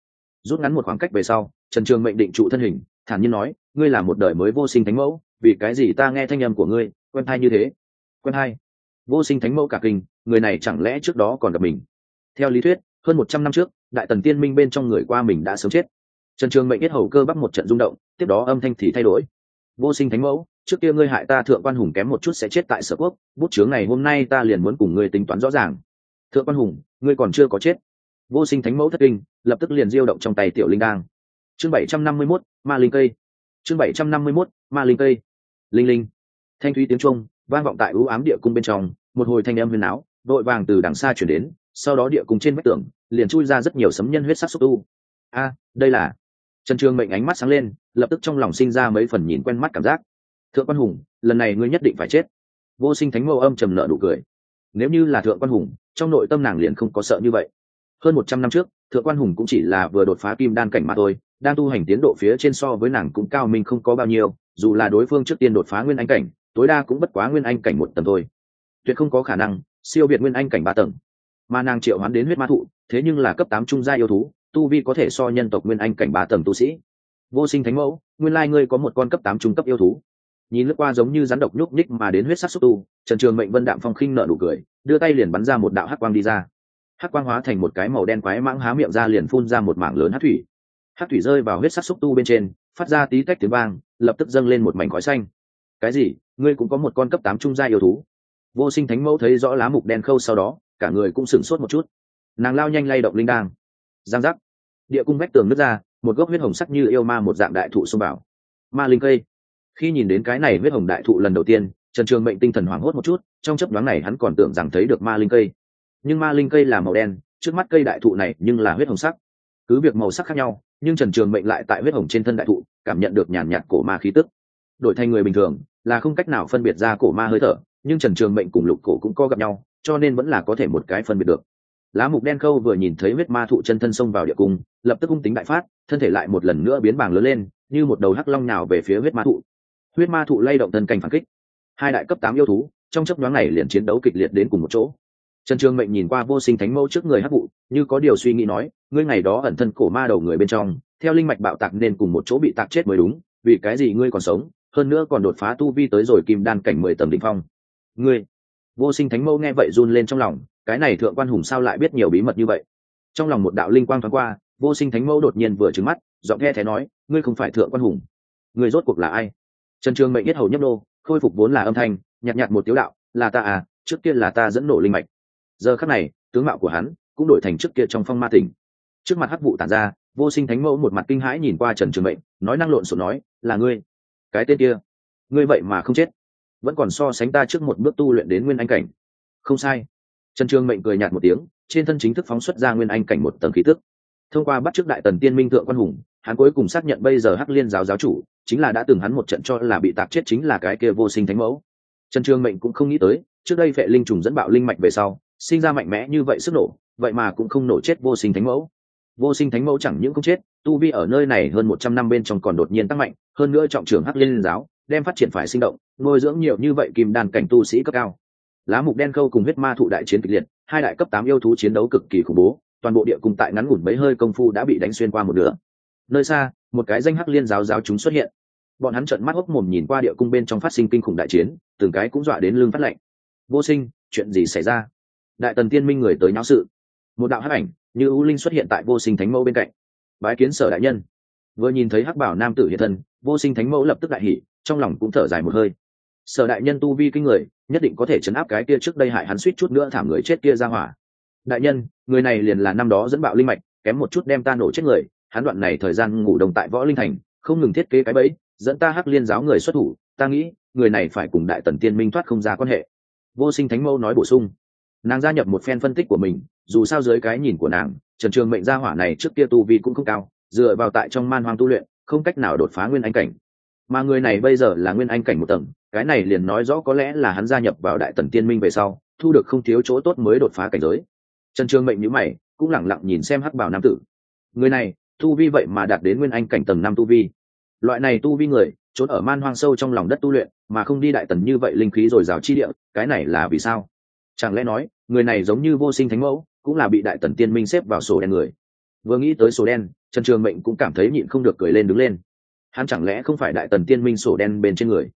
Rút ngắn một khoảng cách về sau, trần trường mệnh định trụ thân hình, thản nhiên nói, ngươi là một đời mới vô sinh thánh mẫu, vì cái gì ta nghe thanh âm của ngươi, quen thai như thế? Quen thai. Vô sinh thánh mẫu cả kinh, người này chẳng lẽ trước đó còn gặp mình? Theo lý thuyết, hơn một trăm năm trước, đại tần tiên minh bên trong người qua mình đã sớm chết. Trần trường mệnh biết hầu cơ bắp một trận rung động, tiếp đó âm thanh thì thay đổi. Vô sinh thánh mẫu trước kia ngươi hại ta thượng quan hùng kém một chút sẽ chết tại sở quốc, bút chướng này hôm nay ta liền muốn cùng ngươi tính toán rõ ràng. Thượng quan hùng, ngươi còn chưa có chết. Vô sinh thánh mẫu thất kinh, lập tức liền diêu động trong tay tiểu linh đang chương bảy trăm năm mươi mốt, ma linh cây. Chương bảy trăm năm mươi mốt, ma linh cây. Linh linh. Thanh thúy tiếng trung vang vọng tại ưu ám địa cung bên trong, một hồi thanh âm huyền áo vội vàng từ đằng xa chuyển đến, sau đó địa cung trên vách tường, liền chui ra rất nhiều sấm nhân huyết sắc xúc tu. A, đây là trần trường mệnh ánh mắt sáng lên, lập tức trong lòng sinh ra mấy phần nhìn quen mắt cảm giác thượng quan hùng, lần này ngươi nhất định phải chết. Vô sinh thánh mẫu âm trầm nợ đủ cười. Nếu như là thượng quan hùng, trong nội tâm nàng liền không có sợ như vậy. Hơn một trăm năm trước, thượng quan hùng cũng chỉ là vừa đột phá kim đan cảnh mà thôi, đang tu hành tiến độ phía trên so với nàng cũng cao minh không có bao nhiêu, dù là đối phương trước tiên đột phá nguyên anh cảnh, tối đa cũng bất quá nguyên anh cảnh một tầng thôi. Tuyệt không có khả năng, siêu việt nguyên anh cảnh ba tầng. Mà nàng triệu hoán đến huyết ma thụ, thế nhưng là cấp tám trung gia yêu thú, tu vi có thể so nhân tộc nguyên anh cảnh ba tầng tu sĩ. Vô sinh thánh mẫu, nguyên lai ngươi có một con cấp tám trung cấp yêu thú nhìn lướt qua giống như rắn độc nhúc nhích mà đến huyết sắc xúc tu, trần trường mệnh vân đạm phong khinh nợ nụ cười, đưa tay liền bắn ra một đạo hắc quang đi ra. Hắc quang hóa thành một cái màu đen quái mãng há miệng ra liền phun ra một mảng lớn hắc thủy. Hắc thủy rơi vào huyết sắc xúc tu bên trên, phát ra tí tách tiếng vang, lập tức dâng lên một mảnh khói xanh. Cái gì? Ngươi cũng có một con cấp tám trung gia yêu thú? Vô sinh thánh mẫu thấy rõ lá mục đen khâu sau đó, cả người cũng sửng sốt một chút. Nàng lao nhanh lay động linh đang giang giác. Địa cung vách tường nứt ra, một gốc huyết hồng sắc như yêu ma một dạng đại thụ xông vào. Ma linh cây khi nhìn đến cái này huyết hồng đại thụ lần đầu tiên, trần trường mệnh tinh thần hoảng hốt một chút, trong chấp đoán này hắn còn tưởng rằng thấy được ma linh cây. Nhưng ma linh cây là màu đen, trước mắt cây đại thụ này nhưng là huyết hồng sắc. Cứ việc màu sắc khác nhau, nhưng trần trường mệnh lại tại huyết hồng trên thân đại thụ, cảm nhận được nhàn nhạt cổ ma khí tức. Đổi thành người bình thường, là không cách nào phân biệt ra cổ ma hơi thở, nhưng trần trường mệnh cùng lục cổ cũng có gặp nhau, cho nên vẫn là có thể một cái phân biệt được. Lá mục đen khâu vừa nhìn thấy huyết ma thụ chân thân xông vào địa cung, lập tức hung tính đại phát, thân thể lại một lần nữa biến bàng lớn lên, như một đầu hắc long nào về phía huyết ma thụ huyết ma thụ lay động thân cảnh phản kích. Hai đại cấp tám yêu thú, trong chấp nhoáng này liền chiến đấu kịch liệt đến cùng một chỗ. Trần trường mệnh nhìn qua vô sinh thánh mẫu trước người hắc vụ, như có điều suy nghĩ nói, ngươi ngày đó ẩn thân cổ ma đầu người bên trong, theo linh mạch bạo tạc nên cùng một chỗ bị tạc chết mới đúng, vì cái gì ngươi còn sống, hơn nữa còn đột phá tu vi tới rồi kim đan cảnh mười tầng đỉnh phong. Ngươi, vô sinh thánh mẫu nghe vậy run lên trong lòng, cái này thượng quan hùng sao lại biết nhiều bí mật như vậy? Trong lòng một đạo linh quang thoáng qua, vô sinh thánh mẫu đột nhiên vừa trứng mắt, giọng nghe thế nói, ngươi không phải thượng quan hùng. Ngươi rốt cuộc là ai? Trần trường mệnh yết hầu nhấp nô, khôi phục vốn là âm thanh, nhạt nhạt một tiếu đạo, là ta à trước kia là ta dẫn nổ linh mạch. Giờ khắc này, tướng mạo của hắn cũng đổi thành trước kia trong phong ma tỉnh trước mặt hắc vụ tản ra, vô sinh thánh mẫu một mặt kinh hãi nhìn qua trần trường mệnh, nói năng lộn xộn nói, là ngươi, cái tên kia, ngươi vậy mà không chết, vẫn còn so sánh ta trước một bước tu luyện đến nguyên anh cảnh. Không sai. Trần trường mệnh cười nhạt một tiếng, trên thân chính thức phóng xuất ra nguyên anh cảnh một tầng khí tức. Thông qua bắt trước đại tần tiên minh thượng quan hùng, hắn cuối cùng xác nhận bây giờ hắc liên giáo giáo chủ chính là đã từng hắn một trận cho là bị tạc chết chính là cái kia vô sinh thánh mẫu. Trần trường mệnh cũng không nghĩ tới, trước đây vệ linh trùng dẫn bạo linh mạch về sau, sinh ra mạnh mẽ như vậy sức nổ, vậy mà cũng không nổ chết vô sinh thánh mẫu. Vô sinh thánh mẫu chẳng những không chết, tu vi ở nơi này hơn một trăm năm bên trong còn đột nhiên tăng mạnh, hơn nữa trọng trưởng hắc liên giáo, đem phát triển phải sinh động, nuôi dưỡng nhiều như vậy kim đàn cảnh tu sĩ cấp cao. Lá mục đen khâu cùng huyết ma thụ đại chiến kịch liệt, hai đại cấp tám yêu thú chiến đấu cực kỳ khủng bố, toàn bộ địa cung tại ngắn ngủn mấy hơi công phu đã bị đánh xuyên qua một nửa. Nơi xa, một cái danh hắc liên giáo giáo chúng xuất hiện bọn hắn trợn mắt hốc mồm nhìn qua địa cung bên trong phát sinh kinh khủng đại chiến, từng cái cũng dọa đến lưng phát lạnh. Vô sinh, chuyện gì xảy ra? Đại tần tiên minh người tới nháo sự. Một đạo hắc ảnh như ưu linh xuất hiện tại vô sinh thánh mẫu bên cạnh. Bái kiến sở đại nhân. Vừa nhìn thấy hắc bảo nam tử hiện thân, vô sinh thánh mẫu lập tức đại hỉ, trong lòng cũng thở dài một hơi. Sở đại nhân tu vi kinh người, nhất định có thể chấn áp cái kia trước đây hại hắn suýt chút nữa thảm người chết kia ra hỏa. Đại nhân, người này liền là năm đó dẫn bạo linh mạch, kém một chút đem ta nổ chết người, hắn đoạn này thời gian ngủ đồng tại võ linh thành, không ngừng thiết kế cái bẫy dẫn ta hắc liên giáo người xuất thủ, ta nghĩ, người này phải cùng đại tần tiên minh thoát không ra quan hệ. Vô sinh thánh mẫu nói bổ sung. Nàng gia nhập một phen phân tích của mình, dù sao dưới cái nhìn của nàng, trần trường mệnh gia hỏa này trước kia tu vi cũng không cao, dựa vào tại trong man hoang tu luyện, không cách nào đột phá nguyên anh cảnh. Mà người này bây giờ là nguyên anh cảnh một tầng, cái này liền nói rõ có lẽ là hắn gia nhập vào đại tần tiên minh về sau, thu được không thiếu chỗ tốt mới đột phá cảnh giới. Trần trường mệnh nhữ mày, cũng lẳng lặng nhìn xem hắc bảo nam tử. Người này, tu vi vậy mà đạt đến nguyên anh cảnh tầng năm tu vi loại này tu vi người, trốn ở man hoang sâu trong lòng đất tu luyện, mà không đi đại tần như vậy linh khí rồi rào chi địa, cái này là vì sao? Chẳng lẽ nói, người này giống như vô sinh thánh mẫu, cũng là bị đại tần tiên minh xếp vào sổ đen người? Vừa nghĩ tới sổ đen, trần trường mệnh cũng cảm thấy nhịn không được cười lên đứng lên. Hắn chẳng lẽ không phải đại tần tiên minh sổ đen bên trên người?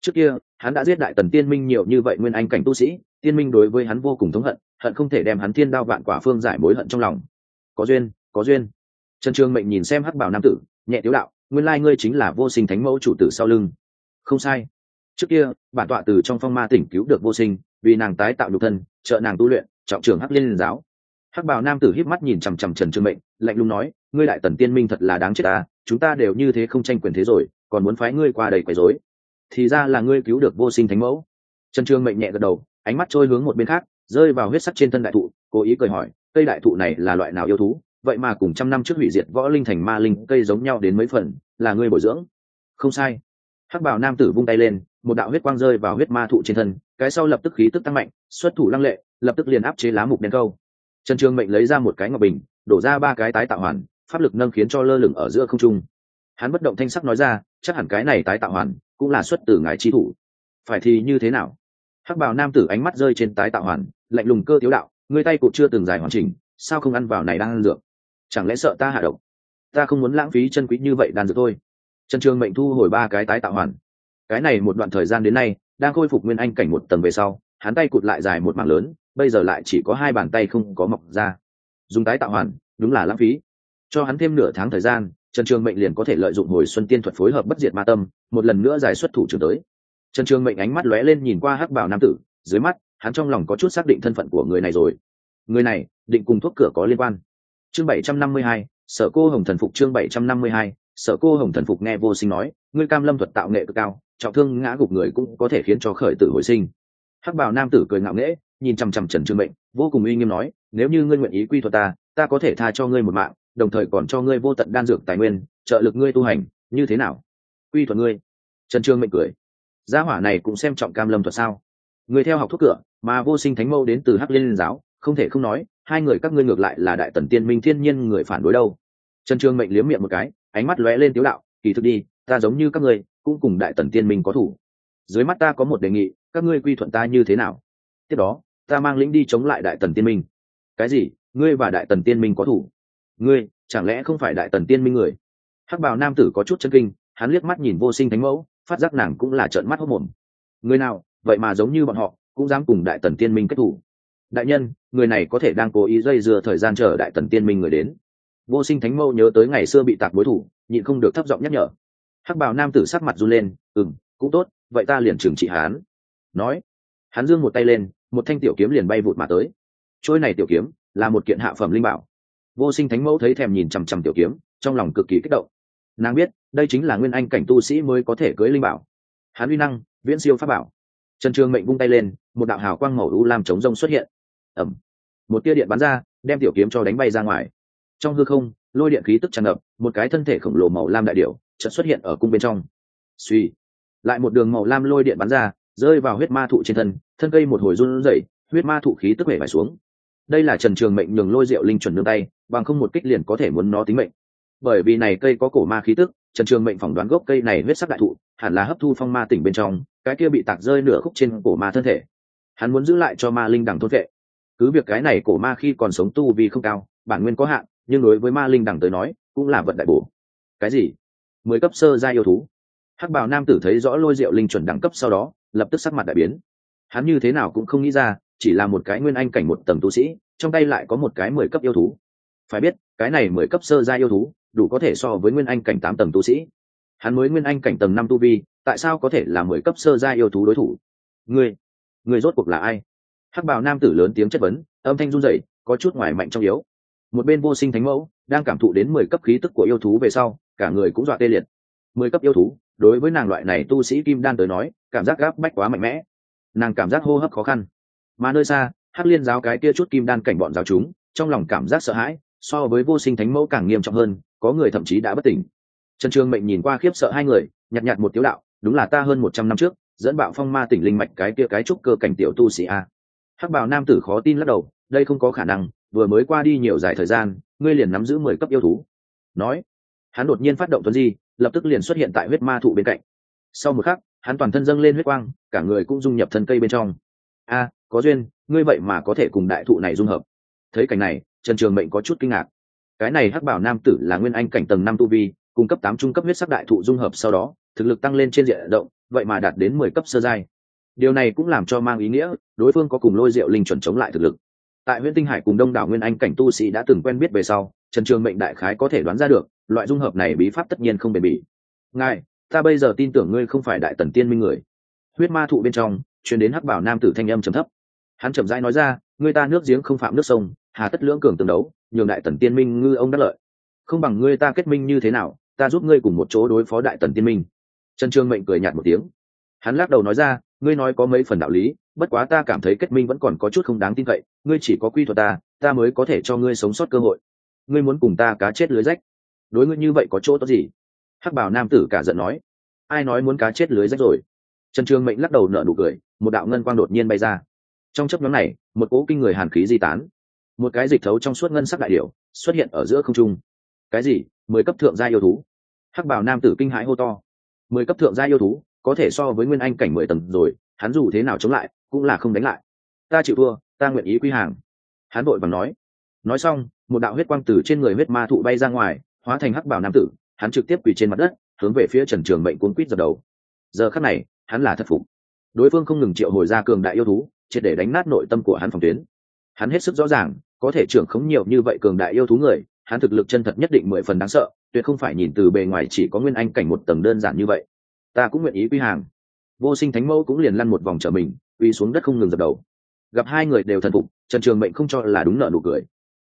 Trước kia, hắn đã giết đại tần tiên minh nhiều như vậy nguyên anh cảnh tu sĩ, tiên minh đối với hắn vô cùng thống hận hận không thể đem hắn thiên đao vạn quả phương giải mối hận trong lòng. Có duyên có duyên. Trần trường mệnh nhìn xem hắc bảo nam tử, nhẹ tiếu đạo nguyên lai ngươi chính là vô sinh thánh mẫu chủ tử sau lưng. Không sai. Trước kia, bản tọa từ trong phong ma tỉnh cứu được vô sinh, vì nàng tái tạo nhục thân, trợ nàng tu luyện, trọng trưởng hắc liên giáo. Hắc bào nam tử híp mắt nhìn chằm chằm trần trương mệnh, lạnh lùng nói, ngươi đại tần tiên minh thật là đáng chết ta, chúng ta đều như thế không tranh quyền thế rồi, còn muốn phái ngươi qua đầy quấy rối. Thì ra là ngươi cứu được vô sinh thánh mẫu. Trần trương mệnh nhẹ gật đầu, ánh mắt trôi hướng một bên khác, rơi vào huyết sắc trên thân đại thụ, cố ý cười hỏi, cây đại thụ này là loại nào yêu thú? Vậy mà cùng trăm năm trước hủy diệt võ linh thành ma linh cây giống nhau đến mấy phần, là ngươi bồi dưỡng. Không sai. Hắc bảo nam tử vung tay lên, một đạo huyết quang rơi vào huyết ma thụ trên thân, cái sau lập tức khí tức tăng mạnh, xuất thủ lăng lệ, lập tức liền áp chế lá mục đen câu. Trần trường mệnh lấy ra một cái ngọc bình, đổ ra ba cái tái tạo hoàn, pháp lực nâng khiến cho lơ lửng ở giữa không trung. Hắn bất động thanh sắc nói ra, chắc hẳn cái này tái tạo hoàn cũng là xuất từ ngài chi thủ. Phải thì như thế nào? Hắc bào nam tử ánh mắt rơi trên tái tạo hoàn, lạnh lùng cơ thiếu đạo, ngươi tay cụt chưa từng dài hoàn chỉnh, sao không ăn vào này đang ăn dược? Chẳng lẽ sợ ta hạ độc? Ta không muốn lãng phí chân quý như vậy đàn dược thôi. Trần trường mệnh thu hồi ba cái tái tạo hoàn. Cái này một đoạn thời gian đến nay, đang khôi phục nguyên anh cảnh một tầng về sau, hắn tay cụt lại dài một mảng lớn, bây giờ lại chỉ có hai bàn tay không có mọc ra. Dùng tái tạo hoàn, đúng là lãng phí. Cho hắn thêm nửa tháng thời gian, trần trường mệnh liền có thể lợi dụng hồi xuân tiên thuật phối hợp bất diệt ma tâm, một lần nữa giải xuất thủ trường tới. Trần trường mệnh ánh mắt lóe lên nhìn qua hắc bảo nam tử, dưới mắt, hắn trong lòng có chút xác định thân phận của người này rồi. Người này, định cùng thuốc cửa có liên quan chương bảy trăm năm mươi hai, sở cô hồng thần phục chương bảy trăm năm mươi hai, sở cô hồng thần phục nghe vô sinh nói, ngươi cam lâm thuật tạo nghệ cực cao, trọng thương ngã gục người cũng có thể khiến cho khởi tử hồi sinh. Hắc bảo nam tử cười ngạo nghễ, nhìn chằm chằm trần trương mệnh, vô cùng uy nghiêm nói, nếu như ngươi nguyện ý quy thuật ta ta có thể tha cho ngươi một mạng, đồng thời còn cho ngươi vô tận đan dược tài nguyên, trợ lực ngươi tu hành, như thế nào? Quy thuật ngươi. Trần trương mệnh cười. Gia hỏa này cũng xem trọng cam lâm thuật sao? Người theo học thuốc cửa, mà vô sinh thánh mâu đến từ hắc liên giáo, không thể không nói hai người các ngươi ngược lại là đại tần tiên minh thiên nhiên người phản đối đâu. Trần trương mệnh liếm miệng một cái, ánh mắt lóe lên tiếu đạo, kỳ thực đi, ta giống như các ngươi, cũng cùng đại tần tiên minh có thủ. Dưới mắt ta có một đề nghị, các ngươi quy thuận ta như thế nào? Tiếp đó, ta mang lĩnh đi chống lại đại tần tiên minh. Cái gì? Ngươi và đại tần tiên minh có thủ? Ngươi, chẳng lẽ không phải đại tần tiên minh người? Hắc bào nam tử có chút chân kinh, hắn liếc mắt nhìn vô sinh thánh mẫu, phát giác nàng cũng là trợn mắt hốc mồm. Người nào, vậy mà giống như bọn họ, cũng dám cùng đại tần tiên minh kết thủ đại nhân, người này có thể đang cố ý dây dưa thời gian chờ đại tần tiên minh người đến. Vô sinh thánh mẫu nhớ tới ngày xưa bị tạc bối thủ, nhịn không được thấp giọng nhắc nhở. Hắc bào nam tử sắc mặt run lên ừng cũng tốt, vậy ta liền trừng trị hán nói, hắn giương một tay lên, một thanh tiểu kiếm liền bay vụt mà tới. Trôi này tiểu kiếm là một kiện hạ phẩm linh bảo. Vô sinh thánh mẫu thấy thèm nhìn chằm chằm tiểu kiếm, trong lòng cực kỳ kích động. Nàng biết, đây chính là nguyên anh cảnh tu sĩ mới có thể cưới linh bảo. Hắn uy năng, viễn siêu pháp bảo. Trần trường mệnh vung tay lên, một đạo hào quang màu u lam chống rông xuất hiện ẩm. Một tia điện bắn ra, đem tiểu kiếm cho đánh bay ra ngoài. Trong hư không, lôi điện khí tức tràn ngập, một cái thân thể khổng lồ màu lam đại điệu chợt xuất hiện ở cung bên trong. Suy. Lại một đường màu lam lôi điện bắn ra, rơi vào huyết ma thụ trên thân thân cây một hồi run rẩy, huyết ma thụ khí tức hể vải xuống. Đây là trần trường mệnh nhường lôi rượu linh chuẩn nương tay, bằng không một kích liền có thể muốn nó tính mệnh. Bởi vì này cây có cổ ma khí tức, trần trường mệnh phỏng đoán gốc cây này huyết sắc đại thụ, hẳn là hấp thu phong ma tỉnh bên trong, cái kia bị tạc rơi nửa khúc trên cổ ma thân thể. Hắn muốn giữ lại cho ma linh đằng thôn vệ cứ việc cái này cổ ma khi còn sống tu vì không cao, bản nguyên có hạn, nhưng đối với ma linh đẳng tới nói, cũng là vận đại bổ. Cái gì? Mười cấp sơ gia yêu thú. Hắc bào nam tử thấy rõ lôi diệu linh chuẩn đẳng cấp sau đó, lập tức sắc mặt đại biến. Hắn như thế nào cũng không nghĩ ra, chỉ là một cái nguyên anh cảnh một tầng tu sĩ, trong tay lại có một cái mười cấp yêu thú. Phải biết, cái này mười cấp sơ gia yêu thú, đủ có thể so với nguyên anh cảnh tám tầng tu sĩ. Hắn mới nguyên anh cảnh tầng năm tu vi, tại sao có thể là mười cấp sơ gia yêu thú đối thủ? Ngươi ngươi rốt cuộc là ai? Hắc bào nam tử lớn tiếng chất vấn, âm thanh run rẩy, có chút ngoài mạnh trong yếu. Một bên vô sinh thánh mẫu, đang cảm thụ đến mười cấp khí tức của yêu thú về sau, cả người cũng dọa tê liệt. Mười cấp yêu thú, đối với nàng loại này tu sĩ kim đan tới nói, cảm giác gáp bách quá mạnh mẽ. Nàng cảm giác hô hấp khó khăn. Mà nơi xa, hắc liên giáo cái kia chút kim đan cảnh bọn giáo chúng, trong lòng cảm giác sợ hãi, so với vô sinh thánh mẫu càng nghiêm trọng hơn, có người thậm chí đã bất tỉnh. Trần trương mệnh nhìn qua khiếp sợ hai người, nhặt nhặt một tiếu đạo, đúng là ta hơn một trăm năm trước, dẫn bạo phong ma tỉnh linh mạch cái kia cái trúc cơ cảnh tiểu tu sĩ a hắc bào nam tử khó tin lắc đầu, đây không có khả năng, vừa mới qua đi nhiều dài thời gian, ngươi liền nắm giữ mười cấp yêu thú. Nói, hắn đột nhiên phát động tuấn di, lập tức liền xuất hiện tại huyết ma thụ bên cạnh. Sau một khắc, hắn toàn thân dâng lên huyết quang, cả người cũng dung nhập thân cây bên trong. A, có duyên, ngươi vậy mà có thể cùng đại thụ này dung hợp. Thấy cảnh này, trần trường mệnh có chút kinh ngạc. Cái này hắc bảo nam tử là nguyên anh cảnh tầng năm tu vi, cung cấp tám trung cấp huyết sắc đại thụ dung hợp sau đó, thực lực tăng lên trên diện rộng, vậy mà đạt đến mười cấp sơ giai điều này cũng làm cho mang ý nghĩa, đối phương có cùng lôi diệu linh chuẩn chống lại thực lực. Tại huyện tinh hải cùng đông đảo nguyên anh cảnh tu sĩ đã từng quen biết về sau, trần trường mệnh đại khái có thể đoán ra được, loại dung hợp này bí pháp tất nhiên không bền bỉ. Ngài, ta bây giờ tin tưởng ngươi không phải đại tần tiên minh người. Huyết ma thụ bên trong chuyển đến hắc bảo nam tử thanh âm trầm thấp. Hắn trầm rãi nói ra, ngươi ta nước giếng không phạm nước sông, hà tất lưỡng cường tương đấu, nhường đại tần tiên minh ngư ông đắc lợi. Không bằng ngươi ta kết minh như thế nào, ta giúp ngươi cùng một chỗ đối phó đại tần tiên minh. Trần trương mệnh cười nhạt một tiếng. Hắn lắc đầu nói ra ngươi nói có mấy phần đạo lý, bất quá ta cảm thấy kết minh vẫn còn có chút không đáng tin cậy, ngươi chỉ có quy thuật ta ta mới có thể cho ngươi sống sót cơ hội. Ngươi muốn cùng ta cá chết lưới rách. Đối ngươi như vậy có chỗ tốt gì? Hắc bảo nam tử cả giận nói. Ai nói muốn cá chết lưới rách rồi? Trần trường mệnh lắc đầu nở nụ cười, một đạo ngân quang đột nhiên bay ra. Trong chấp nhóm này, một cỗ kinh người hàn khí di tán. Một cái dịch thấu trong suốt ngân sắc đại điệu xuất hiện ở giữa không trung. Cái gì? Mười cấp thượng gia yêu thú. Hắc bảo nam tử kinh hãi hô to. Mười cấp thượng gia yêu thú có thể so với nguyên anh cảnh mười tầng rồi, hắn dù thế nào chống lại, cũng là không đánh lại. Ta chịu thua, ta nguyện ý quy hàng. Hắn vội vàng nói. Nói xong, một đạo huyết quang từ trên người huyết ma thụ bay ra ngoài, hóa thành hắc bảo nam tử, hắn trực tiếp quỳ trên mặt đất, hướng về phía trần trường mệnh cuốn quýt dập đầu. Giờ khắc này, hắn là thất phục. Đối phương không ngừng triệu hồi ra cường đại yêu thú, triệt để đánh nát nội tâm của hắn phòng tuyến. Hắn hết sức rõ ràng, có thể trưởng khống nhiều như vậy cường đại yêu thú người, hắn thực lực chân thật nhất định mười phần đáng sợ, tuyệt không phải nhìn từ bề ngoài chỉ có nguyên anh cảnh một tầng đơn giản như vậy ta cũng nguyện ý quy hàng. Vô sinh thánh mẫu cũng liền lăn một vòng trở mình uy xuống đất không ngừng dập đầu. Gặp hai người đều thần phục, trần trường mệnh không cho là đúng nợ nụ cười.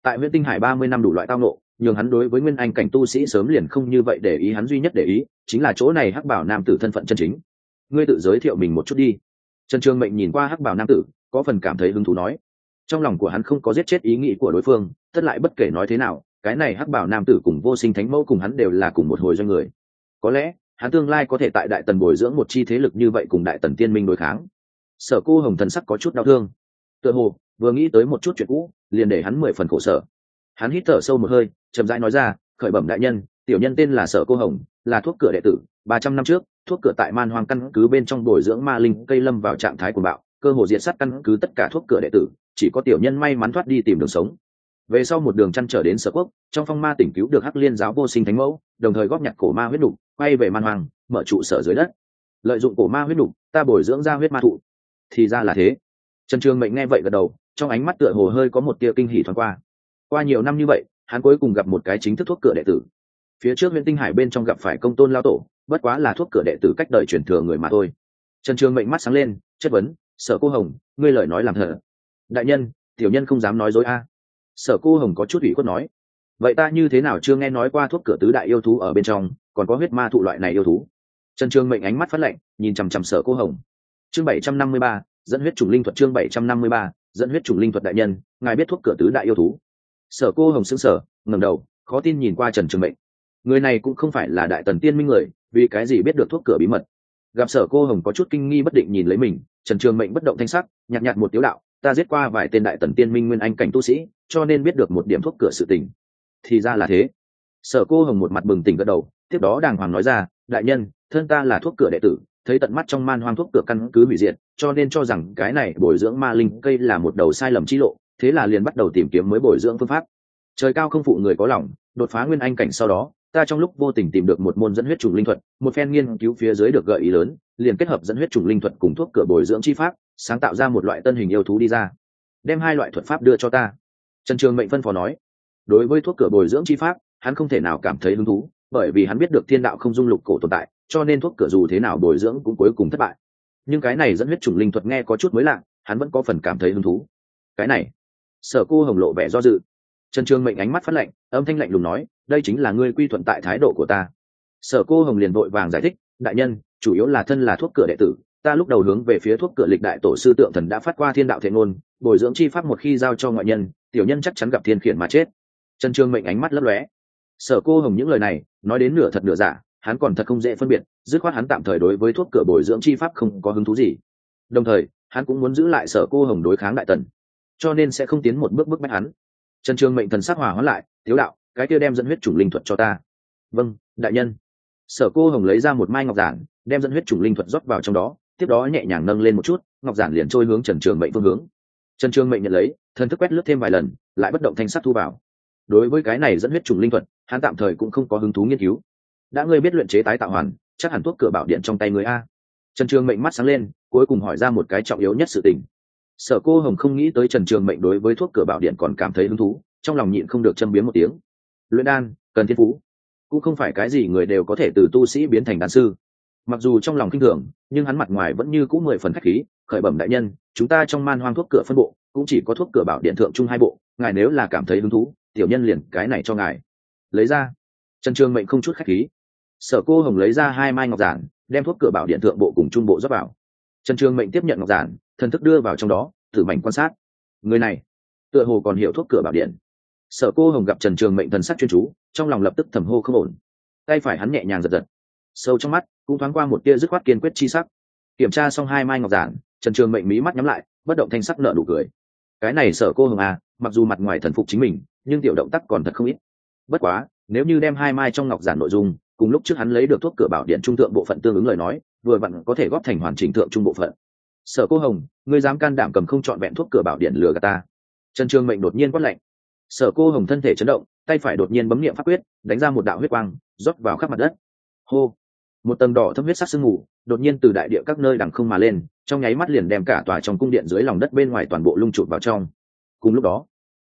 Tại huyện tinh hải ba mươi năm đủ loại tao nộ nhường hắn đối với nguyên anh cảnh tu sĩ sớm liền không như vậy để ý, hắn duy nhất để ý, chính là chỗ này hắc bảo nam tử thân phận chân chính. Ngươi tự giới thiệu mình một chút đi. Trần trường mệnh nhìn qua hắc bảo nam tử, có phần cảm thấy hứng thú nói. Trong lòng của hắn không có giết chết ý nghĩ của đối phương, tất lại bất kể nói thế nào, cái này hắc bảo nam tử cùng vô sinh thánh mẫu cùng hắn đều là cùng một hồi doanh người. Có lẽ hắn tương lai có thể tại đại tần bồi dưỡng một chi thế lực như vậy cùng đại tần tiên minh đối kháng. Sở cô hồng thần sắc có chút đau thương. Tựa hồ, vừa nghĩ tới một chút chuyện cũ, liền để hắn mười phần khổ sở. Hắn hít thở sâu một hơi, chậm rãi nói ra, khởi bẩm đại nhân, tiểu nhân tên là sở cô hồng, là thuốc cửa đệ tử, ba trăm năm trước, thuốc cửa tại man hoang căn cứ bên trong bồi dưỡng ma linh cây lâm vào trạng thái của bạo, cơ hồ diệt sát căn cứ tất cả thuốc cửa đệ tử, chỉ có tiểu nhân may mắn thoát đi tìm đường sống về sau một đường chăn trở đến sở quốc, trong phong ma tỉnh cứu được hắc liên giáo vô sinh thánh mẫu, đồng thời góp nhặt cổ ma huyết đục quay về man hoàng mở trụ sở dưới đất. Lợi dụng cổ ma huyết đục ta bồi dưỡng ra huyết ma thụ. Thì ra là thế. Trần trường mệnh nghe vậy gật đầu, trong ánh mắt tựa hồ hơi có một tia kinh hỉ thoáng qua. Qua nhiều năm như vậy, hắn cuối cùng gặp một cái chính thức thuốc cửa đệ tử. Phía trước huyện tinh hải bên trong gặp phải công tôn lao tổ, bất quá là thuốc cửa đệ tử cách đời truyền thừa người mà thôi. Trần trường mệnh mắt sáng lên, chất vấn, sở cô hồng, ngươi lời nói làm thở. Đại nhân, tiểu nhân không dám nói dối a sở cô hồng có chút ủy khuất nói vậy ta như thế nào chưa nghe nói qua thuốc cửa tứ đại yêu thú ở bên trong còn có huyết ma thụ loại này yêu thú? Trần trương mệnh ánh mắt phát lệnh, nhìn chằm chằm sở cô hồng. Chương bảy trăm năm mươi ba dẫn huyết chủng linh thuật chương bảy trăm năm mươi ba dẫn huyết chủng linh thuật đại nhân ngài biết thuốc cửa tứ đại yêu thú? Sở cô hồng xứng sở ngầm đầu khó tin nhìn qua trần trường mệnh. Người này cũng không phải là đại tần tiên minh người vì cái gì biết được thuốc cửa bí mật? Gặp sở cô hồng có chút kinh nghi bất định nhìn lấy mình trần trường mệnh bất động thanh sắc nhạt nhạt một tiếu đạo ta giết qua vài tên đại tần tiên minh nguyên anh cảnh tu sĩ, cho nên biết được một điểm thuốc cửa sự tình. Thì ra là thế. Sở cô hồng một mặt bừng tỉnh gật đầu, tiếp đó đàng hoàng nói ra, đại nhân, thân ta là thuốc cửa đệ tử, thấy tận mắt trong man hoang thuốc cửa căn cứ hủy diệt, cho nên cho rằng cái này bồi dưỡng ma linh cây là một đầu sai lầm chi lộ, thế là liền bắt đầu tìm kiếm mới bồi dưỡng phương pháp. Trời cao không phụ người có lòng, đột phá nguyên anh cảnh sau đó, ta trong lúc vô tình tìm được một môn dẫn huyết trùng linh thuật, một phen nghiên cứu phía dưới được gợi ý lớn liền kết hợp dẫn huyết trùng linh thuật cùng thuốc cửa bồi dưỡng chi pháp, sáng tạo ra một loại tân hình yêu thú đi ra. Đem hai loại thuật pháp đưa cho ta. Trần trường mệnh phân phó nói. Đối với thuốc cửa bồi dưỡng chi pháp, hắn không thể nào cảm thấy hứng thú, bởi vì hắn biết được thiên đạo không dung lục cổ tồn tại, cho nên thuốc cửa dù thế nào bồi dưỡng cũng cuối cùng thất bại. Nhưng cái này dẫn huyết chủng linh thuật nghe có chút mới lạ, hắn vẫn có phần cảm thấy hứng thú. Cái này, sở cô hồng lộ vẻ do dự. Trần trường mệnh ánh mắt phát lạnh, âm thanh lạnh lùng nói, đây chính là ngươi quy thuận tại thái độ của ta. Sở cô hồng liền vội vàng giải thích đại nhân, chủ yếu là thân là thuốc cửa đệ tử, ta lúc đầu hướng về phía thuốc cửa lịch đại tổ sư tượng thần đã phát qua thiên đạo thể ngôn, bồi dưỡng chi pháp một khi giao cho ngoại nhân, tiểu nhân chắc chắn gặp thiên khiển mà chết. Trần trương mệnh ánh mắt lấp lóe. Sở cô hồng những lời này, nói đến nửa thật nửa giả, hắn còn thật không dễ phân biệt, dứt khoát hắn tạm thời đối với thuốc cửa bồi dưỡng chi pháp không có hứng thú gì. Đồng thời, hắn cũng muốn giữ lại sở cô hồng đối kháng đại tần, cho nên sẽ không tiến một bước bước bách hắn. Trần trương mệnh thần sắc hòa hóa lại, thiếu đạo, cái kia đem dẫn huyết chủng linh thuật cho ta. Vâng đại nhân sở cô hồng lấy ra một mai ngọc giản, đem dẫn huyết chủng linh thuật rót vào trong đó, tiếp đó nhẹ nhàng nâng lên một chút, ngọc giản liền trôi hướng trần trường mệnh phương hướng. Trần trường mệnh nhận lấy, thần thức quét lướt thêm vài lần, lại bất động thanh sắc thu vào. Đối với cái này dẫn huyết trùng linh thuật, hắn tạm thời cũng không có hứng thú nghiên cứu. Đã ngươi biết luyện chế tái tạo hoàn, chắc hẳn thuốc cửa bảo điện trong tay người a. Trần trường mệnh mắt sáng lên, cuối cùng hỏi ra một cái trọng yếu nhất sự tình. Sở cô hồng không nghĩ tới trần trường mệnh đối với thuốc cửa bảo điện còn cảm thấy hứng thú, trong lòng nhịn không được châm biếm một tiếng. Luyện đan, cần thiên phú cũng không phải cái gì người đều có thể từ tu sĩ biến thành đan sư. Mặc dù trong lòng kinh thường, nhưng hắn mặt ngoài vẫn như cũ mười phần khách khí, khởi bẩm đại nhân, chúng ta trong man hoang thuốc cửa phân bộ, cũng chỉ có thuốc cửa bảo điện thượng chung hai bộ, ngài nếu là cảm thấy hứng thú, tiểu nhân liền cái này cho ngài. Lấy ra. Trần trường mệnh không chút khách khí. Sở cô hồng lấy ra hai mai ngọc giản, đem thuốc cửa bảo điện thượng bộ cùng trung bộ rót vào. Trần trường mệnh tiếp nhận ngọc giản, thần thức đưa vào trong đó, thử mảnh quan sát. Người này, tựa hồ còn hiểu thuốc cửa bảo điện sở cô hồng gặp trần trường mệnh thần sắc chuyên chú, trong lòng lập tức thầm hô không ổn. Tay phải hắn nhẹ nhàng giật giật, sâu trong mắt, cũng thoáng qua một tia dứt khoát kiên quyết chi sắc. Kiểm tra xong hai mai ngọc giản, trần trường mệnh mí mắt nhắm lại, bất động thanh sắc nợ nụ cười. Cái này sở cô hồng à mặc dù mặt ngoài thần phục chính mình, nhưng tiểu động tác còn thật không ít. Bất quá, nếu như đem hai mai trong ngọc giản nội dung, cùng lúc trước hắn lấy được thuốc cửa bảo điện trung thượng bộ phận tương ứng lời nói, vừa vặn có thể góp thành hoàn chỉnh thượng trung bộ phận. Sở cô hồng, ngươi dám can đảm cầm không trọn vẹn thuốc cửa bảo điện lừa gạt ta. Trần trường mệnh đột nhiên quát lạnh sở cô hồng thân thể chấn động, tay phải đột nhiên bấm niệm pháp quyết, đánh ra một đạo huyết quang, rót vào khắp mặt đất. Hô! Một tầng đỏ thâm huyết sắc sương mù, đột nhiên từ đại địa các nơi đằng không mà lên, trong nháy mắt liền đem cả tòa trong cung điện dưới lòng đất bên ngoài toàn bộ lung trụt vào trong. Cùng lúc đó,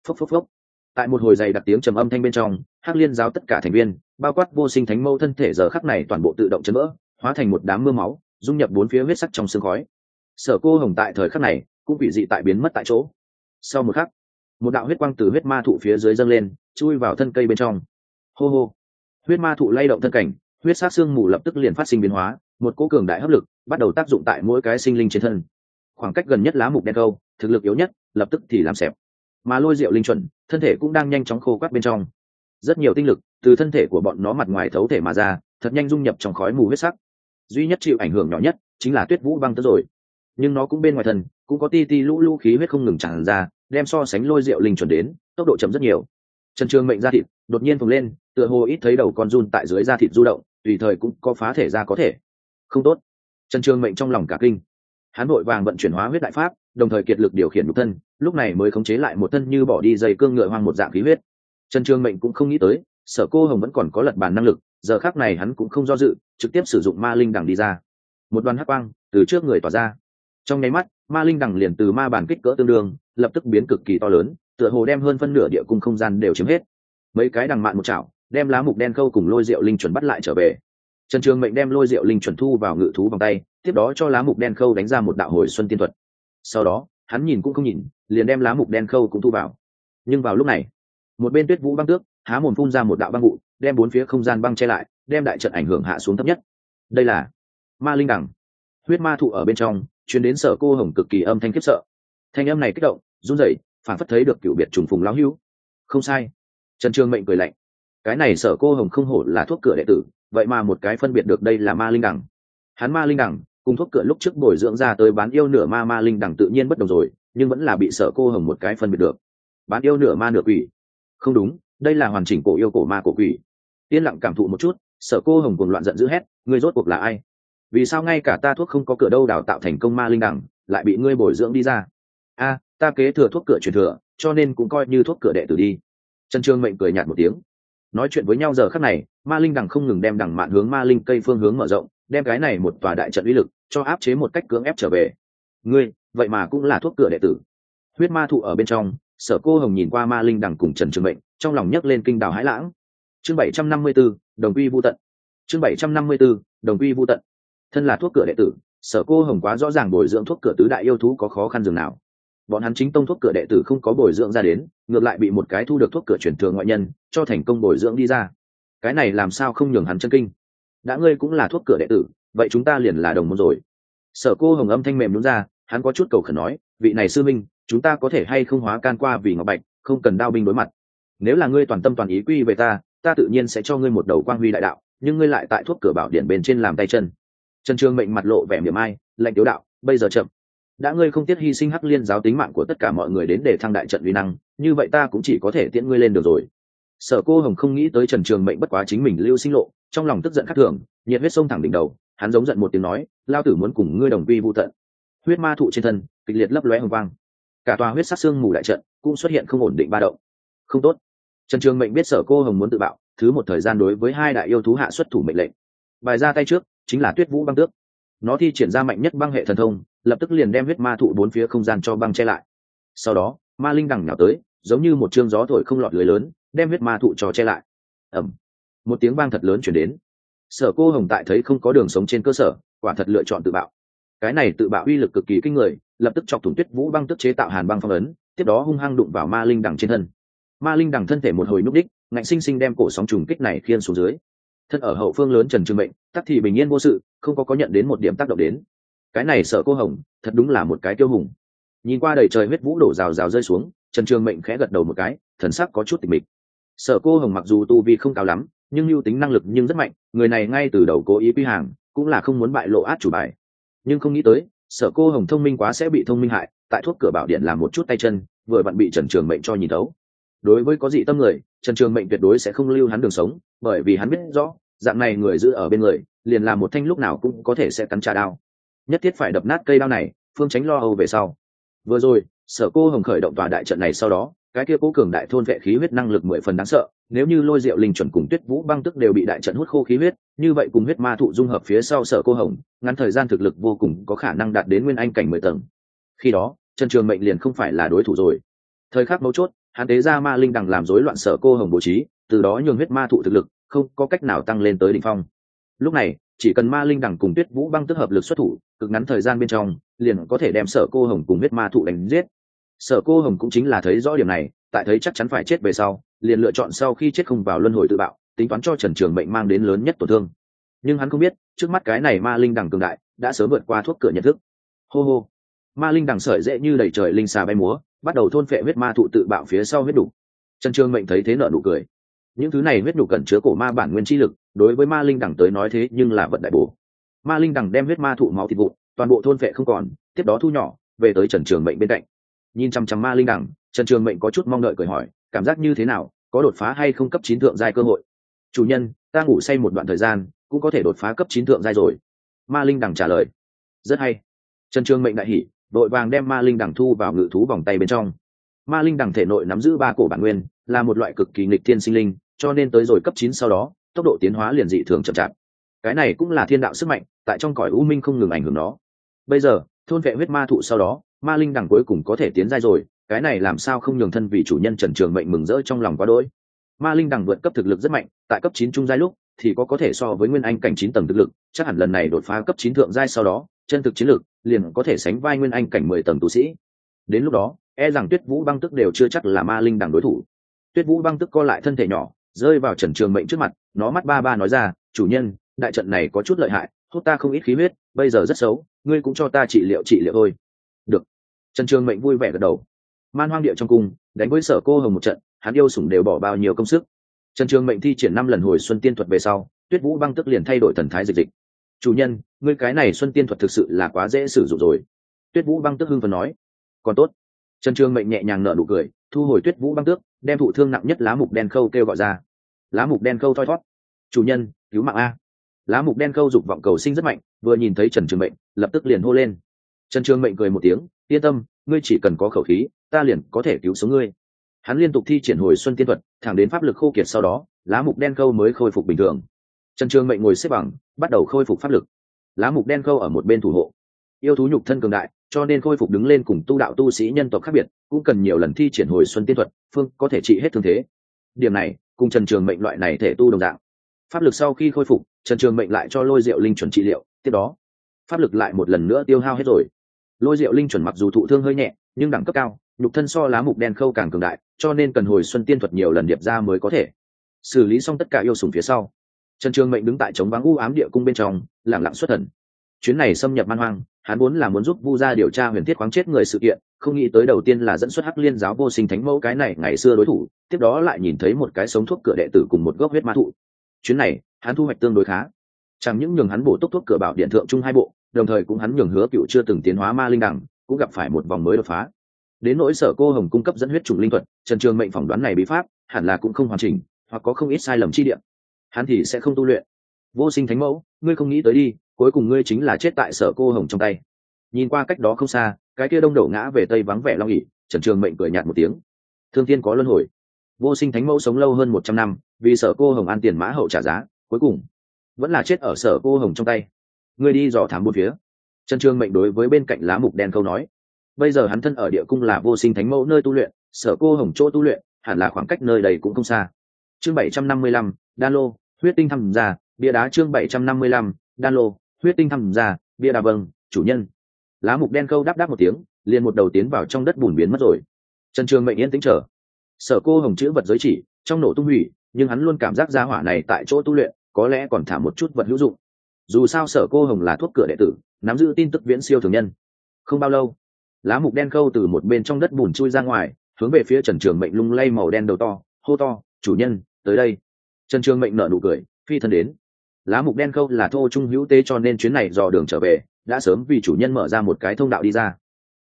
phốc phốc phốc, tại một hồi dày đặc tiếng trầm âm thanh bên trong, hắc liên giáo tất cả thành viên, bao quát vô sinh thánh mâu thân thể giờ khắc này toàn bộ tự động chấn vỡ, hóa thành một đám mưa máu, dung nhập bốn phía huyết sắc trong sương khói. Sở cô hồng tại thời khắc này, cũng bị dị tại biến mất tại chỗ. Sau một khắc một đạo huyết quang từ huyết ma thụ phía dưới dâng lên, chui vào thân cây bên trong. Hô hô. Huyết ma thụ lay động thân cảnh, huyết sát xương mù lập tức liền phát sinh biến hóa, một cỗ cường đại hấp lực bắt đầu tác dụng tại mỗi cái sinh linh trên thân. Khoảng cách gần nhất lá mục đen câu, thực lực yếu nhất, lập tức thì làm xẹp. Mà lôi rượu linh chuẩn, thân thể cũng đang nhanh chóng khô quát bên trong. Rất nhiều tinh lực từ thân thể của bọn nó mặt ngoài thấu thể mà ra, thật nhanh dung nhập trong khói mù huyết sắc. Duy nhất chịu ảnh hưởng nhỏ nhất chính là tuyết vũ băng tới rồi nhưng nó cũng bên ngoài thân cũng có ti ti lũ lũ khí huyết không ngừng tràn ra, đem so sánh lôi rượu linh chuẩn đến, tốc độ chậm rất nhiều. Trần trường mệnh ra thịt đột nhiên phồng lên, tựa hồ ít thấy đầu con run tại dưới da thịt du động, tùy thời cũng có phá thể ra có thể. Không tốt. Trần trường mệnh trong lòng cả kinh. Hắn vội vàng vận chuyển hóa huyết đại pháp, đồng thời kiệt lực điều khiển nhục thân, lúc này mới khống chế lại một thân như bỏ đi dây cương ngựa hoang một dạng khí huyết. Trần trường mệnh cũng không nghĩ tới, sở cô hồng vẫn còn có lật bàn năng lực, giờ khác này hắn cũng không do dự, trực tiếp sử dụng ma linh đằng đi ra. Một đoàn hắc quang từ trước người tỏa ra trong nháy mắt, ma linh đằng liền từ ma bản kích cỡ tương đương, lập tức biến cực kỳ to lớn, tựa hồ đem hơn phân nửa địa cung không gian đều chiếm hết. Mấy cái đằng mạn một chảo, đem lá mục đen khâu cùng lôi rượu linh chuẩn bắt lại trở về. Trần trường mệnh đem lôi rượu linh chuẩn thu vào ngự thú vòng tay, tiếp đó cho lá mục đen khâu đánh ra một đạo hồi xuân tiên thuật. Sau đó, hắn nhìn cũng không nhìn, liền đem lá mục đen khâu cũng thu vào. Nhưng vào lúc này, một bên tuyết vũ băng tước, há mồm phun ra một đạo băng vụ, đem bốn phía không gian băng che lại, đem đại trận ảnh hưởng hạ xuống thấp nhất. Đây là ma linh đẳng huyết ma thụ ở bên trong chuyến đến sở cô hồng cực kỳ âm thanh khiếp sợ. Thanh âm này kích động, run rẩy, phản phất thấy được cựu biệt trùng phùng lão hưu không sai. Trần trường mệnh cười lạnh. Cái này sở cô hồng không hổ là thuốc cửa đệ tử, vậy mà một cái phân biệt được đây là ma linh đẳng. Hắn ma linh đẳng, cùng thuốc cửa lúc trước bồi dưỡng ra tới bán yêu nửa ma ma linh đẳng tự nhiên bất đồng rồi, nhưng vẫn là bị sở cô hồng một cái phân biệt được. Bán yêu nửa ma, nửa quỷ. Không đúng, đây là hoàn chỉnh cổ yêu cổ ma, cổ quỷ. Yên lặng cảm thụ một chút, sở cô hồng cùng loạn giận dữ hét, ngươi rốt cuộc là ai? Vì sao ngay cả ta thuốc không có cửa đâu đào tạo thành công ma linh đẳng, lại bị ngươi bồi dưỡng đi ra? A, ta kế thừa thuốc cửa truyền thừa, cho nên cũng coi như thuốc cửa đệ tử đi. Trần trương mệnh cười nhạt một tiếng. Nói chuyện với nhau giờ khắc này, ma linh đằng không ngừng đem đằng mạn hướng ma linh cây phương hướng mở rộng, đem cái này một tòa đại trận uy lực cho áp chế một cách cưỡng ép trở về. Ngươi, vậy mà cũng là thuốc cửa đệ tử. Huyết ma thụ ở bên trong, sở cô hồng nhìn qua ma linh đằng cùng trần trường mệnh, trong lòng nhấc lên kinh đào hãi lãng. Chương bảy trăm năm mươi b ố đồng quy vô tận. Chương bảy trăm năm mươi b ố đồng quy vô tận thân là thuốc cửa đệ tử, sở cô hồng quá rõ ràng bồi dưỡng thuốc cửa tứ đại yêu thú có khó khăn dường nào. Bọn hắn chính tông thuốc cửa đệ tử không có bồi dưỡng ra đến, ngược lại bị một cái thu được thuốc cửa chuyển thường ngoại nhân, cho thành công bồi dưỡng đi ra. Cái này làm sao không nhường hắn chân kinh? Đã ngươi cũng là thuốc cửa đệ tử, vậy chúng ta liền là đồng môn rồi. Sở cô hồng âm thanh mềm đúng ra, hắn có chút cầu khẩn nói, vị này sư minh, chúng ta có thể hay không hóa can qua vì ngọc bạch, không cần đao binh đối mặt. Nếu là ngươi toàn tâm toàn ý quy về ta ta tự nhiên sẽ cho ngươi một đầu quang huy đại đạo, nhưng ngươi lại tại thuốc cửa bảo điện bên trên làm tay chân trần Trường mệnh mặt lộ vẻ miệng ai lệnh tiếu đạo, bây giờ chậm. Đã ngươi không tiếc hy sinh hắc liên giáo tính mạng của tất cả mọi người đến để thăng đại trận uy năng, như vậy ta cũng chỉ có thể tiễn ngươi lên được rồi. Sở cô hồng không nghĩ tới trần trường mệnh bất quá chính mình lưu sinh lộ, trong lòng tức giận khắc thường, nhiệt huyết sông thẳng đỉnh đầu, hắn giống giận một tiếng nói, lao tử muốn cùng ngươi đồng quy vô tận. Huyết ma thụ trên thân, kịch liệt lấp lóe hồng vang cả tòa huyết sát xương mù đại trận cũng xuất hiện không ổn định ba động. Không tốt. Trần trường mệnh biết sở cô hồng muốn tự bạo, thứ một thời gian đối với hai đại yêu thú hạ xuất thủ mệnh lệnh. Bài ra tay trước chính là tuyết vũ băng tước. Nó thi triển ra mạnh nhất băng hệ thần thông, lập tức liền đem huyết ma thụ bốn phía không gian cho băng che lại. Sau đó, ma linh đằng nhào tới, giống như một chương gió thổi không lọt lưới lớn, đem huyết ma thụ cho che lại. Ẩm một tiếng vang thật lớn chuyển đến. Sở cô hồng tại thấy không có đường sống trên cơ sở, quả thật lựa chọn tự bạo. Cái này tự bạo uy lực cực kỳ kinh người, lập tức chọc thủng tuyết vũ băng tức chế tạo hàn băng phong ấn, tiếp đó hung hăng đụng vào ma linh đằng trên thân. Ma linh đằng thân thể một hồi núp đích, ngạnh sinh sinh đem cổ sóng trùng kích này khiên xuống dưới thân ở hậu phương lớn trần trương mệnh, tắc thì bình yên vô sự, không có có nhận đến một điểm tác động đến. Cái này sợ cô hồng, thật đúng là một cái tiêu hùng. Nhìn qua đầy trời huyết vũ đổ rào rào rơi xuống, trần trường mệnh khẽ gật đầu một cái, thần sắc có chút tịch mịch. Sợ cô hồng mặc dù tu vi không cao lắm, nhưng lưu tính năng lực nhưng rất mạnh, người này ngay từ đầu cố ý quy hàng, cũng là không muốn bại lộ át chủ bài. Nhưng không nghĩ tới sở cô hồng thông minh quá sẽ bị thông minh hại, tại thuốc cửa bảo điện làm một chút tay chân, vừa vặn bị trần trường mệnh cho nhìn thấu. Đối với có dị tâm người, trần trường mệnh tuyệt đối sẽ không lưu hắn đường sống, bởi vì hắn biết rõ dạng này người giữ ở bên người, liền làm một thanh lúc nào cũng có thể sẽ cắn trà đao. Nhất thiết phải đập nát cây đao này, phương tránh lo âu về sau. Vừa rồi, sở cô hồng khởi động tòa đại trận này sau đó, cái kia cố cường đại thôn vệ khí huyết năng lực mười phần đáng sợ, nếu như lôi rượu linh chuẩn cùng tuyết vũ băng tức đều bị đại trận hút khô khí huyết, như vậy cùng huyết ma thụ dung hợp phía sau sở cô hồng, ngắn thời gian thực lực vô cùng có khả năng đạt đến nguyên anh cảnh mười tầng. Khi đó trần trường mệnh liền không phải là đối thủ rồi. Thời khắc mấu chốt, hắn tế ra ma linh đằng làm rối loạn sở cô hồng bố trí, từ đó nhường huyết ma thụ thực lực không có cách nào tăng lên tới đỉnh phong. Lúc này, chỉ cần ma linh đằng cùng tuyết vũ băng tức hợp lực xuất thủ, cực ngắn thời gian bên trong, liền có thể đem sở cô hồng cùng huyết ma thụ đánh giết. Sở cô hồng cũng chính là thấy rõ điểm này, tại thấy chắc chắn phải chết về sau, liền lựa chọn sau khi chết không vào luân hồi tự bạo, tính toán cho trần trường mệnh mang đến lớn nhất tổn thương. Nhưng hắn không biết, trước mắt cái này ma linh đằng cường đại, đã sớm vượt qua thuốc cửa nhận thức. Hô hô. Ma linh đằng sợi dễ như đầy trời linh xà bay múa, bắt đầu thôn phệ huyết ma thụ tự bạo phía sau huyết đủ. Trần Trường mệnh thấy thế nở nụ cười những thứ này huyết nhục cẩn chứa cổ ma bản nguyên chi lực, đối với ma linh đẳng tới nói thế nhưng là vận đại bổ. Ma linh đẳng đem huyết ma thụ máu thịt vụn, toàn bộ thôn vệ không còn, tiếp đó thu nhỏ, về tới trần trường mệnh bên cạnh. Nhìn chăm chăm ma linh đẳng, trần trường mệnh có chút mong đợi cười hỏi, cảm giác như thế nào, có đột phá hay không cấp chín thượng giai cơ hội? Chủ nhân, ta ngủ say một đoạn thời gian, cũng có thể đột phá cấp chín thượng giai rồi. Ma linh đẳng trả lời. Rất hay. Trần trường mệnh đại hỉ đội vàng đem ma linh đẳng thu vào ngự thú vòng tay bên trong. Ma linh đẳng thể nội nắm giữ ba cổ bản nguyên là một loại cực kỳ nghịch thiên sinh linh, cho nên tới rồi cấp chín sau đó, tốc độ tiến hóa liền dị thường chậm chạp. Cái này cũng là thiên đạo sức mạnh, tại trong cõi u minh không ngừng ảnh hưởng nó. Bây giờ, thôn vệ huyết ma thụ sau đó, ma linh đẳng cuối cùng có thể tiến giai rồi, cái này làm sao không nhường thân vì chủ nhân trần trường mệnh mừng rỡ trong lòng quá đỗi. Ma linh đẳng vượt cấp thực lực rất mạnh, tại cấp chín trung giai lúc, thì có có thể so với nguyên anh cảnh chín tầng thực lực, chắc hẳn lần này đột phá cấp chín thượng giai sau đó, chân thực chiến lực liền có thể sánh vai nguyên anh cảnh mười tầng tu sĩ. Đến lúc đó e rằng tuyết vũ băng tức đều chưa chắc là ma linh đẳng đối thủ tuyết vũ băng tức co lại thân thể nhỏ, rơi vào trần trường mệnh trước mặt, nó mắt ba ba nói ra, chủ nhân, đại trận này có chút lợi hại hốt ta không ít khí huyết, bây giờ rất xấu, ngươi cũng cho ta trị liệu trị liệu thôi. Được. Trần trường mệnh vui vẻ gật đầu. Man hoang điệu trong cung, đánh với sở cô hồng một trận, hắn yêu sủng đều bỏ bao nhiêu công sức. Trần trường mệnh thi triển năm lần hồi xuân tiên thuật về sau, tuyết vũ băng tức liền thay đổi thần thái dịch dịch. Chủ nhân, ngươi cái này xuân tiên thuật thực sự là quá dễ sử dụng rồi. Tuyết vũ băng tức hưng phần nói. Còn tốt. Trần Trường mệnh nhẹ nhàng nở nụ cười, thu hồi tuyết vũ băng tước đem thụ thương nặng nhất lá mục đen khâu kêu gọi ra. Lá mục đen khâu thoi thót chủ nhân, cứu mạng a. Lá mục đen khâu dục vọng cầu sinh rất mạnh, vừa nhìn thấy trần trường mệnh, lập tức liền hô lên. Trần trường mệnh cười một tiếng, yên tâm, ngươi chỉ cần có khẩu khí, ta liền có thể cứu sống ngươi. Hắn liên tục thi triển hồi xuân tiên thuật, thẳng đến pháp lực khô kiệt sau đó, lá mục đen khâu mới khôi phục bình thường. Trần trường mệnh ngồi xếp bằng, bắt đầu khôi phục pháp lực. Lá mục đen khâu ở một bên thủ hộ. Yêu thú nhục thân cường đại cho nên khôi phục đứng lên cùng tu đạo tu sĩ nhân tộc khác biệt, cũng cần nhiều lần thi triển hồi xuân tiên thuật, phương có thể trị hết thương thế. Điểm này, cùng trần trường mệnh loại này thể tu đồng dạng. Pháp lực sau khi khôi phục, trần trường mệnh lại cho lôi diệu linh chuẩn trị liệu, tiếp đó, pháp lực lại một lần nữa tiêu hao hết rồi. Lôi diệu linh chuẩn mặc dù thụ thương hơi nhẹ, nhưng đẳng cấp cao, nhục thân so lá mục đen khâu càng cường đại, cho nên cần hồi xuân tiên thuật nhiều lần điệp ra mới có thể. Xử lý xong tất cả yêu sùng phía sau, trần trường mệnh đứng tại chống vắng u ám địa cung bên trong lẳng lặng xuất thần. Chuyến này xâm nhập man hoang hắn muốn là muốn giúp vu gia điều tra huyền thiết khoáng chết người sự kiện, không nghĩ tới đầu tiên là dẫn xuất hắc liên giáo vô sinh thánh mẫu cái này ngày xưa đối thủ, tiếp đó lại nhìn thấy một cái sống thuốc cửa đệ tử cùng một gốc huyết ma thụ. Chuyến này, hắn thu hoạch tương đối khá. Chẳng những nhường hắn bổ túc thuốc cửa bảo điện thượng trung hai bộ, đồng thời cũng hắn nhường hứa cựu chưa từng tiến hóa ma linh đẳng, cũng gặp phải một vòng mới đột phá. Đến nỗi sở cô hồng cung cấp dẫn huyết trùng linh thuật, trần trường mệnh phỏng đoán này bí pháp, hẳn là cũng không hoàn chỉnh, hoặc có không ít sai lầm chi điểm hắn thì sẽ không tu luyện. Vô sinh thánh mẫu, ngươi không nghĩ tới đi cuối cùng ngươi chính là chết tại sở cô hồng trong tay. Nhìn qua cách đó không xa, cái kia đông đổ ngã về tây vắng vẻ long ỉ trần trường mệnh cười nhạt một tiếng. Thương thiên có luân hồi. Vô sinh thánh mẫu sống lâu hơn một trăm năm, vì sở cô hồng ăn tiền mã hậu trả giá, cuối cùng vẫn là chết ở sở cô hồng trong tay. Ngươi đi dò thám bốn phía. Trần trường mệnh đối với bên cạnh lá mục đen câu nói. Bây giờ hắn thân ở địa cung là vô sinh thánh mẫu nơi tu luyện, sở cô hồng chỗ tu luyện, hẳn là khoảng cách nơi đây cũng không xa. Chương bảy trăm năm mươi lăm, đan lô, huyết tinh thăm ra bia đá chương bảy trăm năm mươi lăm, đan lô huyết tinh thăm ra, bia đà vâng chủ nhân. Lá mục đen câu đáp đáp một tiếng, liền một đầu tiến vào trong đất bùn biến mất rồi. Trần trường mệnh yên tĩnh trở sở cô hồng chữ vật giới chỉ, trong nổ tung hủy, nhưng hắn luôn cảm giác gia hỏa này tại chỗ tu luyện, có lẽ còn thả một chút vật hữu dụng. Dù sao sở cô hồng là thuốc cửa đệ tử, nắm giữ tin tức viễn siêu thường nhân. Không bao lâu, lá mục đen câu từ một bên trong đất bùn chui ra ngoài, hướng về phía trần trường mệnh lung lay màu đen đầu to, hô to, chủ nhân, tới đây. Trần trường mệnh nở nụ cười, phi thân đến lá mục đen khâu là thô trung hữu tế cho nên chuyến này dò đường trở về, đã sớm vì chủ nhân mở ra một cái thông đạo đi ra.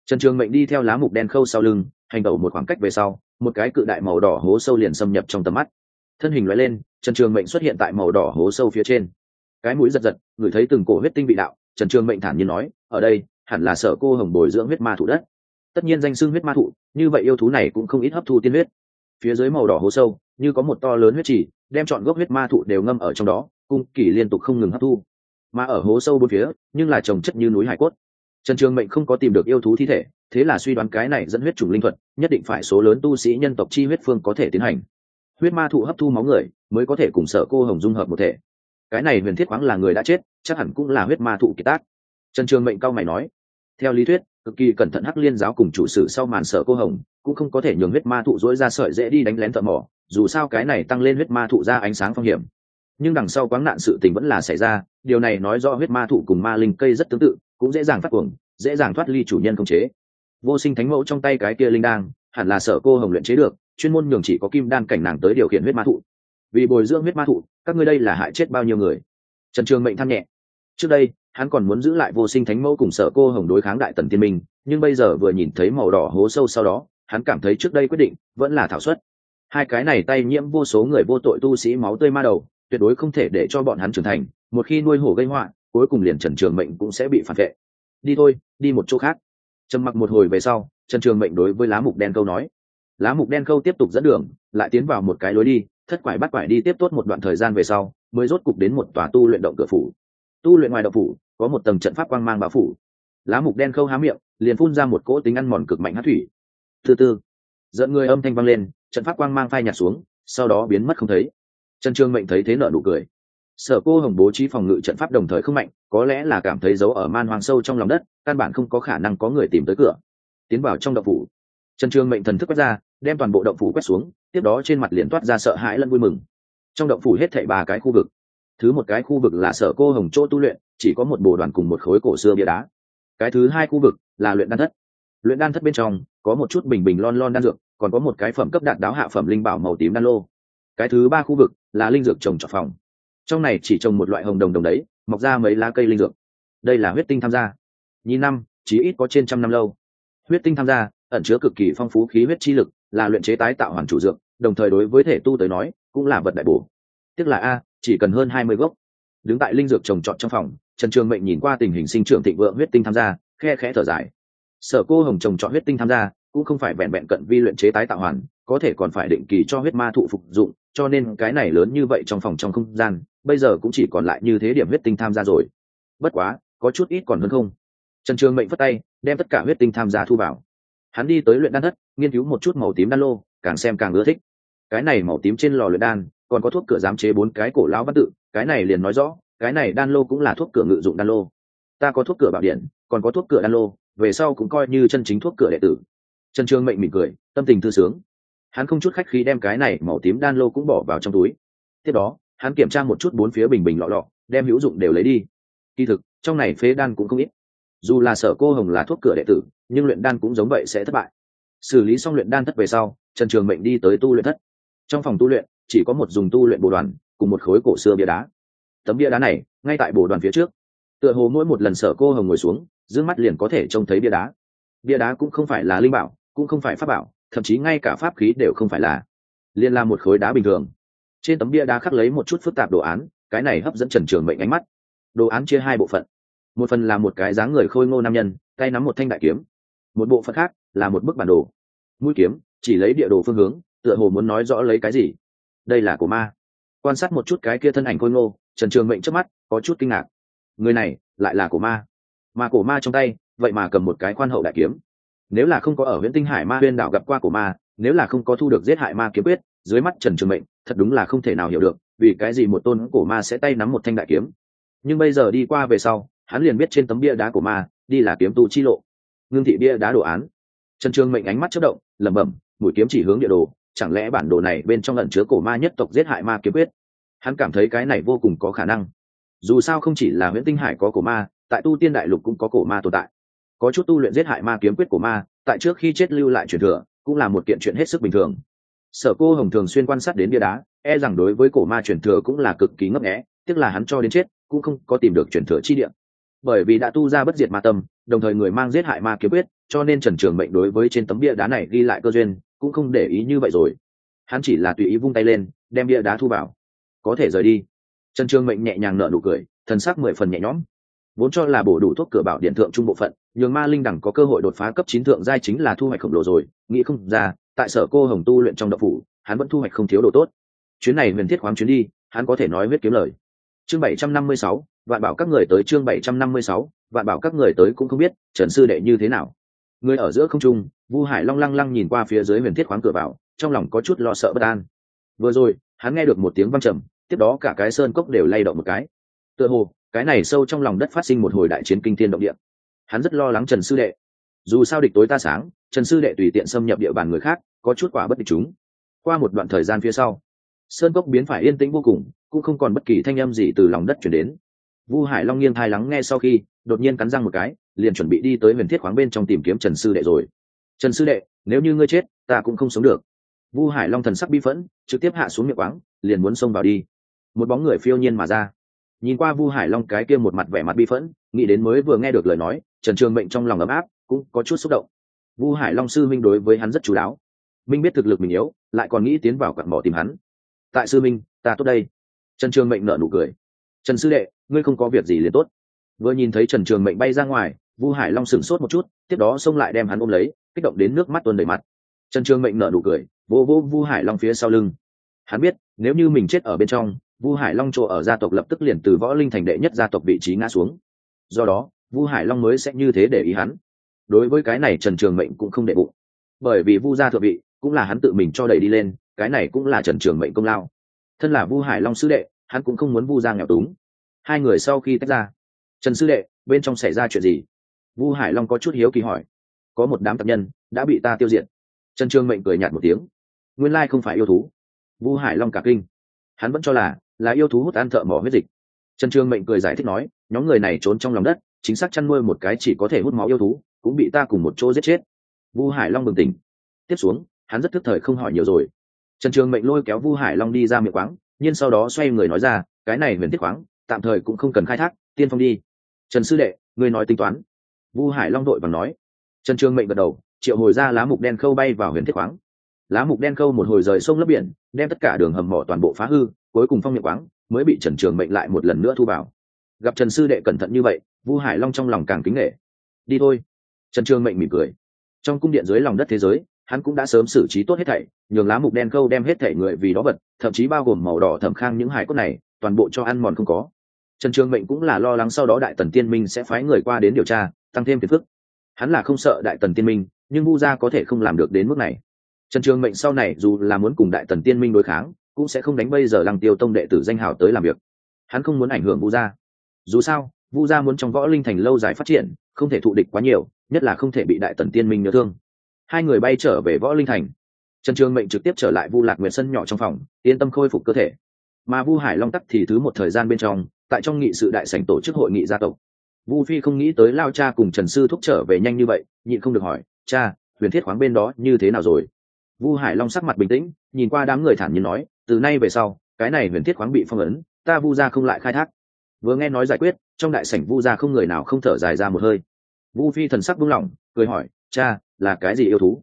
Trần trường mệnh đi theo lá mục đen khâu sau lưng, hành tẩu một khoảng cách về sau, một cái cự đại màu đỏ hố sâu liền xâm nhập trong tầm mắt. Thân hình loại lên, trần trường mệnh xuất hiện tại màu đỏ hố sâu phía trên. Cái mũi giật giật, ngửi thấy từng cổ huyết tinh vị đạo, trần trường mệnh thản nhiên nói, ở đây, hẳn là sở cô hồng bồi dưỡng huyết ma thụ đất. Tất nhiên danh xưng huyết ma thụ, như vậy yêu thú này cũng không ít hấp thu tiên huyết. Phía dưới màu đỏ hố sâu, như có một to lớn huyết trì, đem chọn gốc huyết ma thụ đều ngâm ở trong đó cung kỳ liên tục không ngừng hấp thu. Mà ở hố sâu bốn phía, nhưng là trồng chất như núi hải cốt. Trần trường mệnh không có tìm được yêu thú thi thể, thế là suy đoán cái này dẫn huyết chủng linh thuật, nhất định phải số lớn tu sĩ nhân tộc chi huyết phương có thể tiến hành. Huyết ma thụ hấp thu máu người, mới có thể cùng sở cô hồng dung hợp một thể. Cái này huyền thiết khoáng là người đã chết, chắc hẳn cũng là huyết ma thụ kiệt tác. Trần trường mệnh cao mày nói, theo lý thuyết, cực kỳ cẩn thận hắc liên giáo cùng chủ sử sau màn sở cô hồng, cũng không có thể nhường huyết ma thụ dỗi ra sợi dễ đi đánh lén thợ mỏ, dù sao cái này tăng lên huyết ma thụ ra ánh sáng phong hiểm nhưng đằng sau quáng nạn sự tình vẫn là xảy ra, điều này nói do huyết ma thụ cùng ma linh cây rất tương tự, cũng dễ dàng phát cuồng, dễ dàng thoát ly chủ nhân không chế. Vô sinh thánh mẫu trong tay cái kia linh đang hẳn là sở cô hồng luyện chế được, chuyên môn nhường chỉ có kim đan cảnh nàng tới điều khiển huyết ma thụ. Vì bồi dưỡng huyết ma thụ, các ngươi đây là hại chết bao nhiêu người? Trần trường mệnh than nhẹ. Trước đây, hắn còn muốn giữ lại vô sinh thánh mẫu cùng sở cô hồng đối kháng đại tần tiên minh, nhưng bây giờ vừa nhìn thấy màu đỏ hố sâu sau đó, hắn cảm thấy trước đây quyết định vẫn là thảo suất. Hai cái này tay nhiễm vô số người vô tội tu sĩ máu tươi ma đầu tuyệt đối không thể để cho bọn hắn trưởng thành, một khi nuôi hổ gây họa, cuối cùng liền trần trường mệnh cũng sẽ bị phản vệ. Đi thôi, đi một chỗ khác. Trầm mặc một hồi về sau, trần trường mệnh đối với lá mục đen câu nói. Lá mục đen câu tiếp tục dẫn đường, lại tiến vào một cái lối đi, thất quải bắt quải đi tiếp tốt một đoạn thời gian về sau, mới rốt cục đến một tòa tu luyện động cửa phủ. Tu luyện ngoài động phủ, có một tầng trận pháp quang mang bao phủ. Lá mục đen khâu há miệng, liền phun ra một cỗ tính ăn mòn cực mạnh hát thủy. Thứ tư dẫn người âm thanh vang lên, trận pháp quang mang phai nhạt xuống, sau đó biến mất không thấy trần trương mệnh thấy thế nợ nụ cười. Sở cô hồng bố trí phòng ngự trận pháp đồng thời không mạnh, có lẽ là cảm thấy dấu ở man hoang sâu trong lòng đất, căn bản không có khả năng có người tìm tới cửa. Tiến vào trong động phủ. Trần trương mệnh thần thức quét ra, đem toàn bộ động phủ quét xuống, tiếp đó trên mặt liền toát ra sợ hãi lẫn vui mừng. Trong động phủ hết thảy ba cái khu vực. Thứ một cái khu vực là sở cô hồng chỗ tu luyện, chỉ có một bồ đoàn cùng một khối cổ xưa bia đá. Cái thứ hai khu vực là luyện đan thất. Luyện đan thất bên trong, có một chút bình bình lon lon đan dược, còn có một cái phẩm cấp đạt đáo hạ phẩm linh bảo màu tím đan lô. Cái thứ ba khu vực là linh dược trồng trọt phòng. Trong này chỉ trồng một loại hồng đồng đồng đấy, mọc ra mấy lá cây linh dược. Đây là huyết tinh tham gia. Nhi năm chỉ ít có trên trăm năm lâu. Huyết tinh tham gia, ẩn chứa cực kỳ phong phú khí huyết chi lực, là luyện chế tái tạo hoàn chủ dược, đồng thời đối với thể tu tới nói, cũng là vật đại bổ. Tức là a, chỉ cần hơn hai mươi gốc. Đứng tại linh dược trồng trọt trong phòng, trần trường mệnh nhìn qua tình hình sinh trưởng thịnh vượng huyết tinh tham gia, khe khẽ thở dài. Sở cô hồng trồng trọt huyết tinh tham gia, cũng không phải vẹn vẹn cận vi luyện chế tái tạo hoàn, có thể còn phải định kỳ cho huyết ma thụ phục dụng cho nên cái này lớn như vậy trong phòng trong không gian, bây giờ cũng chỉ còn lại như thế điểm huyết tinh tham gia rồi. Bất quá, có chút ít còn hơn không. Trần trường mệnh phất tay, đem tất cả huyết tinh tham gia thu vào. Hắn đi tới luyện đan thất, nghiên cứu một chút màu tím đan lô, càng xem càng ưa thích. Cái này màu tím trên lò luyện đan, còn có thuốc cửa giám chế bốn cái cổ lão văn tự, cái này liền nói rõ, cái này đan lô cũng là thuốc cửa ngự dụng đan lô. Ta có thuốc cửa bảo điện, còn có thuốc cửa đan lô, về sau cũng coi như chân chính thuốc cửa đệ tử. Trần trương mệnh mỉm cười, tâm tình thư sướng hắn không chút khách khí đem cái này màu tím đan lô cũng bỏ vào trong túi. Tiếp đó, hắn kiểm tra một chút bốn phía bình bình lọ lọ, đem hữu dụng đều lấy đi. Kỳ thực, trong này phế đan cũng không ít. Dù là sở cô hồng là thuốc cửa đệ tử, nhưng luyện đan cũng giống vậy sẽ thất bại. Xử lý xong luyện đan thất về sau, trần trường mệnh đi tới tu luyện thất. Trong phòng tu luyện, chỉ có một dùng tu luyện bồ đoàn, cùng một khối cổ xưa bia đá. Tấm bia đá này, ngay tại bồ đoàn phía trước. Tựa hồ mỗi một lần sở cô hồng ngồi xuống d mắt liền có thể trông thấy bia đá. Bia đá cũng không phải là linh bảo, cũng không phải pháp bảo thậm chí ngay cả pháp khí đều không phải là liên là một khối đá bình thường. Trên tấm bia đá khắc lấy một chút phức tạp đồ án, cái này hấp dẫn trần trường mệnh ánh mắt. Đồ án chia hai bộ phận. Một phần là một cái dáng người khôi ngô nam nhân, tay nắm một thanh đại kiếm. Một bộ phận khác là một bức bản đồ. Mũi kiếm, chỉ lấy địa đồ phương hướng, tựa hồ muốn nói rõ lấy cái gì. Đây là của ma. Quan sát một chút cái kia thân ảnh khôi ngô, trần trường mệnh trước mắt, có chút kinh ngạc. Người này lại là của ma. Mà cổ ma trong tay, vậy mà cầm một cái khoan hậu đại kiếm nếu là không có ở huyện tinh hải ma huyên đảo gặp qua của ma, nếu là không có thu được giết hại ma kiếm quyết, dưới mắt trần trường mệnh, thật đúng là không thể nào hiểu được, vì cái gì một tôn cổ ma sẽ tay nắm một thanh đại kiếm. Nhưng bây giờ đi qua về sau, hắn liền biết trên tấm bia đá của ma, đi là kiếm tu chi lộ. Ngưng thị bia đá đồ án. Trần trường mệnh ánh mắt chất động, lẩm bẩm, mũi kiếm chỉ hướng địa đồ, chẳng lẽ bản đồ này bên trong lẩn chứa cổ ma nhất tộc giết hại ma kiếm quyết? Hắn cảm thấy cái này vô cùng có khả năng. Dù sao không chỉ là nguyễn tinh hải có cổ ma, tại tu tiên đại lục cũng có cổ ma tồn tại có chút tu luyện giết hại ma kiếm quyết của ma, tại trước khi chết lưu lại truyền thừa, cũng là một kiện chuyện hết sức bình thường. Sở cô hồng thường xuyên quan sát đến bia đá e rằng đối với cổ ma truyền thừa cũng là cực kỳ ngấp nghẽ tức là hắn cho đến chết, cũng không có tìm được truyền thừa chi địa. Bởi vì đã tu ra bất diệt ma tâm, đồng thời người mang giết hại ma kiếm quyết, cho nên trần trường mệnh đối với trên tấm bia đá này ghi lại cơ duyên, cũng không để ý như vậy rồi. Hắn chỉ là tùy ý vung tay lên, đem bia đá thu vào. Có thể rời đi. Trần trường mệnh nhẹ nhàng nở nụ cười, thần sắc mười phần nhẹ nhõm vốn cho là bổ đủ thuốc cửa bảo điện thượng trung bộ phận, nhường ma linh đẳng có cơ hội đột phá cấp chín thượng giai chính là thu hoạch khổng lồ rồi. Nghĩ không ra, tại sở cô hồng tu luyện trong đậu phủ, hắn vẫn thu hoạch không thiếu đồ tốt. Chuyến này huyền thiết khoáng chuyến đi, hắn có thể nói huyết kiếm lời. Chương bảy trăm năm mươi sáu, vạn bảo các người tới chương bảy trăm năm mươi sáu, vạn bảo các người tới cũng không biết, trần sư đệ như thế nào. Người ở giữa không trung, vu hải long lăng lăng nhìn qua phía dưới huyền thiết khoáng cửa vào trong lòng có chút lo sợ bất an. Vừa rồi, hắn nghe được một tiếng văng trầm, tiếp đó cả cái sơn cốc đều lay động một cái. Tựa hồ cái này sâu trong lòng đất phát sinh một hồi đại chiến kinh thiên động địa. Hắn rất lo lắng trần sư đệ. Dù sao địch tối ta sáng, trần sư đệ tùy tiện xâm nhập địa bàn người khác, có chút quả bất địch chúng. Qua một đoạn thời gian phía sau, sơn cốc biến phải yên tĩnh vô cùng, cũng không còn bất kỳ thanh âm gì từ lòng đất chuyển đến. Vu hải long nghiêng thai lắng nghe sau khi, đột nhiên cắn răng một cái, liền chuẩn bị đi tới huyền thiết khoáng bên trong tìm kiếm trần sư đệ rồi. Trần sư đệ, nếu như ngươi chết, ta cũng không sống được. Vu hải long thần sắc bi phẫn, trực tiếp hạ xuống miệng quáng, liền muốn xông vào đi. Một bóng người phiêu nhiên mà ra nhìn qua vu hải long cái kia một mặt vẻ mặt bi phẫn, nghĩ đến mới vừa nghe được lời nói, trần trường mệnh trong lòng ấm áp, cũng có chút xúc động. Vu hải long sư minh đối với hắn rất chú đáo. Minh biết thực lực mình yếu, lại còn nghĩ tiến vào cặn mỏ tìm hắn. Tại sư minh, ta tốt đây. Trần trường mệnh nở nụ cười. Trần sư đệ, ngươi không có việc gì liền tốt. Vừa nhìn thấy trần trường mệnh bay ra ngoài, vu hải long sửng sốt một chút, tiếp đó xông lại đem hắn ôm lấy, kích động đến nước mắt tuôn đầy mặt. Trần trường mệnh nở nụ cười vô vô vu hải long phía sau lưng. Hắn biết, nếu như mình chết ở bên trong vu hải long chỗ ở gia tộc lập tức liền từ võ linh thành đệ nhất gia tộc vị trí ngã xuống. Do đó, vu hải long mới sẽ như thế để ý hắn. Đối với cái này trần trường mệnh cũng không đệ bụng. Bởi vì vu gia thượng vị, cũng là hắn tự mình cho đẩy đi lên, cái này cũng là trần trường mệnh công lao. Thân là vu hải long sư đệ, hắn cũng không muốn vu gia nghèo túng. Hai người sau khi tách ra, trần sư đệ, bên trong xảy ra chuyện gì? Vu hải long có chút hiếu kỳ hỏi. Có một đám tập nhân đã bị ta tiêu diệt. Trần trường mệnh cười nhạt một tiếng. Nguyên lai không phải yêu thú. Vu hải long cả kinh. Hắn vẫn cho là là yêu thú hút ăn thợ mỏ huyết dịch. Trần trường mệnh cười giải thích nói, nhóm người này trốn trong lòng đất, chính xác chăn nuôi một cái chỉ có thể hút máu yêu thú, cũng bị ta cùng một chỗ giết chết. Vu hải long bừng tỉnh. Tiếp xuống, hắn rất thức thời không hỏi nhiều rồi. Trần trường mệnh lôi kéo vu hải long đi ra miệng quáng, nhưng sau đó xoay người nói ra, cái này huyền tiết khoáng tạm thời cũng không cần khai thác, tiên phong đi. Trần sư đệ người nói tính toán. Vu hải long đội bằng nói. Trần trường mệnh gật đầu, triệu hồi ra lá mục đen khâu bay vào huyền thiết khoáng lá mục đen khâu một hồi rời sông lấp biển đem tất cả đường hầm mỏ toàn bộ phá hư, cuối cùng phong miệng quáng, mới bị trần trường mệnh lại một lần nữa thu vào. Gặp trần sư đệ cẩn thận như vậy, vu hải long trong lòng càng kính nghệ đi thôi. Trần trường mệnh mỉm cười. Trong cung điện dưới lòng đất thế giới, hắn cũng đã sớm xử trí tốt hết thảy, nhường lá mục đen câu đem hết thảy người vì đó vật, thậm chí bao gồm màu đỏ thẩm khang những hải cốt này, toàn bộ cho ăn mòn không có. Trần trường mệnh cũng là lo lắng sau đó đại tần tiên minh sẽ phái người qua đến điều tra, tăng thêm phiền phức. Hắn là không sợ đại tần tiên minh, nhưng vu gia có thể không làm được đến mức này trần trường mệnh sau này dù là muốn cùng đại tần tiên minh đối kháng, cũng sẽ không đánh bây giờ lăng tiêu tông đệ tử danh hào tới làm việc. Hắn không muốn ảnh hưởng vu gia. Dù sao, vu gia muốn trong võ linh thành lâu dài phát triển, không thể thụ địch quá nhiều, nhất là không thể bị đại tần tiên minh nhớ thương. Hai người bay trở về võ linh thành. Trần trường mệnh trực tiếp trở lại vu lạc nguyệt sân nhỏ trong phòng, yên tâm khôi phục cơ thể. Mà vu hải long tắc thì thứ một thời gian bên trong, tại trong nghị sự đại sảnh tổ chức hội nghị gia tộc. Vu phi không nghĩ tới lao cha cùng trần sư thúc trở về nhanh như vậy, nhịn không được hỏi, cha, huyền thiết khoáng bên đó như thế nào rồi? Vu hải long sắc mặt bình tĩnh, nhìn qua đám người thản nhiên nói, từ nay về sau, cái này huyền thiết khoáng bị phong ấn, ta vu ra không lại khai thác. Vừa nghe nói giải quyết, trong đại sảnh vu ra không người nào không thở dài ra một hơi. Vu phi thần sắc buông lỏng, cười hỏi, cha, là cái gì yêu thú?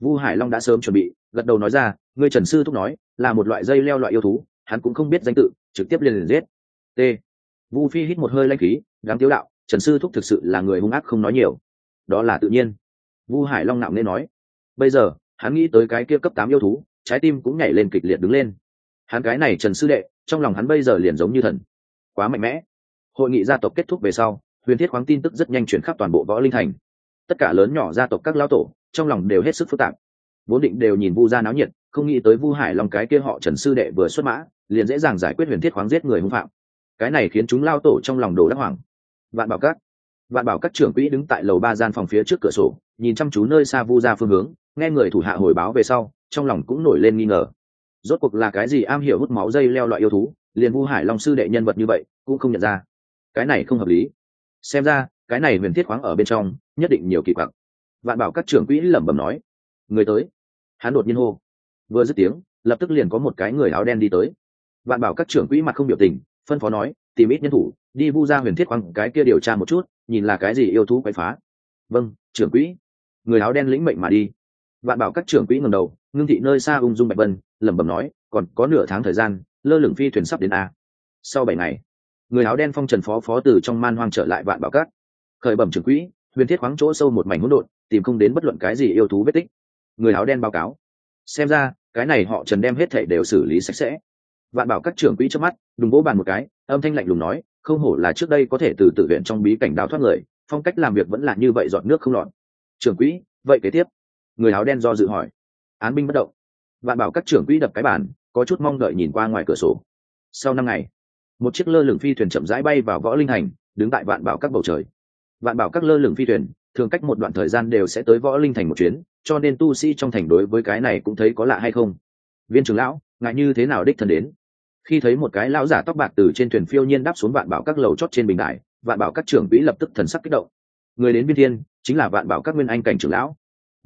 Vu hải long đã sớm chuẩn bị, gật đầu nói ra, ngươi trần sư thúc nói, là một loại dây leo loại yêu thú, hắn cũng không biết danh tự, trực tiếp liền liền giết. T. Vu phi hít một hơi lanh khí, đáng tiếu đạo, trần sư thúc thực sự là người hung ác không nói nhiều. Đó là tự nhiên. Vu hải long nặng nên nói, bây giờ hắn nghĩ tới cái kia cấp tám yêu thú, trái tim cũng nhảy lên kịch liệt đứng lên. Hắn cái này trần sư đệ, trong lòng hắn bây giờ liền giống như thần. Quá mạnh mẽ. Hội nghị gia tộc kết thúc về sau, huyền thiết khoáng tin tức rất nhanh chuyển khắp toàn bộ võ linh thành. Tất cả lớn nhỏ gia tộc các lao tổ, trong lòng đều hết sức phức tạp. Vốn định đều nhìn vu gia náo nhiệt, không nghĩ tới vu hải long cái kia họ trần sư đệ vừa xuất mã, liền dễ dàng giải quyết huyền thiết khoáng giết người hung phạm. Cái này khiến chúng lao tổ trong lòng đồ đắc hoàng vạn bảo các. Vạn bảo các trưởng quỹ đứng tại lầu ba gian phòng phía trước cửa sổ, nhìn chăm chú nơi xa vu ra phương hướng nghe người thủ hạ hồi báo về sau, trong lòng cũng nổi lên nghi ngờ. Rốt cuộc là cái gì am hiểu hút máu dây leo loại yêu thú, liền vu hải long sư đệ nhân vật như vậy, cũng không nhận ra. Cái này không hợp lý. Xem ra, cái này huyền thiết khoáng ở bên trong, nhất định nhiều kỳ quặc. Vạn bảo các trưởng quỹ lẩm bẩm nói. Người tới. Hắn đột nhiên hô. Vừa dứt tiếng, lập tức liền có một cái người áo đen đi tới. Vạn bảo các trưởng quỹ mặt không biểu tình, phân phó nói, tìm ít nhân thủ, đi vu ra huyền thiết khoáng cái kia điều tra một chút, nhìn là cái gì yêu thú quậy phá. Vâng trưởng quỹ. Người áo đen lĩnh mệnh mà đi vạn bảo các trưởng quỹ ngầm đầu, ngưng thị nơi xa ung dung bạch vân, lẩm bẩm nói, còn có nửa tháng thời gian, lơ lửng phi thuyền sắp đến a. Sau bảy ngày, người áo đen phong trần phó phó từ trong man hoang trở lại vạn bảo các. Khởi bẩm trưởng quỹ, huyền thiết khoáng chỗ sâu một mảnh hỗn độn, tìm không đến bất luận cái gì yêu thú vết tích. Người áo đen báo cáo. Xem ra, cái này họ trần đem hết thảy đều xử lý sạch sẽ. Vạn bảo các trưởng quỹ trước mắt, đùng vỗ bàn một cái, âm thanh lạnh lùng nói, không hổ là trước đây có thể từ tự viện trong bí cảnh đào thoát người, phong cách làm việc vẫn là như vậy dọn nước không lọt. Trưởng quỹ, vậy kế tiếp người áo đen do dự hỏi. Án binh bất động. Vạn bảo các trưởng quỹ đập cái bàn, có chút mong đợi nhìn qua ngoài cửa sổ. Sau năm ngày, một chiếc lơ lửng phi thuyền chậm rãi bay vào võ linh hành, đứng tại vạn bảo các bầu trời. Vạn bảo các lơ lửng phi thuyền, thường cách một đoạn thời gian đều sẽ tới võ linh thành một chuyến, cho nên tu sĩ trong thành đối với cái này cũng thấy có lạ hay không? Viên trưởng lão ngại như thế nào đích thân đến? Khi thấy một cái lão giả tóc bạc từ trên thuyền phiêu nhiên đáp xuống vạn bảo các lầu chót trên bình đại vạn bảo các trưởng quỹ lập tức thần sắc kích động. Người đến viên thiên, chính là vạn bảo các nguyên anh cảnh trưởng lão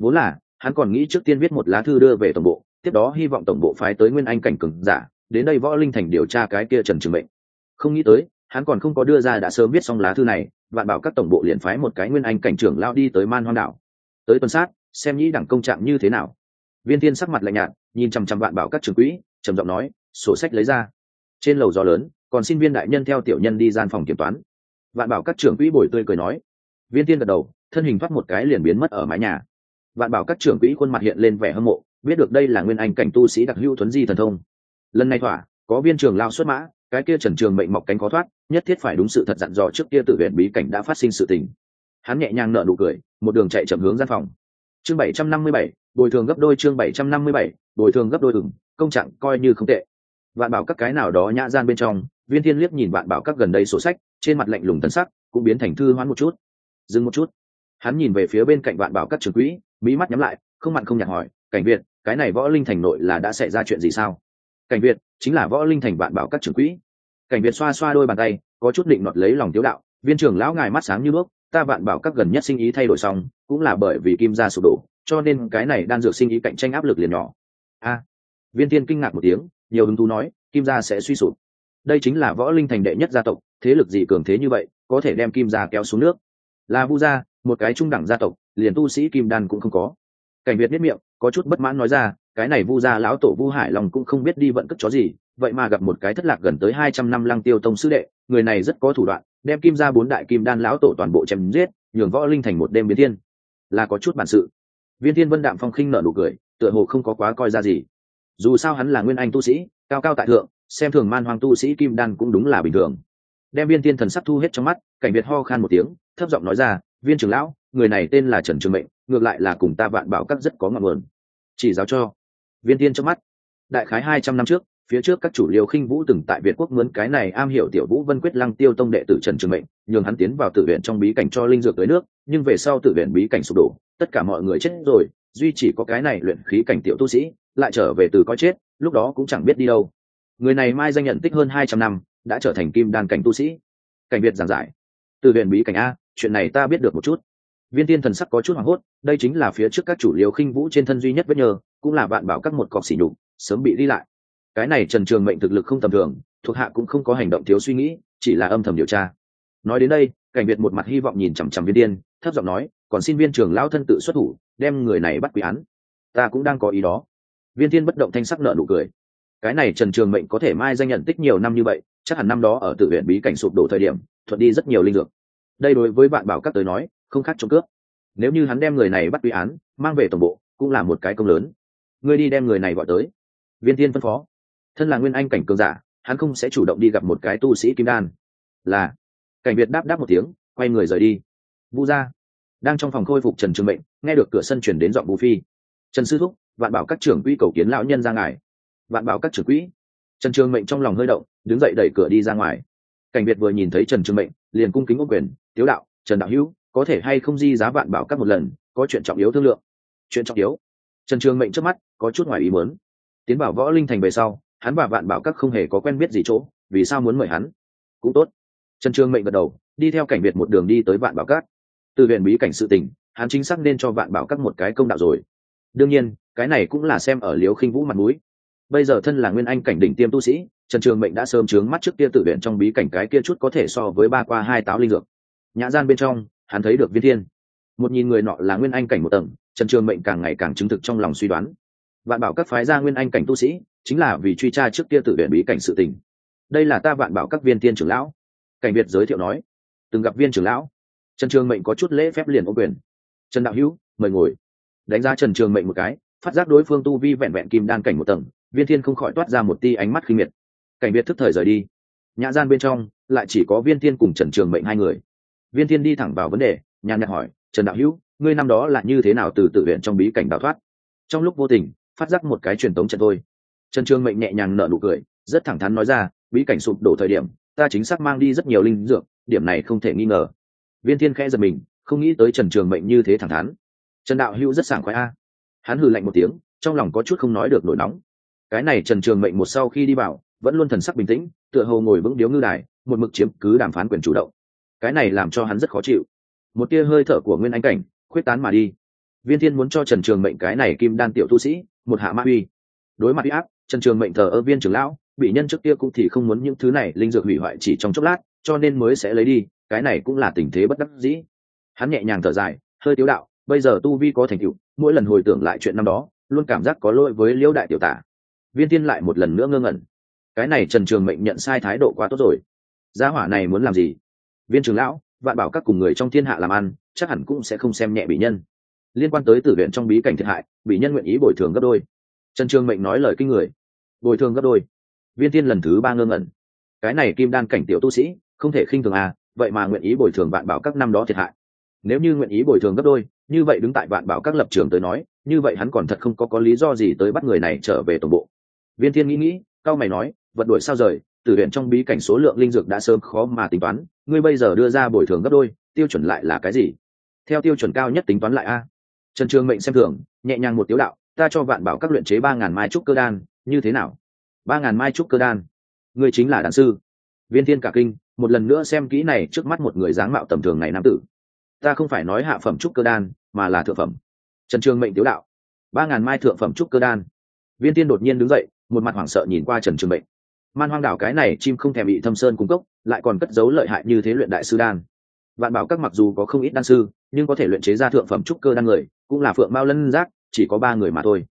vốn là, hắn còn nghĩ trước tiên viết một lá thư đưa về tổng bộ, tiếp đó hy vọng tổng bộ phái tới nguyên anh cảnh cường giả, đến đây võ linh thành điều tra cái kia trần trường mệnh. Không nghĩ tới, hắn còn không có đưa ra đã sớm viết xong lá thư này, vạn bảo các tổng bộ liền phái một cái nguyên anh cảnh trưởng lao đi tới man hoang đảo. Tới tuần sát, xem nhĩ đẳng công trạng như thế nào. Viên thiên sắc mặt lạnh nhạt, nhìn chằm chằm vạn bảo các trưởng quỹ, trầm giọng nói, sổ sách lấy ra. Trên lầu gió lớn, còn xin viên đại nhân theo tiểu nhân đi gian phòng kiểm toán. Vạn bảo các trưởng quỹ bồi tươi cười nói. Viên thiên gật đầu, thân hình thoát một cái liền biến mất ở mái nhà vạn bảo các trưởng quỹ khuôn mặt hiện lên vẻ hâm mộ, biết được đây là nguyên anh cảnh tu sĩ đặc hữu thuấn di thần thông. Lần này thỏa, có viên trường lao xuất mã, cái kia trần trường mệnh mọc cánh khó thoát, nhất thiết phải đúng sự thật dặn dò trước kia tự viện bí cảnh đã phát sinh sự tình. Hắn nhẹ nhàng nợ nụ cười, một đường chạy chậm hướng gian phòng. Chương bảy trăm năm mươi bảy, bồi thường gấp đôi chương bảy trăm năm mươi bảy, bồi thường gấp đôi ừng công trạng coi như không tệ. Vạn bảo các cái nào đó nhã gian bên trong, viên thiên liếc nhìn vạn bảo các gần đây sổ sách, trên mặt lạnh lùng tân sắc, cũng biến thành thư hoán một chút. Dừng một chút. Hắn nhìn về phía bên cạnh vạn bảo các trường quỹ mỹ mắt nhắm lại, không mặn không nhạt hỏi, cảnh việt, cái này võ linh thành nội là đã xảy ra chuyện gì sao? Cảnh việt, chính là võ linh thành bạn bảo các trưởng quỹ. Cảnh việt xoa xoa đôi bàn tay, có chút định nọt lấy lòng tiếu đạo, viên trưởng lão ngài mắt sáng như bước ta vạn bảo các gần nhất sinh ý thay đổi xong, cũng là bởi vì kim gia sụp đổ, cho nên cái này đang dược sinh ý cạnh tranh áp lực liền nhỏ. A. Viên tiên kinh ngạc một tiếng, nhiều hứng thú nói, kim gia sẽ suy sụp. Đây chính là võ linh thành đệ nhất gia tộc, thế lực gì cường thế như vậy, có thể đem kim gia kéo xuống nước? Là vu gia, một cái trung đẳng gia tộc liền tu sĩ kim đan cũng không có. Cảnh việt biết miệng, có chút bất mãn nói ra, cái này vu gia lão tổ vu hải lòng cũng không biết đi vận cất chó gì, vậy mà gặp một cái thất lạc gần tới hai trăm năm lăng tiêu tông sư đệ, người này rất có thủ đoạn, đem kim ra bốn đại kim đan lão tổ toàn bộ chém giết, nhường võ linh thành một đêm biến thiên. Là có chút bản sự. Viên thiên vân đạm phong khinh nợ nụ cười, tựa hồ không có quá coi ra gì. Dù sao hắn là nguyên anh tu sĩ, cao cao tại thượng, xem thường man hoàng tu sĩ kim đan cũng đúng là bình thường. Đem viên thiên thần sắc thu hết trong mắt, cảnh việt ho khan một tiếng, thấp giọng nói ra, viên trưởng lão người này tên là trần trường mệnh, ngược lại là cùng ta vạn bảo các rất có ngọn nguồn. Chỉ giáo cho. Viên thiên trước mắt. Đại khái hai trăm năm trước, phía trước các chủ liều khinh vũ từng tại việt quốc mướn cái này am hiểu tiểu vũ vân quyết lăng tiêu tông đệ tử trần trường mệnh, nhường hắn tiến vào tự viện trong bí cảnh cho linh dược tới nước, nhưng về sau tự viện bí cảnh sụp đổ, tất cả mọi người chết rồi, duy chỉ có cái này luyện khí cảnh tiểu tu sĩ, lại trở về từ coi chết, lúc đó cũng chẳng biết đi đâu. Người này mai danh nhận tích hơn hai trăm năm, đã trở thành kim đan cảnh tu sĩ. Cảnh việt giảng giải. Từ viện bí cảnh a, chuyện này ta biết được một chút viên tiên thần sắc có chút hoảng hốt, đây chính là phía trước các chủ liều khinh vũ trên thân duy nhất vết nhờ cũng là bạn bảo các một cọc xỉ nhục, sớm bị đi lại. Cái này trần trường mệnh thực lực không tầm thường, thuộc hạ cũng không có hành động thiếu suy nghĩ, chỉ là âm thầm điều tra. Nói đến đây, cảnh việt một mặt hy vọng nhìn chằm chằm viên tiên, thấp giọng nói, còn xin viên trưởng lao thân tự xuất thủ, đem người này bắt quỷ án. Ta cũng đang có ý đó. Viên tiên bất động thanh sắc nợ nụ cười. Cái này trần trường mệnh có thể mai danh nhận tích nhiều năm như vậy, chắc hẳn năm đó ở tự viện bí cảnh sụp đổ thời điểm, thuận đi rất nhiều linh dược. Đây đối với bạn bảo các tới nói không khác trong cướp. Nếu như hắn đem người này bắt quy án, mang về tổng bộ, cũng là một cái công lớn. Ngươi đi đem người này gọi tới. Viên tiên phân phó. Thân là nguyên anh cảnh cường giả, hắn không sẽ chủ động đi gặp một cái tu sĩ kim đan. Là. Cảnh việt đáp đáp một tiếng, quay người rời đi. Vu gia đang trong phòng khôi phục trần trường mệnh, nghe được cửa sân chuyển đến giọng bù phi. Trần sư thúc, vạn bảo các trưởng quỹ cầu kiến lão nhân ra ngài. Vạn bảo các trưởng quỹ. Trần trường mệnh trong lòng hơi động, đứng dậy đẩy cửa đi ra ngoài. Cảnh việt vừa nhìn thấy trần trường mệnh, liền cung kính ô quyền, tiếu đạo, trần đạo hữu có thể hay không di giá vạn bảo các một lần, có chuyện trọng yếu thương lượng. Chuyện trọng yếu. Trần trường mệnh trước mắt có chút ngoài ý muốn. Tiến bảo võ linh thành về sau, hắn và vạn bảo các không hề có quen biết gì chỗ, vì sao muốn mời hắn? Cũng tốt. Trần trường mệnh gật đầu, đi theo cảnh việt một đường đi tới vạn bảo các. Từ huyện bí cảnh sự tình, hắn chính xác nên cho vạn bảo các một cái công đạo rồi. Đương nhiên, cái này cũng là xem ở liếu khinh vũ mặt mũi. Bây giờ thân là nguyên anh cảnh đỉnh tiêm tu sĩ, trần trường mệnh đã sớm trướng mắt trước kia tự viện trong bí cảnh cái kia chút có thể so với ba qua hai táo linh dược. Nhã gian bên trong hắn thấy được viên thiên. Một nhìn người nọ là nguyên anh cảnh một tầng, trần trường mệnh càng ngày càng chứng thực trong lòng suy đoán. Vạn bảo các phái gia nguyên anh cảnh tu sĩ, chính là vì truy tra trước kia tự viện bí cảnh sự tình. Đây là ta vạn bảo các viên tiên trưởng lão. Cảnh việt giới thiệu nói, từng gặp viên trưởng lão. Trần trường mệnh có chút lễ phép liền ô quyền. Trần đạo hữu, mời ngồi. Đánh giá trần trường mệnh một cái, phát giác đối phương tu vi vẹn vẹn kim đan cảnh một tầng, viên thiên không khỏi toát ra một ti ánh mắt khinh miệt. Cảnh việt thức thời rời đi. Nhã gian bên trong, lại chỉ có viên thiên cùng trần trường mệnh hai người viên thiên đi thẳng vào vấn đề, nhàn nhạt hỏi, trần đạo hữu, ngươi năm đó là như thế nào từ tự viện trong bí cảnh đào thoát? Trong lúc vô tình, phát giác một cái truyền tống trận thôi. Trần trường mệnh nhẹ nhàng nở nụ cười, rất thẳng thắn nói ra, bí cảnh sụp đổ thời điểm, ta chính xác mang đi rất nhiều linh dược, điểm này không thể nghi ngờ. Viên thiên khẽ giật mình, không nghĩ tới trần trường mệnh như thế thẳng thắn. Trần đạo hữu rất sảng khoái a. Hắn hừ lạnh một tiếng, trong lòng có chút không nói được nổi nóng. Cái này trần trường mệnh một sau khi đi vào, vẫn luôn thần sắc bình tĩnh, tựa hồ ngồi vững điếu ngư đài, một mực chiếm cứ đàm phán quyền chủ động cái này làm cho hắn rất khó chịu. Một tia hơi thở của nguyên anh cảnh, khuyết tán mà đi. Viên thiên muốn cho trần trường mệnh cái này kim đan tiểu tu sĩ, một hạ ma uy. Đối mặt huy áp, trần trường mệnh thờ ơ viên trưởng lão, bị nhân trước kia cũng thì không muốn những thứ này, linh dược hủy hoại chỉ trong chốc lát, cho nên mới sẽ lấy đi, cái này cũng là tình thế bất đắc dĩ. Hắn nhẹ nhàng thở dài, hơi tiếu đạo, bây giờ tu vi có thành tựu, mỗi lần hồi tưởng lại chuyện năm đó, luôn cảm giác có lỗi với liễu đại tiểu tả. Viên tiên lại một lần nữa ngơ ngẩn. Cái này trần trường mệnh nhận sai thái độ quá tốt rồi. Gia hỏa này muốn làm gì? Viên trưởng lão, vạn bảo các cùng người trong thiên hạ làm ăn, chắc hẳn cũng sẽ không xem nhẹ bị nhân. Liên quan tới tử viện trong bí cảnh thiệt hại, bị nhân nguyện ý bồi thường gấp đôi. Trần trương mệnh nói lời kinh người. Bồi thường gấp đôi. Viên tiên lần thứ ba ngơ ngẩn. Cái này kim đan cảnh tiểu tu sĩ, không thể khinh thường à vậy mà nguyện ý bồi thường vạn bảo các năm đó thiệt hại. Nếu như nguyện ý bồi thường gấp đôi, như vậy đứng tại vạn bảo các lập trường tới nói, như vậy hắn còn thật không có có lý do gì tới bắt người này trở về tổng bộ. Viên thiên nghĩ nghĩ cao mày nói, vật đuổi sao rời tử huyện trong bí cảnh số lượng linh dược đã sớm khó mà tính toán, ngươi bây giờ đưa ra bồi thường gấp đôi, tiêu chuẩn lại là cái gì? Theo tiêu chuẩn cao nhất tính toán lại a. Trần trường mệnh xem thường, nhẹ nhàng một tiếu đạo, ta cho vạn bảo các luyện chế ba ngàn mai trúc cơ đan, như thế nào? Ba ngàn mai trúc cơ đan? Ngươi chính là đàn sư. Viên thiên cả kinh, một lần nữa xem kỹ này trước mắt một người dáng mạo tầm thường này nam tử. Ta không phải nói hạ phẩm trúc cơ đan, mà là thượng phẩm. Trần trường mệnh tiếu đạo, ba ngàn mai thượng phẩm trúc cơ đan. Viên tiên đột nhiên đứng dậy, một mặt hoảng sợ nhìn qua trần trường mệnh man hoang đảo cái này chim không thèm bị thâm sơn cung cấp, lại còn cất giấu lợi hại như thế luyện đại sư đan. Vạn bảo các mặc dù có không ít đan sư, nhưng có thể luyện chế ra thượng phẩm trúc cơ đan người, cũng là phượng mao lân giác, chỉ có ba người mà thôi.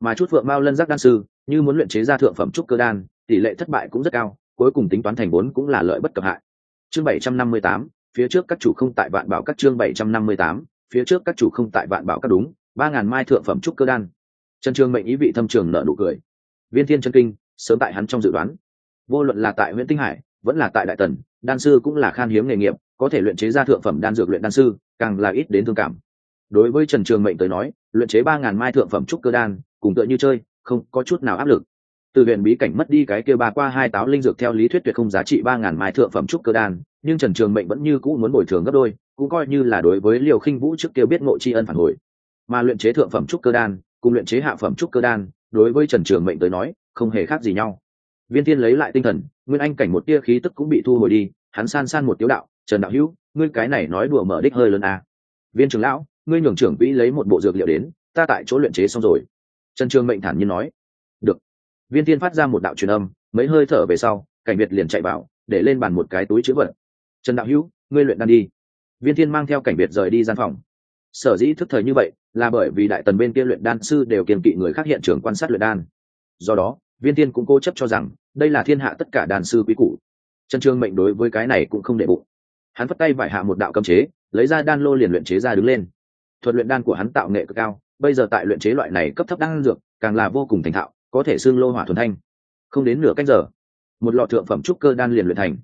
Mà chút phượng mao lân giác đan sư, như muốn luyện chế ra thượng phẩm trúc cơ đan, tỷ lệ thất bại cũng rất cao, cuối cùng tính toán thành vốn cũng là lợi bất cập hại. Chương bảy trăm năm mươi tám, phía trước các chủ không tại vạn bảo các chương bảy trăm năm mươi tám, phía trước các chủ không tại vạn bảo các đúng, ba ngàn mai thượng phẩm trúc cơ đan. Trần trường mệnh ý vị thâm trường nợ nụ cười. Viên thiên chân kinh, sớm tại hắn trong dự đoán vô luận là tại huyện tinh hải, vẫn là tại đại tần, đan sư cũng là khan hiếm nghề nghiệp, có thể luyện chế ra thượng phẩm đan dược luyện đan sư, càng là ít đến thương cảm. Đối với trần trường mệnh tới nói, luyện chế ba ngàn mai thượng phẩm trúc cơ đan, cùng tựa như chơi, không có chút nào áp lực. Từ huyện bí cảnh mất đi cái kia ba qua hai táo linh dược theo lý thuyết tuyệt không giá trị ba ngàn mai thượng phẩm trúc cơ đan, nhưng trần trường mệnh vẫn như cũ muốn bồi thường gấp đôi, cũng coi như là đối với liều khinh vũ trước kia biết ngộ tri ân phản hồi. Mà luyện chế thượng phẩm trúc cơ đan, cùng luyện chế hạ phẩm trúc cơ đan, đối với trần trường mệnh tới nói, không hề khác gì nhau viên Thiên lấy lại tinh thần, nguyên anh cảnh một tia khí tức cũng bị thu hồi đi, hắn san san một tiếu đạo, trần đạo hữu, ngươi cái này nói đùa mở đích hơi lớn à. viên trưởng lão, ngươi nhường trưởng quỹ lấy một bộ dược liệu đến, ta tại chỗ luyện chế xong rồi. Trần trường mệnh thản nhiên nói. Được. Viên Thiên phát ra một đạo truyền âm, mấy hơi thở về sau, cảnh việt liền chạy vào, để lên bàn một cái túi chữ vật. Trần đạo hữu, ngươi luyện đan đi. Viên thiên mang theo cảnh việt rời đi gian phòng. Sở dĩ thức thời như vậy, là bởi vì đại tần bên kia luyện đan sư đều kiềm kỵ người khác hiện trường quan sát luyện đan. Do đó viên thiên cũng cố chấp cho rằng, đây là thiên hạ tất cả đàn sư quý cũ trần trương mệnh đối với cái này cũng không đệ bụng. Hắn phất tay vải hạ một đạo cấm chế, lấy ra đan lô liền luyện chế ra đứng lên. Thuật luyện đan của hắn tạo nghệ cực cao, bây giờ tại luyện chế loại này cấp thấp đan dược, càng là vô cùng thành thạo, có thể xương lô hỏa thuần thanh. Không đến nửa cách giờ, một lọ thượng phẩm trúc cơ đan liền luyện thành.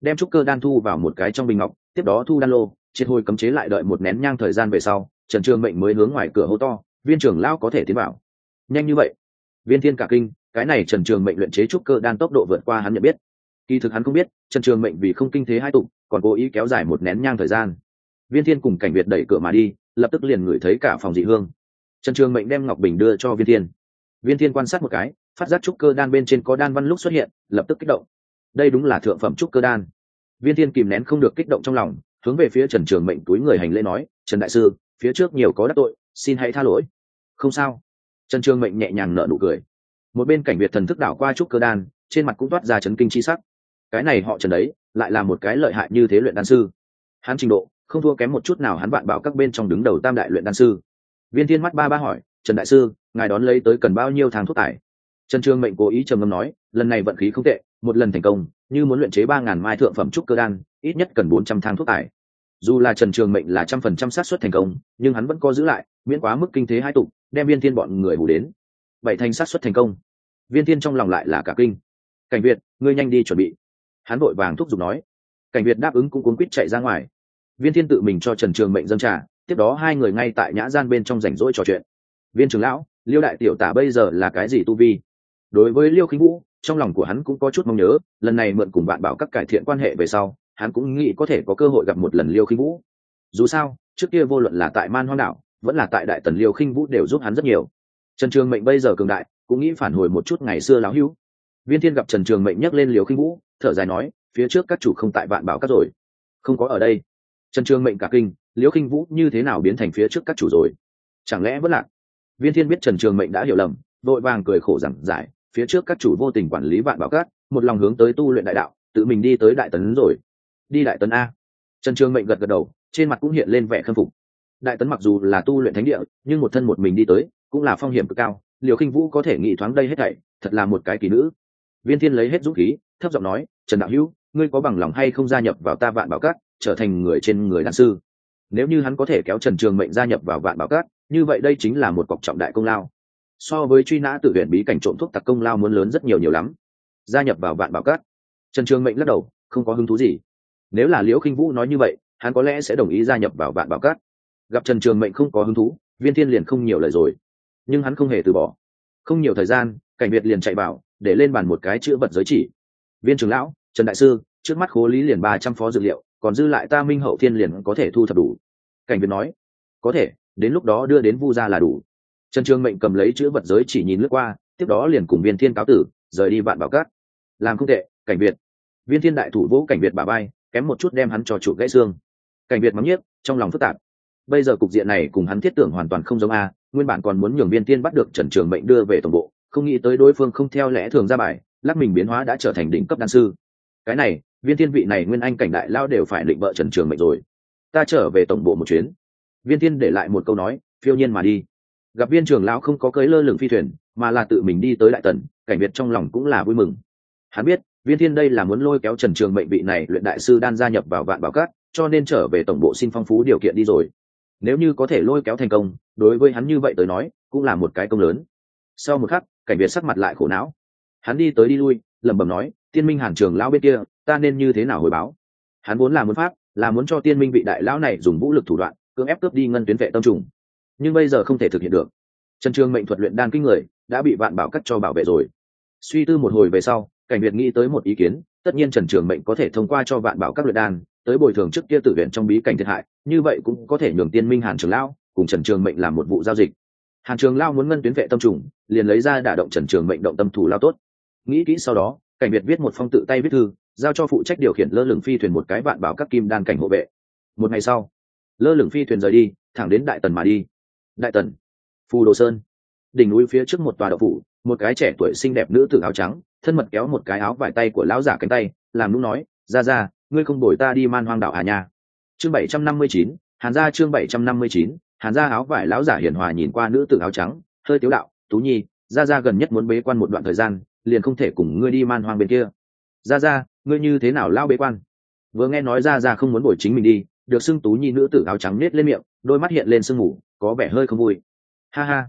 Đem trúc cơ đan thu vào một cái trong bình ngọc, tiếp đó thu đan lô, triệt hồi cấm chế lại đợi một nén nhang thời gian về sau, trần trường mệnh mới hướng ngoài cửa hô to, viên trưởng lao có thể tiến vào. Nhanh như vậy, viên thiên cả kinh cái này trần trường mệnh luyện chế trúc cơ đan tốc độ vượt qua hắn nhận biết. Kỳ thực hắn không biết, trần trường mệnh vì không kinh thế hai tụ, còn cố ý kéo dài một nén nhang thời gian. Viên thiên cùng cảnh việt đẩy cửa mà đi, lập tức liền ngửi thấy cả phòng dị hương. Trần trường mệnh đem ngọc bình đưa cho viên thiên. Viên thiên quan sát một cái, phát giác trúc cơ đan bên trên có đan văn lúc xuất hiện, lập tức kích động. Đây đúng là thượng phẩm trúc cơ đan. Viên thiên kìm nén không được kích động trong lòng, hướng về phía trần trường mệnh túi người hành lễ nói, trần đại sư, phía trước nhiều có đắc tội, xin hãy tha lỗi. Không sao. Trần trường mệnh nhẹ nhàng nở nụ cười một bên cảnh việt thần thức đảo qua trúc cơ đan, trên mặt cũng toát ra chấn kinh chi sắc. Cái này họ trần đấy, lại là một cái lợi hại như thế luyện đan sư. Hắn trình độ, không thua kém một chút nào hắn vạn bảo các bên trong đứng đầu tam đại luyện đan sư. Viên thiên mắt ba ba hỏi, trần đại sư, ngài đón lấy tới cần bao nhiêu thang thuốc tải? Trần trương mệnh cố ý trầm ngâm nói, lần này vận khí không tệ, một lần thành công, như muốn luyện chế ba ngàn mai thượng phẩm trúc cơ đan, ít nhất cần bốn trăm thang thuốc tải. Dù là trần trường mệnh là trăm phần trăm xác suất thành công, nhưng hắn vẫn có giữ lại, miễn quá mức kinh thế hai tục đem viên thiên bọn người hủ đến bảy thành sát xuất thành công. Viên thiên trong lòng lại là cả kinh. Cảnh việt, ngươi nhanh đi chuẩn bị. Hắn vội vàng thúc giục nói. Cảnh việt đáp ứng cũng cuốn quýt chạy ra ngoài. Viên thiên tự mình cho trần trường mệnh dâng trà, tiếp đó hai người ngay tại nhã gian bên trong rảnh rỗi trò chuyện. Viên trưởng lão, liêu đại tiểu tả bây giờ là cái gì tu vi? Đối với liêu khinh vũ, trong lòng của hắn cũng có chút mong nhớ, lần này mượn cùng bạn bảo các cải thiện quan hệ về sau, hắn cũng nghĩ có thể có cơ hội gặp một lần liêu khinh vũ. Dù sao, trước kia vô luận là tại man hoang đảo, vẫn là tại đại tần liêu khinh vũ đều giúp hắn rất nhiều trần trường mệnh bây giờ cường đại, cũng nghĩ phản hồi một chút ngày xưa láo hữu. Viên thiên gặp trần trường mệnh nhắc lên liều khinh vũ, thở dài nói, phía trước các chủ không tại vạn bảo các rồi. Không có ở đây. Trần trường mệnh cả kinh liễu khinh vũ như thế nào biến thành phía trước các chủ rồi? Chẳng lẽ vẫn lạc? Viên thiên biết trần trường mệnh đã hiểu lầm, vội vàng cười khổ rằng giải, phía trước các chủ vô tình quản lý vạn bảo các, một lòng hướng tới tu luyện đại đạo, tự mình đi tới đại tấn rồi. Đi đại tấn a. Trần trường mệnh gật gật đầu, trên mặt cũng hiện lên vẻ khâm phục. Đại tấn mặc dù là tu luyện thánh địa, nhưng một thân một mình đi tới cũng là phong hiểm cực cao liệu khinh vũ có thể nghĩ thoáng đây hết thảy, thật là một cái kỳ nữ. Viên thiên lấy hết dũng khí, thấp giọng nói, trần đạo hữu, ngươi có bằng lòng hay không gia nhập vào ta vạn bảo các, trở thành người trên người đan sư? Nếu như hắn có thể kéo trần trường mệnh gia nhập vào vạn bảo các, như vậy đây chính là một cọc trọng đại công lao. So với truy nã tự huyện bí cảnh trộm thuốc tặc công lao muốn lớn rất nhiều nhiều lắm. Gia nhập vào vạn bảo các, trần trường mệnh lắc đầu, không có hứng thú gì. Nếu là liễu khinh vũ nói như vậy, hắn có lẽ sẽ đồng ý gia nhập vào vạn bảo các. Gặp trần trường mệnh không có hứng thú, viên thiên liền không nhiều lời rồi nhưng hắn không hề từ bỏ. Không nhiều thời gian, cảnh việt liền chạy vào, để lên bàn một cái chữ vật giới chỉ. Viên trưởng lão, trần đại sư, trước mắt khố lý liền ba trăm phó dược liệu, còn dư lại ta minh hậu thiên liền có thể thu thập đủ. Cảnh việt nói, có thể, đến lúc đó đưa đến vu gia là đủ. Trần trương mệnh cầm lấy chữ vật giới chỉ nhìn lướt qua, tiếp đó liền cùng viên thiên cáo tử, rời đi vạn bảo cát. Làm không tệ, cảnh việt. Viên thiên đại thủ vỗ cảnh việt bà bay kém một chút đem hắn cho chuột gãy xương. Cảnh việt mắng nhiếc, trong lòng phức tạp. Bây giờ cục diện này cùng hắn thiết tưởng hoàn toàn không giống a nguyên bản còn muốn nhường viên Tiên bắt được trần trường mệnh đưa về tổng bộ, không nghĩ tới đối phương không theo lẽ thường ra bài, lắc mình biến hóa đã trở thành đỉnh cấp đan sư. Cái này, viên thiên vị này nguyên anh cảnh đại lao đều phải định vợ trần trường mệnh rồi. Ta trở về tổng bộ một chuyến. Viên thiên để lại một câu nói, phiêu nhiên mà đi. Gặp viên trường lão không có cưới lơ lửng phi thuyền, mà là tự mình đi tới đại tần, cảnh việt trong lòng cũng là vui mừng. Hắn biết, viên thiên đây là muốn lôi kéo trần trường mệnh vị này luyện đại sư đan gia nhập vào vạn bảo cát cho nên trở về tổng bộ xin phong phú điều kiện đi rồi nếu như có thể lôi kéo thành công, đối với hắn như vậy tới nói, cũng là một cái công lớn. Sau một khắc, cảnh việt sắc mặt lại khổ não. Hắn đi tới đi lui, lẩm bẩm nói, tiên minh hàn trường lão bên kia, ta nên như thế nào hồi báo? Hắn vốn là muốn pháp là muốn cho tiên minh vị đại lão này dùng vũ lực thủ đoạn, cưỡng ép cướp đi ngân tuyến vệ tâm trùng. Nhưng bây giờ không thể thực hiện được. Trần trường mệnh thuật luyện đan kinh người, đã bị vạn bảo cắt cho bảo vệ rồi. Suy tư một hồi về sau, cảnh việt nghĩ tới một ý kiến, tất nhiên trần trường mệnh có thể thông qua cho vạn bảo các luyện đan tới bồi thường trước kia tử viện trong bí cảnh thiệt hại, như vậy cũng có thể nhường tiên minh hàn trường lão cùng trần trường mệnh làm một vụ giao dịch. Hàn trường lao muốn ngân tuyến vệ tâm trùng, liền lấy ra đả động trần trường mệnh động tâm thủ lao tốt. Nghĩ kỹ sau đó, cảnh việt viết một phong tự tay viết thư, giao cho phụ trách điều khiển lơ lửng phi thuyền một cái vạn bảo các kim đan cảnh hộ vệ. Một ngày sau, lơ lửng phi thuyền rời đi, thẳng đến đại tần mà đi. Đại tần, phù đồ sơn. Đỉnh núi phía trước một tòa đậu phủ, một cái trẻ tuổi xinh đẹp nữ tử áo trắng, thân mật kéo một cái áo vải tay của lão giả cánh tay, làm lúc nói, ra ra ngươi không đổi ta đi man hoang đảo à nha. Chương bảy trăm năm mươi chín, hàn gia chương bảy trăm năm mươi chín, hàn gia áo vải lão giả hiền hòa nhìn qua nữ tử áo trắng, hơi tiếu đạo, tú nhi ra ra gần nhất muốn bế quan một đoạn thời gian, liền không thể cùng ngươi đi man hoang bên kia. Ra ra ngươi như thế nào lao bế quan? Vừa nghe nói ra ra không muốn bồi chính mình đi, được xưng tú nhi nữ tử áo trắng nết lên miệng, đôi mắt hiện lên sương mù, có vẻ hơi không vui. Ha ha.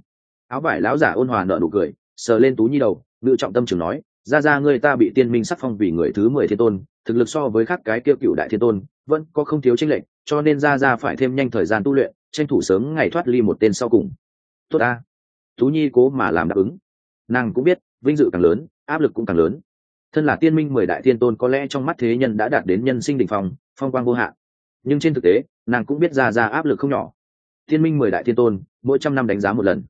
Áo vải lão giả ôn hòa nợ nụ cười, sờ lên tú nhi đầu, ngự trọng tâm trường nói ra ra ngươi ta bị tiên minh sắc phong vì người thứ mười thiên tôn, thực lực so với khác cái kêu cựu đại thiên tôn, vẫn có không thiếu tranh lệch, cho nên ra ra phải thêm nhanh thời gian tu luyện, tranh thủ sớm ngày thoát ly một tên sau cùng. Tốt ta. Tú nhi cố mà làm đáp ứng. Nàng cũng biết, vinh dự càng lớn, áp lực cũng càng lớn. Thân là tiên minh mười đại thiên tôn có lẽ trong mắt thế nhân đã đạt đến nhân sinh đ ỉ n h phong phong quang vô hạn. Nhưng trên thực tế, nàng cũng biết ra ra áp lực không nhỏ. Tiên minh mười đại thiên tôn, mỗi trăm năm đánh giá một lần.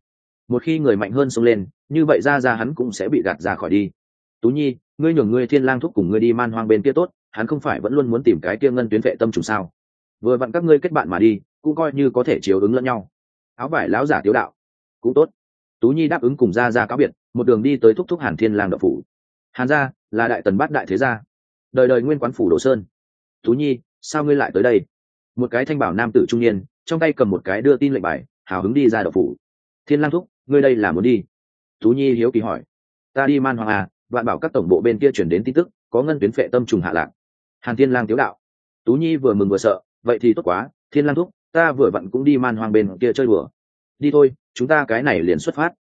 Một khi người mạnh hơn xông lên, như vậy ra ra hắn cũng sẽ bị gạt ra khỏi đi tú nhi, ngươi nhường ngươi thiên lang thúc cùng ngươi đi man hoang bên kia tốt, hắn không phải vẫn luôn muốn tìm cái kia ngân tuyến vệ tâm trùng sao? Vừa vặn các ngươi kết bạn mà đi, cũng coi như có thể chiếu ứng lẫn nhau. Áo vải láo giả tiếu đạo. Cũng tốt. Tú nhi đáp ứng cùng ra ra cáo biệt, một đường đi tới thúc thúc hàn thiên lang đậu phủ. Hàn gia, là đại tần bát đại thế gia. Đời đời nguyên quán phủ đồ sơn. Tú nhi, sao ngươi lại tới đây? Một cái thanh bảo nam tử trung niên, trong tay cầm một cái đưa tin lệnh bài, hào hứng đi ra đậu phủ. Thiên lang thúc, ngươi đây là muốn đi? Tú nhi hiếu kỳ hỏi. Ta đi man hoàng à đoạn bảo các tổng bộ bên kia chuyển đến tin tức, có ngân tuyến phệ tâm trùng hạ lạc. Hàn thiên lang tiếu đạo, tú nhi vừa mừng vừa sợ, vậy thì tốt quá, thiên lang thúc, ta vừa vặn cũng đi man hoang bên kia chơi đùa. Đi thôi, chúng ta cái này liền xuất phát.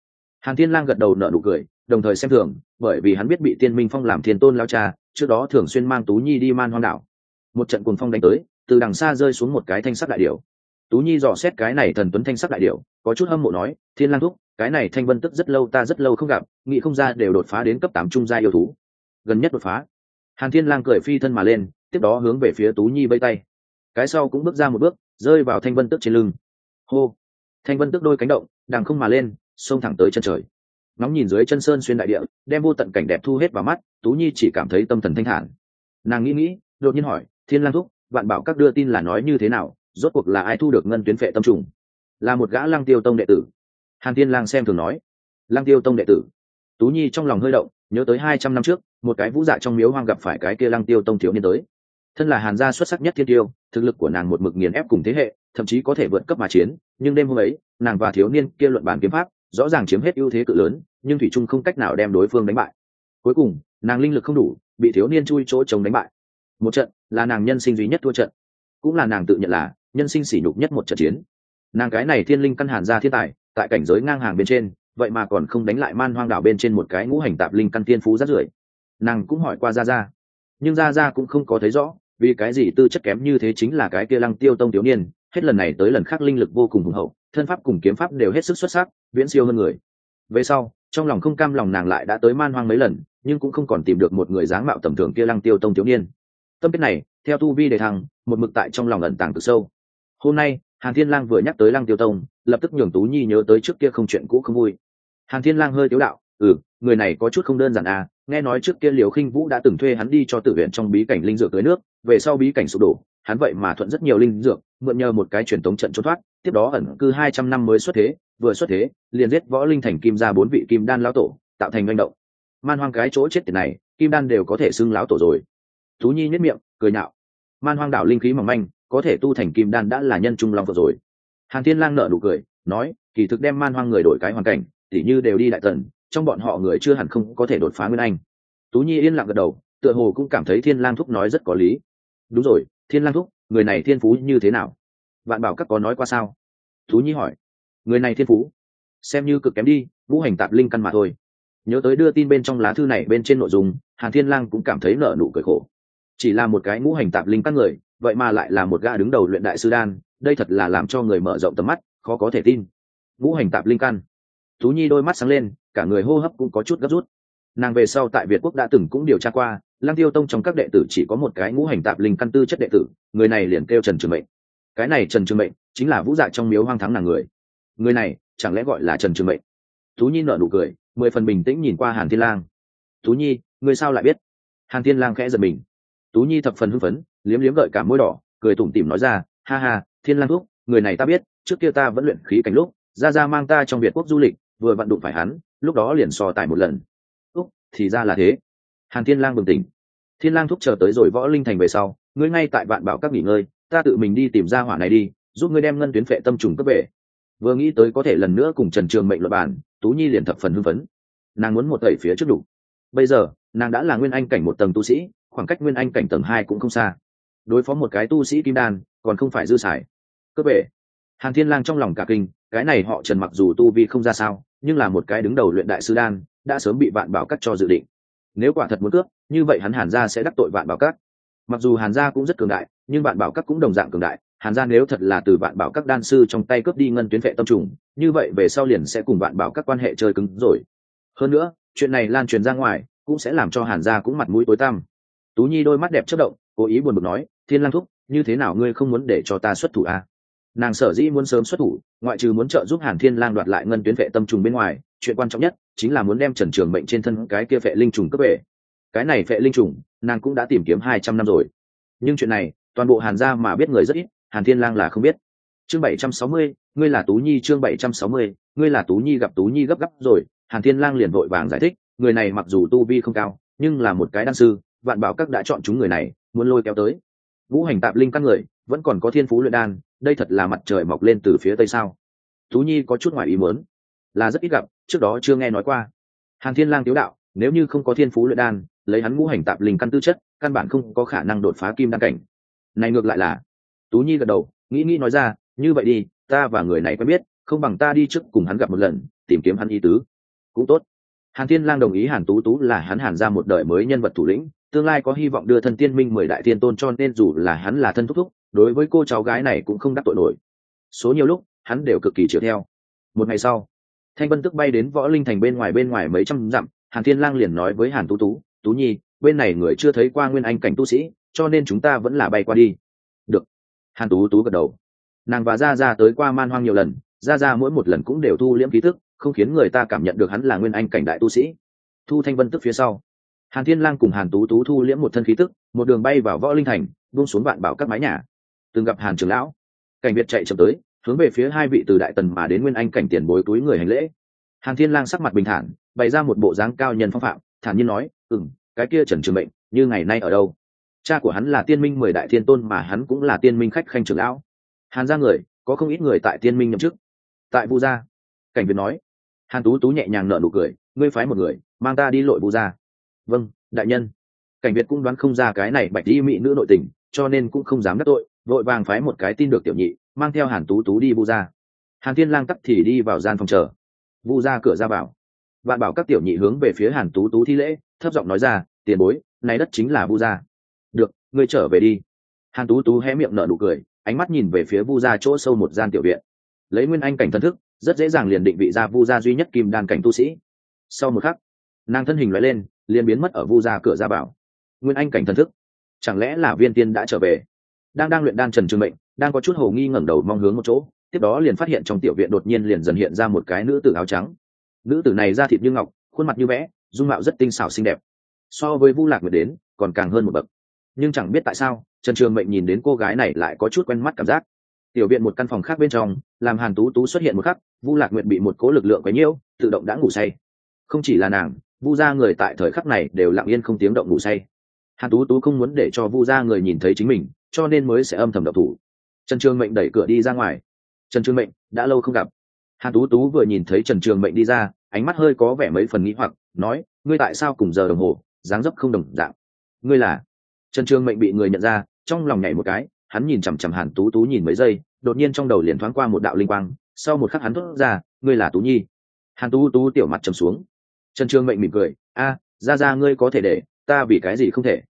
Hàn thiên lang gật đầu nở nụ cười, đồng thời xem thường, bởi vì hắn biết bị tiên minh phong làm thiên tôn lao cha, trước đó thường xuyên mang tú nhi đi man hoang đảo. Một trận cuồng phong đánh tới, từ đằng xa rơi xuống một cái thanh sắc đại điểu. Tú nhi dò xét cái này thần tuấn thanh sắc đại điểu, có chút hâm mộ nói, thiên lang thúc cái này thanh vân tức rất lâu ta rất lâu không gặp, nghĩ không ra đều đột phá đến cấp tám trung gia yêu thú. Gần nhất đột phá. Hàn thiên lang cười phi thân mà lên, tiếp đó hướng về phía tú nhi vây tay. Cái sau cũng bước ra một bước, rơi vào thanh vân tức trên lưng. Hô. Thanh vân tức đôi cánh động, đằng không mà lên, xông thẳng tới chân trời. Ngóng nhìn dưới chân sơn xuyên đại địa, đem vô tận cảnh đẹp thu hết vào mắt, tú nhi chỉ cảm thấy tâm thần thanh thản. Nàng nghĩ nghĩ, đột nhiên hỏi, thiên lang thúc, vạn bảo các đưa tin là nói như thế nào? Rốt cuộc là ai thu được ngân tuyến phệ tâm trùng? Là một gã lang tiêu tông đệ tử hàn thiên lang xem thường nói, lăng tiêu tông đệ tử. Tú nhi trong lòng hơi động, nhớ tới hai trăm năm trước, một cái vũ dạ trong miếu hoang gặp phải cái kia lăng tiêu tông thiếu niên tới. Thân là hàn gia xuất sắc nhất thiên tiêu, thực lực của nàng một mực nghiền ép cùng thế hệ, thậm chí có thể vượt cấp mà chiến, nhưng đêm hôm ấy, nàng và thiếu niên kia luận bàn kiếm pháp, rõ ràng chiếm hết ưu thế cự lớn, nhưng thủy trung không cách nào đem đối phương đánh bại. Cuối cùng, nàng linh lực không đủ, bị thiếu niên chui chỗ chống đánh bại. Một trận là nàng nhân sinh duy nhất thua trận, cũng là nàng tự nhận là nhân sinh sỉ nhục nhất một trận chiến. Nàng cái này thiên linh căn hàn ra thiên tài tại cảnh giới ngang hàng bên trên, vậy mà còn không đánh lại man hoang đảo bên trên một cái ngũ hành tạp linh căn thiên phú rất rưởi. Nàng cũng hỏi qua ra ra nhưng ra ra cũng không có thấy rõ, vì cái gì tư chất kém như thế chính là cái kia lăng tiêu tông thiếu niên, hết lần này tới lần khác linh lực vô cùng hùng hậu, thân pháp cùng kiếm pháp đều hết sức xuất sắc, viễn siêu hơn người. Về sau, trong lòng không cam lòng nàng lại đã tới man hoang mấy lần, nhưng cũng không còn tìm được một người dáng mạo tầm thường kia lăng tiêu tông thiếu niên. Tâm kết này, theo tu vi đề thăng, một mực tại trong lòng ẩn tàng từ sâu. Hôm nay hàn thiên lang vừa nhắc tới lăng tiêu tông, lập tức nhường tú nhi nhớ tới trước kia không chuyện cũ không vui. Hàn thiên lang hơi tiếu đạo ừ người này có chút không đơn giản à nghe nói trước kia liều khinh vũ đã từng thuê hắn đi cho tử viện trong bí cảnh linh dược tới nước, về sau bí cảnh sụp đổ, hắn vậy mà thuận rất nhiều linh dược, mượn nhờ một cái truyền tống trận trốn thoát, tiếp đó ẩn cư hai trăm năm mới xuất thế, vừa xuất thế, liền giết võ linh thành kim ra bốn vị kim đan lão tổ, tạo thành manh động. Man hoang cái chỗ chết tiền này, kim đan đều có thể xưng lão tổ rồi. Tú nhi nhất miệng, cười nhạo, man hoang đảo linh khí mỏng manh có thể tu thành kim đan đã là nhân trung long phật rồi. Hàn thiên lang nở nụ cười, nói, kỳ thực đem man hoang người đổi cái hoàn cảnh, tỉ như đều đi đại tần, trong bọn họ người chưa hẳn không có thể đột phá nguyên anh. Tú nhi yên lặng gật đầu, tựa hồ cũng cảm thấy thiên lang thúc nói rất có lý. Đúng rồi, thiên lang thúc, người này thiên phú như thế nào? Vạn bảo các có nói qua sao? Tú nhi hỏi. Người này thiên phú? Xem như cực kém đi vũ hành tạp linh căn mà thôi. Nhớ tới đưa tin bên trong lá thư này bên trên nội dung, hàn thiên lang cũng cảm thấy nở nụ cười khổ. Chỉ là một cái ngũ hành tạp linh căn người vậy mà lại là một gã đứng đầu luyện đại sư đan, đây thật là làm cho người mở rộng tầm mắt, khó có thể tin. Ngũ hành tạp linh căn. Tú nhi đôi mắt sáng lên, cả người hô hấp cũng có chút gấp rút. Nàng về sau tại việt quốc đã từng cũng điều tra qua, lăng tiêu tông trong các đệ tử chỉ có một cái ngũ hành tạp linh căn tư chất đệ tử, người này liền kêu trần trường mệnh. Cái này trần trường mệnh chính là vũ dạ trong miếu hoang thắng nàng người. Người này chẳng lẽ gọi là trần trường mệnh? Tú nhi nở nụ cười, mười phần bình tĩnh nhìn qua hàn thiên lang. Tú nhi người sao lại biết? Hàn thiên lang khẽ giật mình. Tú nhi thập phần hưng phấn liếm liếm gợi cả môi đỏ, cười tủm tỉm nói ra, ha ha, thiên lang thuốc người này ta biết, trước kia ta vẫn luyện khí cảnh lúc, ra ra mang ta trong việt quốc du lịch, vừa vặn đụng phải hắn, lúc đó liền so tài một lần. Úc thì ra là thế. Hàn thiên lang bừng tỉnh. Thiên lang thúc chờ tới rồi võ linh thành về sau, ngươi ngay tại vạn bảo các nghỉ ngơi, ta tự mình đi tìm ra hỏa này đi, giúp ngươi đem ngân tuyến phệ tâm trùng cấp về. Vừa nghĩ tới có thể lần nữa cùng trần trường mệnh luật bản tú nhi liền thập phần hưng phấn. Nàng muốn một tẩy phía trước đủ. Bây giờ, nàng đã là nguyên anh cảnh một tầng tu sĩ, khoảng cách nguyên anh cảnh tầng hai cũng không xa đối phó một cái tu sĩ kim đan, còn không phải dư xài. Cướp bể. Hàn thiên lang trong lòng cả kinh, cái này họ trần mặc dù tu vi không ra sao, nhưng là một cái đứng đầu luyện đại sư đan, đã sớm bị vạn bảo cắt cho dự định. Nếu quả thật muốn cướp, như vậy hắn hàn gia sẽ đắc tội vạn bảo cắt. Mặc dù hàn gia cũng rất cường đại, nhưng vạn bảo cắt cũng đồng dạng cường đại. Hàn gia nếu thật là từ vạn bảo các đan sư trong tay cướp đi ngân tuyến vệ tâm trùng, như vậy về sau liền sẽ cùng vạn bảo các quan hệ chơi cứng rồi. Hơn nữa, chuyện này lan truyền ra ngoài, cũng sẽ làm cho hàn gia cũng mặt mũi tối tăm. Tú nhi đôi mắt đẹp chất động cố ý buồn bực nói, thiên lang thúc, như thế nào ngươi không muốn để cho ta xuất thủ à? nàng sở dĩ muốn sớm xuất thủ, ngoại trừ muốn trợ giúp hàn thiên lang đoạt lại ngân tuyến vệ tâm trùng bên ngoài, chuyện quan trọng nhất chính là muốn đem trần trường mệnh trên thân cái kia vệ linh trùng cấp về. Cái này vệ linh trùng, nàng cũng đã tìm kiếm hai trăm năm rồi. Nhưng chuyện này, toàn bộ hàn gia mà biết người rất ít, hàn thiên lang là không biết. Chương bảy trăm sáu mươi, ngươi là tú nhi, chương bảy trăm sáu mươi, ngươi là tú nhi gặp tú nhi gấp gấp rồi, hàn thiên lang liền vội vàng giải thích, người này mặc dù tu vi không cao, nhưng là một cái đan sư, vạn bảo các đã chọn chúng người này muốn lôi kéo tới. Vũ hành tạp linh căn người, vẫn còn có thiên phú luyện đan, đây thật là mặt trời mọc lên từ phía tây sao? Tú nhi có chút ngoài ý muốn, là rất ít gặp, trước đó chưa nghe nói qua. Hàn thiên lang tiếu đạo, nếu như không có thiên phú luyện đan, lấy hắn ngũ hành tạp linh căn tư chất, căn bản không có khả năng đột phá kim đan cảnh. Này ngược lại là, tú nhi gật đầu, nghĩ nghĩ nói ra, như vậy đi, ta và người này quen biết, không bằng ta đi trước cùng hắn gặp một lần, tìm kiếm hắn y tứ. Cũng tốt. Hàn thiên lang đồng ý hàn tú tú là hắn hàn ra một đời mới nhân vật thủ lĩnh tương lai có hy vọng đưa thân tiên minh mười đại tiên tôn cho nên dù là hắn là thân thúc thúc, đối với cô cháu gái này cũng không đắc tội nổi. Số nhiều lúc, hắn đều cực kỳ chiều theo. Một ngày sau, thanh vân tức bay đến võ linh thành bên ngoài bên ngoài mấy trăm dặm, hàn thiên lang liền nói với hàn tú tú tú nhi, bên này người chưa thấy qua nguyên anh cảnh tu sĩ, cho nên chúng ta vẫn là bay qua đi. Được. Hàn tú tú gật đầu. Nàng và ra ra tới qua man hoang nhiều lần ra ra mỗi một lần cũng đều thu liễm ký thức không khiến người ta cảm nhận được hắn là nguyên anh cảnh đại tu sĩ. Thu thanh vân tức phía sau hàn thiên lang cùng hàn tú tú thu liễm một thân khí tức, một đường bay vào võ linh thành, buông xuống vạn bảo các mái nhà. Từng gặp hàn trưởng lão, cảnh việt chạy chậm tới, hướng về phía hai vị từ đại tần mà đến nguyên anh cảnh tiền bối túi người hành lễ. Hàn thiên lang sắc mặt bình thản, bày ra một bộ dáng cao nhân phong phạm, thản nhiên nói, ừm, cái kia trần trường mệnh, như ngày nay ở đâu? Cha của hắn là tiên minh mười đại thiên tôn mà hắn cũng là tiên minh khách khanh trưởng lão. Hàn gia người, có không ít người tại tiên minh nhậm chức. Tại vu gia, cảnh việt nói. Hàn tú tú nhẹ nhàng nở nụ cười, ngươi phái một người, mang ta đi lội vu gia vâng đại nhân. Cảnh việt cũng đoán không ra cái này bạch y mỹ nữ nội tình, cho nên cũng không dám đắc tội, vội vàng phái một cái tin được tiểu nhị, mang theo hàn tú tú đi vu gia. Hàn thiên lang tắt thì đi vào gian phòng chờ. Vu gia cửa ra vào. Bạn bảo các tiểu nhị hướng về phía hàn tú tú thi lễ, thấp giọng nói ra, tiền bối, này đất chính là vu gia. Được, ngươi trở về đi. Hàn tú tú hé miệng nở nụ cười, ánh mắt nhìn về phía vu gia chỗ sâu một gian tiểu viện. Lấy nguyên anh cảnh thân thức, rất dễ dàng liền định vị ra vu gia duy nhất kim đan cảnh tu sĩ. Sau một khắc, nàng thân hình loại lên liền biến mất ở vu gia cửa ra bảo. Nguyên anh cảnh thần thức. Chẳng lẽ là viên tiên đã trở về? Đang đang luyện đan trần trường mệnh, đang có chút hồ nghi ngẩng đầu mong hướng một chỗ, tiếp đó liền phát hiện trong tiểu viện đột nhiên liền dần hiện ra một cái nữ tử áo trắng. Nữ tử này da thịt như ngọc, khuôn mặt như vẽ, dung mạo rất tinh xảo xinh đẹp. So với vu lạc nguyệt đến, còn càng hơn một bậc. Nhưng chẳng biết tại sao, trần trường mệnh nhìn đến cô gái này lại có chút quen mắt cảm giác. Tiểu viện một căn phòng khác bên trong, làm hàn tú tú xuất hiện một khắc, vu lạc nguyệt bị một cố lực lượng quấy nhiễu, tự động đã ngủ say. Không chỉ là nàng vu gia người tại thời khắc này đều lặng yên không tiếng động ngủ say. Hàn tú tú không muốn để cho vu gia người nhìn thấy chính mình, cho nên mới sẽ âm thầm độc thủ. Trần trường mệnh đẩy cửa đi ra ngoài. Trần trường mệnh, đã lâu không gặp. Hàn tú tú vừa nhìn thấy trần trường mệnh đi ra, ánh mắt hơi có vẻ mấy phần nghĩ hoặc, nói, ngươi tại sao cùng giờ đồng hồ, dáng dấp không đồng dạng? Ngươi là? Trần trường mệnh bị người nhận ra, trong lòng nhảy một cái, hắn nhìn chằm chằm hàn tú tú nhìn mấy giây, đột nhiên trong đầu liền thoáng qua một đạo linh quang, sau một khắc hắn thốt ra, ngươi là tú nhi. Hàn tú tú tiểu mặt trầm xuống trần trường mệnh mỉm cười, a, ra ra ngươi có thể để, ta vì cái gì không thể?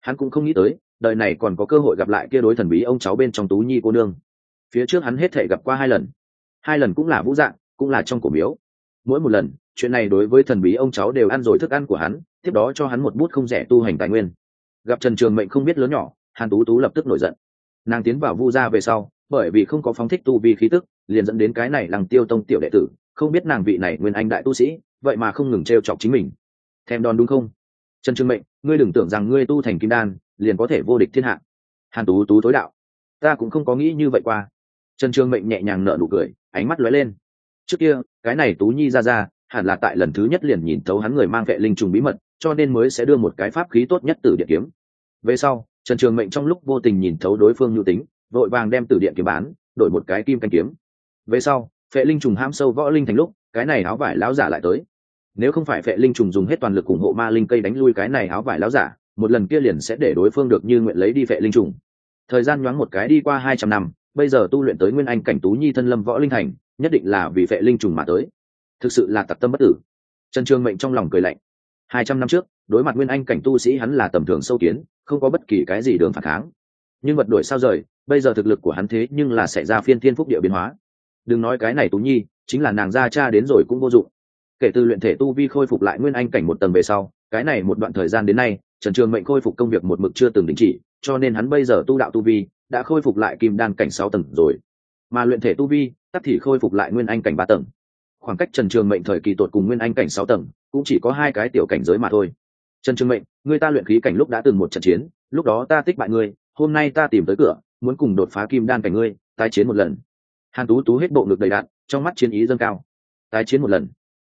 Hắn cũng không nghĩ tới, đời này còn có cơ hội gặp lại kia đối thần bí ông cháu bên trong tú nhi cô nương. Phía trước hắn hết thể gặp qua hai lần. Hai lần cũng là vũ dạng, cũng là trong cổ miếu. Mỗi một lần, chuyện này đối với thần bí ông cháu đều ăn rồi thức ăn của hắn, tiếp đó cho hắn một bút không rẻ tu hành tài nguyên. Gặp trần trường mệnh không biết lớn nhỏ, hàn tú tú lập tức nổi giận. Nàng tiến vào vu gia về sau, bởi vì không có phóng thích tu vi khí tức, liền dẫn đến cái này làng tiêu tông tiểu đệ tử không biết nàng vị này nguyên anh đại tu sĩ, vậy mà không ngừng t r e o chọc chính mình. Thèm đòn đúng không? Trần trường mệnh, ngươi đừng tưởng rằng ngươi tu thành kim đan, liền có thể vô địch thiên hạ. Hàn tú tú tối đạo. Ta cũng không có nghĩ như vậy qua. Trần trường mệnh nhẹ nhàng nở nụ cười, ánh mắt lóe lên. Trước kia, cái này tú nhi ra ra, hẳn là tại lần thứ nhất liền nhìn thấu hắn người mang vệ linh trùng bí mật, cho nên mới sẽ đưa một cái pháp khí tốt nhất từ địa kiếm. Về sau, trần trường mệnh trong lúc vô tình nhìn thấu đối phương nhu tính, vội vàng đem từ điện kiếm bán, đổi một cái kim canh kiếm. Về sau phệ linh trùng ham sâu võ linh thành lúc, cái này áo vải láo giả lại tới. Nếu không phải phệ linh trùng dùng hết toàn lực ủng hộ ma linh cây đánh lui cái này áo vải láo giả, một lần kia liền sẽ để đối phương được như nguyện lấy đi phệ linh trùng. Thời gian nhoáng một cái đi qua hai trăm năm, bây giờ tu luyện tới nguyên anh cảnh tú nhi thân lâm võ linh thành, nhất định là vì phệ linh trùng mà tới. Thực sự là tặc tâm bất tử. Trần Trương mệnh trong lòng cười lạnh. Hai trăm năm trước, đối mặt nguyên anh cảnh tu sĩ hắn là tầm thường sâu kiến, không có bất kỳ cái gì đường phản kháng. Nhưng vật đổi sao rời, bây giờ thực lực của hắn thế nhưng là xảy ra phiên thiên phúc địa biến hóa đừng nói cái này tú nhi, chính là nàng gia cha đến rồi cũng vô dụng. Kể từ luyện thể tu vi khôi phục lại nguyên anh cảnh một tầng về sau, cái này một đoạn thời gian đến nay, trần trường mệnh khôi phục công việc một mực chưa từng đình chỉ, cho nên hắn bây giờ tu đạo tu vi đã khôi phục lại kim đan cảnh sáu tầng rồi. Mà luyện thể tu vi, tắc thì khôi phục lại nguyên anh cảnh ba tầng. Khoảng cách trần trường mệnh thời kỳ tột cùng nguyên anh cảnh sáu tầng, cũng chỉ có hai cái tiểu cảnh giới mà thôi. Trần trường mệnh, người ta luyện khí cảnh lúc đã từng một trận chiến, lúc đó ta tích bại ngươi, hôm nay ta tìm tới cửa, muốn cùng đột phá kim đan cảnh ngươi, tái chiến một lần hàn tú tú hết bộ ngực đầy đạn, trong mắt chiến ý dâng cao. Tái chiến một lần.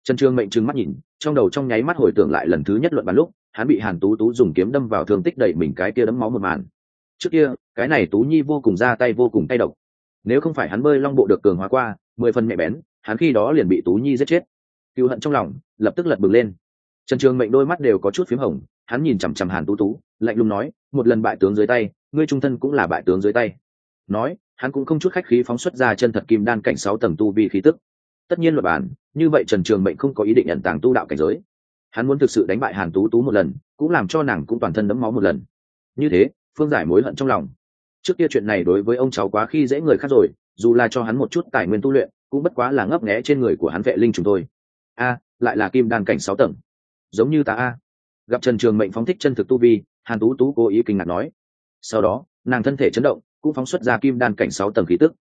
Trần trường mệnh trừng mắt nhìn, trong đầu trong nháy mắt hồi tưởng lại lần thứ nhất luận bàn lúc, hắn bị hàn tú tú dùng kiếm đâm vào thương tích đẩy mình cái kia đấm máu một màn. Trước kia, cái này tú nhi vô cùng ra tay vô cùng tay độc. Nếu không phải hắn bơi long bộ được cường hóa qua, mười phần mẹ bén, hắn khi đó liền bị tú nhi giết chết. Cựu hận trong lòng, lập tức lật bừng lên. Trần trường mệnh đôi mắt đều có chút p h í m hồng, hắn nhìn chằm chằm hàn tú tú, lạnh lùng nói, một lần bại tướng dưới tay, ngươi trung thân cũng là bại tướng dưới tay. Nói hắn cũng không chút khách khí phóng xuất ra chân thật kim đan cảnh sáu tầng tu vi khí tức. Tất nhiên luật bản, như vậy trần trường mệnh không có ý định nhận tàng tu đạo cảnh giới. Hắn muốn thực sự đánh bại hàn tú tú một lần, cũng làm cho nàng cũng toàn thân đấm máu một lần. Như thế, phương giải mối hận trong lòng. Trước kia chuyện này đối với ông cháu quá khi dễ người khác rồi, dù là cho hắn một chút tài nguyên tu luyện, cũng bất quá là ngấp nghé trên người của hắn vệ linh chúng tôi. A, lại là kim đan cảnh sáu tầng. Giống như ta a. Gặp trần trường mệnh phóng thích chân thực tu vi, hàn tú tú cố ý kinh ngạc nói. Sau đó, nàng thân thể chấn động cũng phóng xuất ra kim đan cảnh sáu tầng khí tức.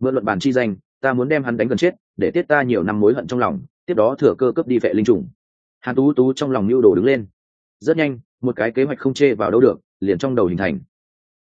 Mượn luận bàn chi danh, ta muốn đem hắn đánh gần chết, để tiết ta nhiều năm mối hận trong lòng, tiếp đó thừa cơ cấp đi vệ linh trùng. Hàn tú tú trong lòng mưu đồ đứng lên. Rất nhanh, một cái kế hoạch không chê vào đâu được, liền trong đầu hình thành.